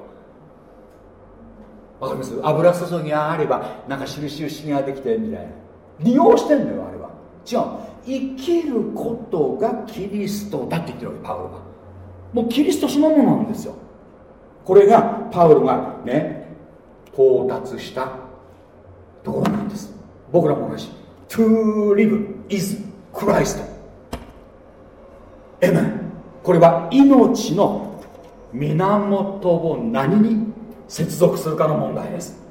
わかります？油注ぎがあればなんか印々ができてみたいな。利用してんのよ違う生きることがキリストだって言ってるわけパウロがもうキリストそのものなんですよ。これがパウロがね到達したところなんです。僕らも同じ。To live is Christ エメンこれは命の源を何に接続するかの問題です。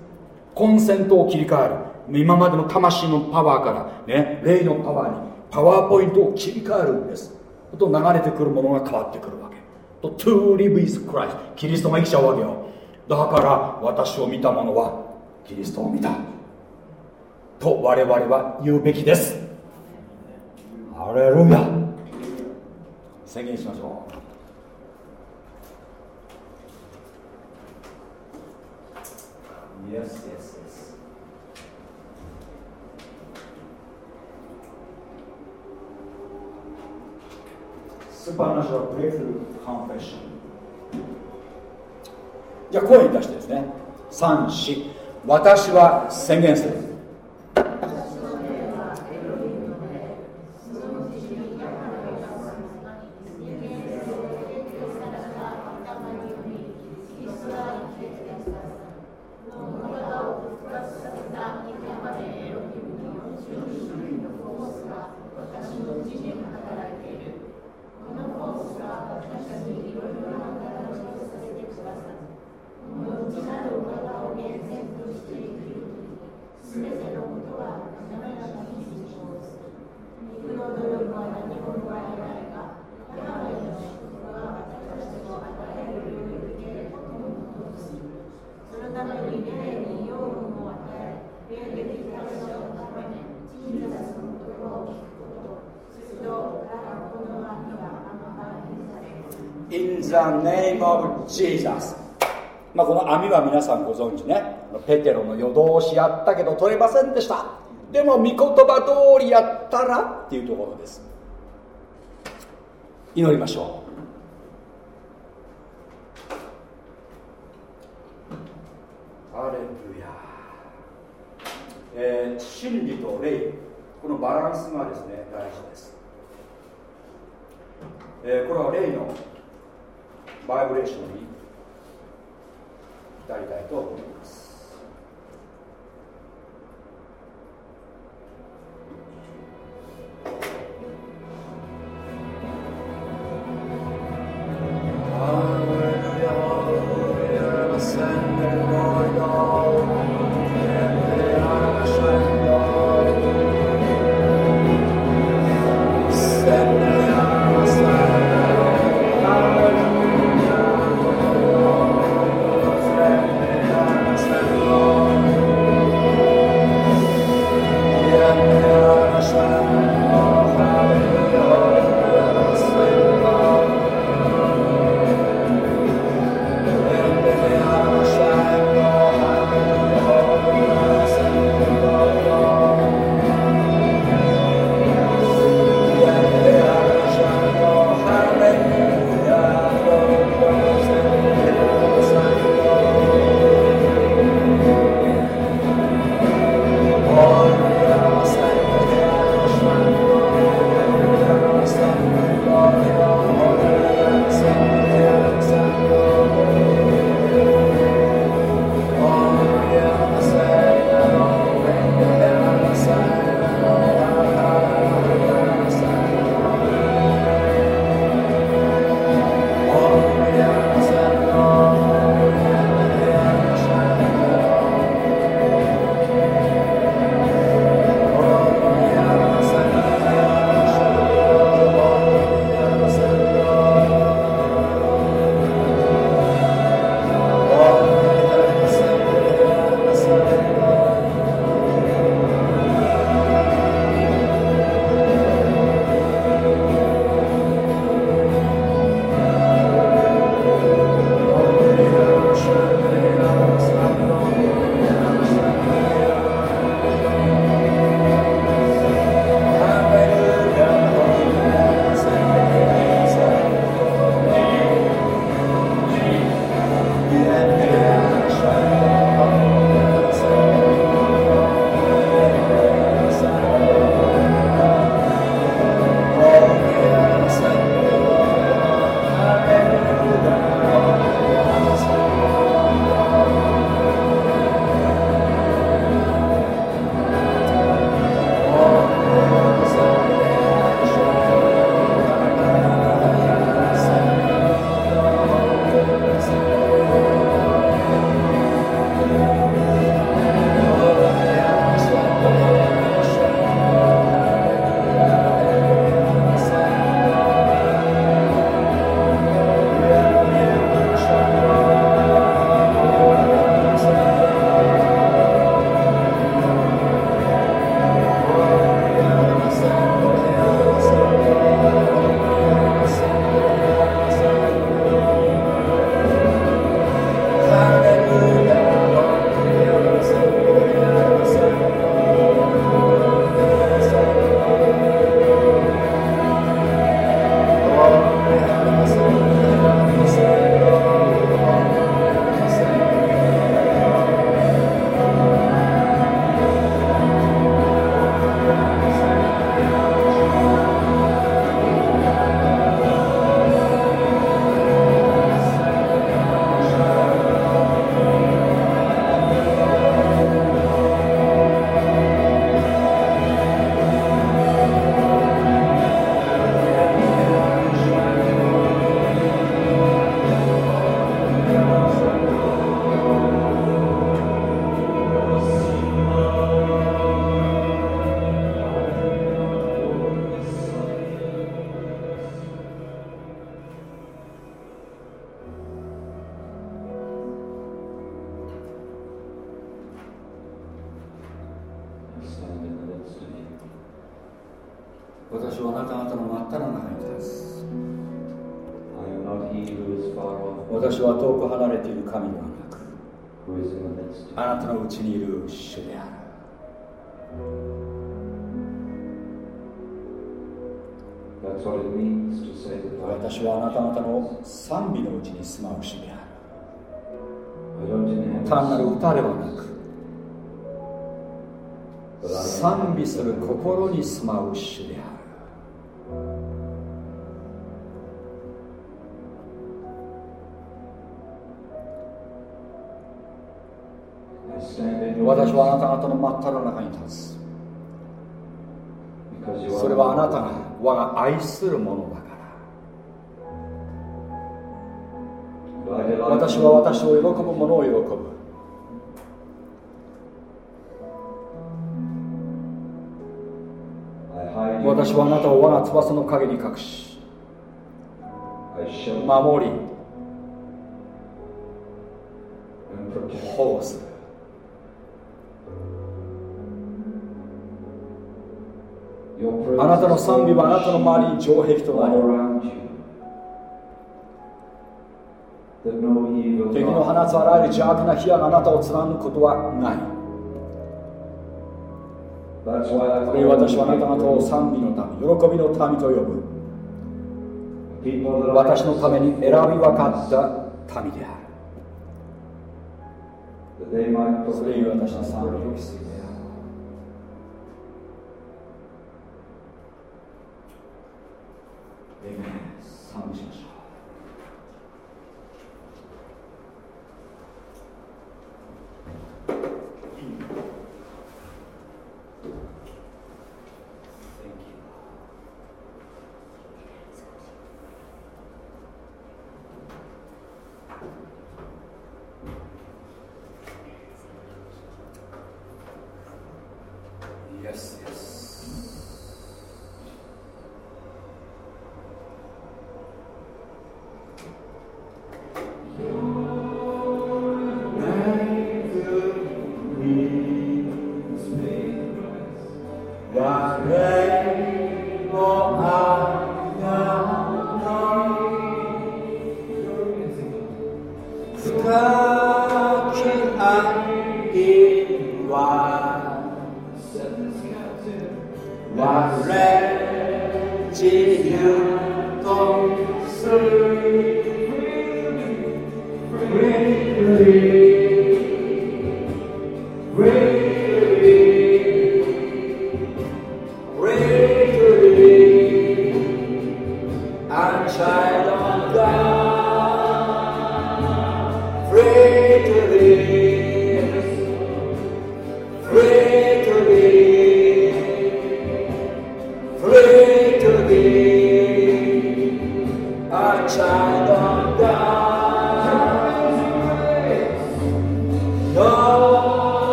コンセントを切り替える。今までの魂のパワーからね霊のパワーにパワーポイントを切り替えるんです。と流れてくるものが変わってくるわけ。と To live is Christ キリストが生きちゃうわけよ。だから私を見た者はキリストを見た。と我々は言うべきです。ハレルヤ。宣言しましょう。Yes, yes, yes. スーパーナショナルプレイスフルカンフェッションじゃあ声に出してですね3、4私は宣言するジーザスまあ、この網は皆さんご存知ね。ペテロの夜通しやったけど取れませんでした。でも御言葉通りやったらっていうところです。祈りましょう。アレルヤ、えー、真理と霊。このバランスがですね大事です、えー、これは霊のバイブレーションに至りたいと思います。まう主である。単なる歌ではなく賛美する心に住まう主である。私はあなた方の真っ只中に立つ。それはあなたが我が愛するも私を喜ぶ者を喜ぶ私はあなたを我が翼の陰に隠し守り保護するあなたの賛美はあなたの周りに城壁となり敵の放つあらゆる邪悪な火矢があなたを貫くことはない。これ私はあなた方を賛美の民喜びの民と呼ぶ。私のために選び分かった民である。それゆえ私の賛美をす。る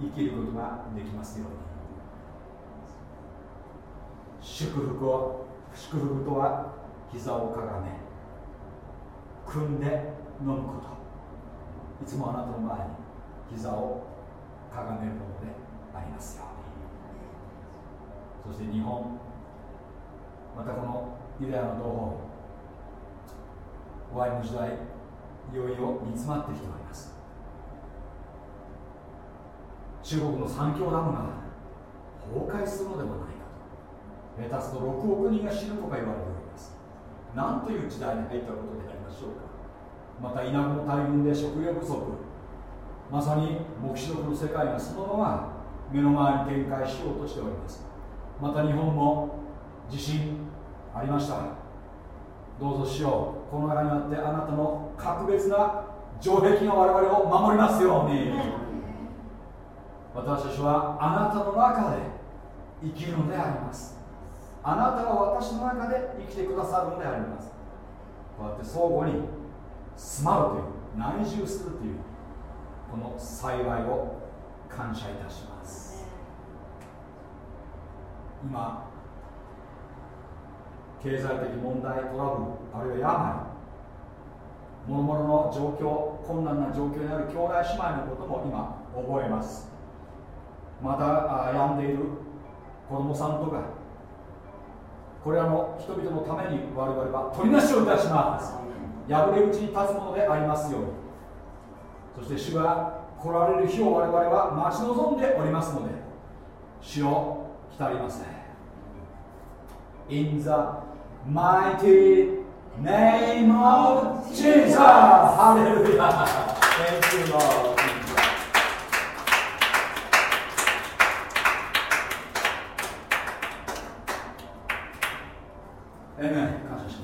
生きることができますように。祝福を祝福とは膝をかがめ組んで飲むこと。いつもあなたの前に膝をかがめるものでありますように。そして日本またこのユダヤの同胞終わりの時代いよいよ煮詰まってきております。中国の三峡ダムが崩壊するのではないかと。下手すと6億人が死ぬとか言われております。なんという時代に入ったことでありましょうか。また稲子の大群で食料不足。まさに黙示録の世界がそのまま目の前に展開しようとしております。また日本も地震ありました。どうぞしよう。この中にあってあなたの格別な城壁が我々を守りますように。私たちはあなたの中で生きるのであります。あなたが私の中で生きてくださるのであります。こうやって相互に住まうという内住するというこの幸いを感謝いたします。今経済的問題トラブルあるいは病もろもろの状況困難な状況にある兄弟姉妹のことも今覚えます。また病んでいる子供さんとかこれらの人々のために我々は取りなしをいたします破れ打ちに立つものでありますようにそして主が来られる日を我々は待ち望んでおりますので主を来りますね In the mighty name of Jesus! Hallelujah! Thank you, Lord.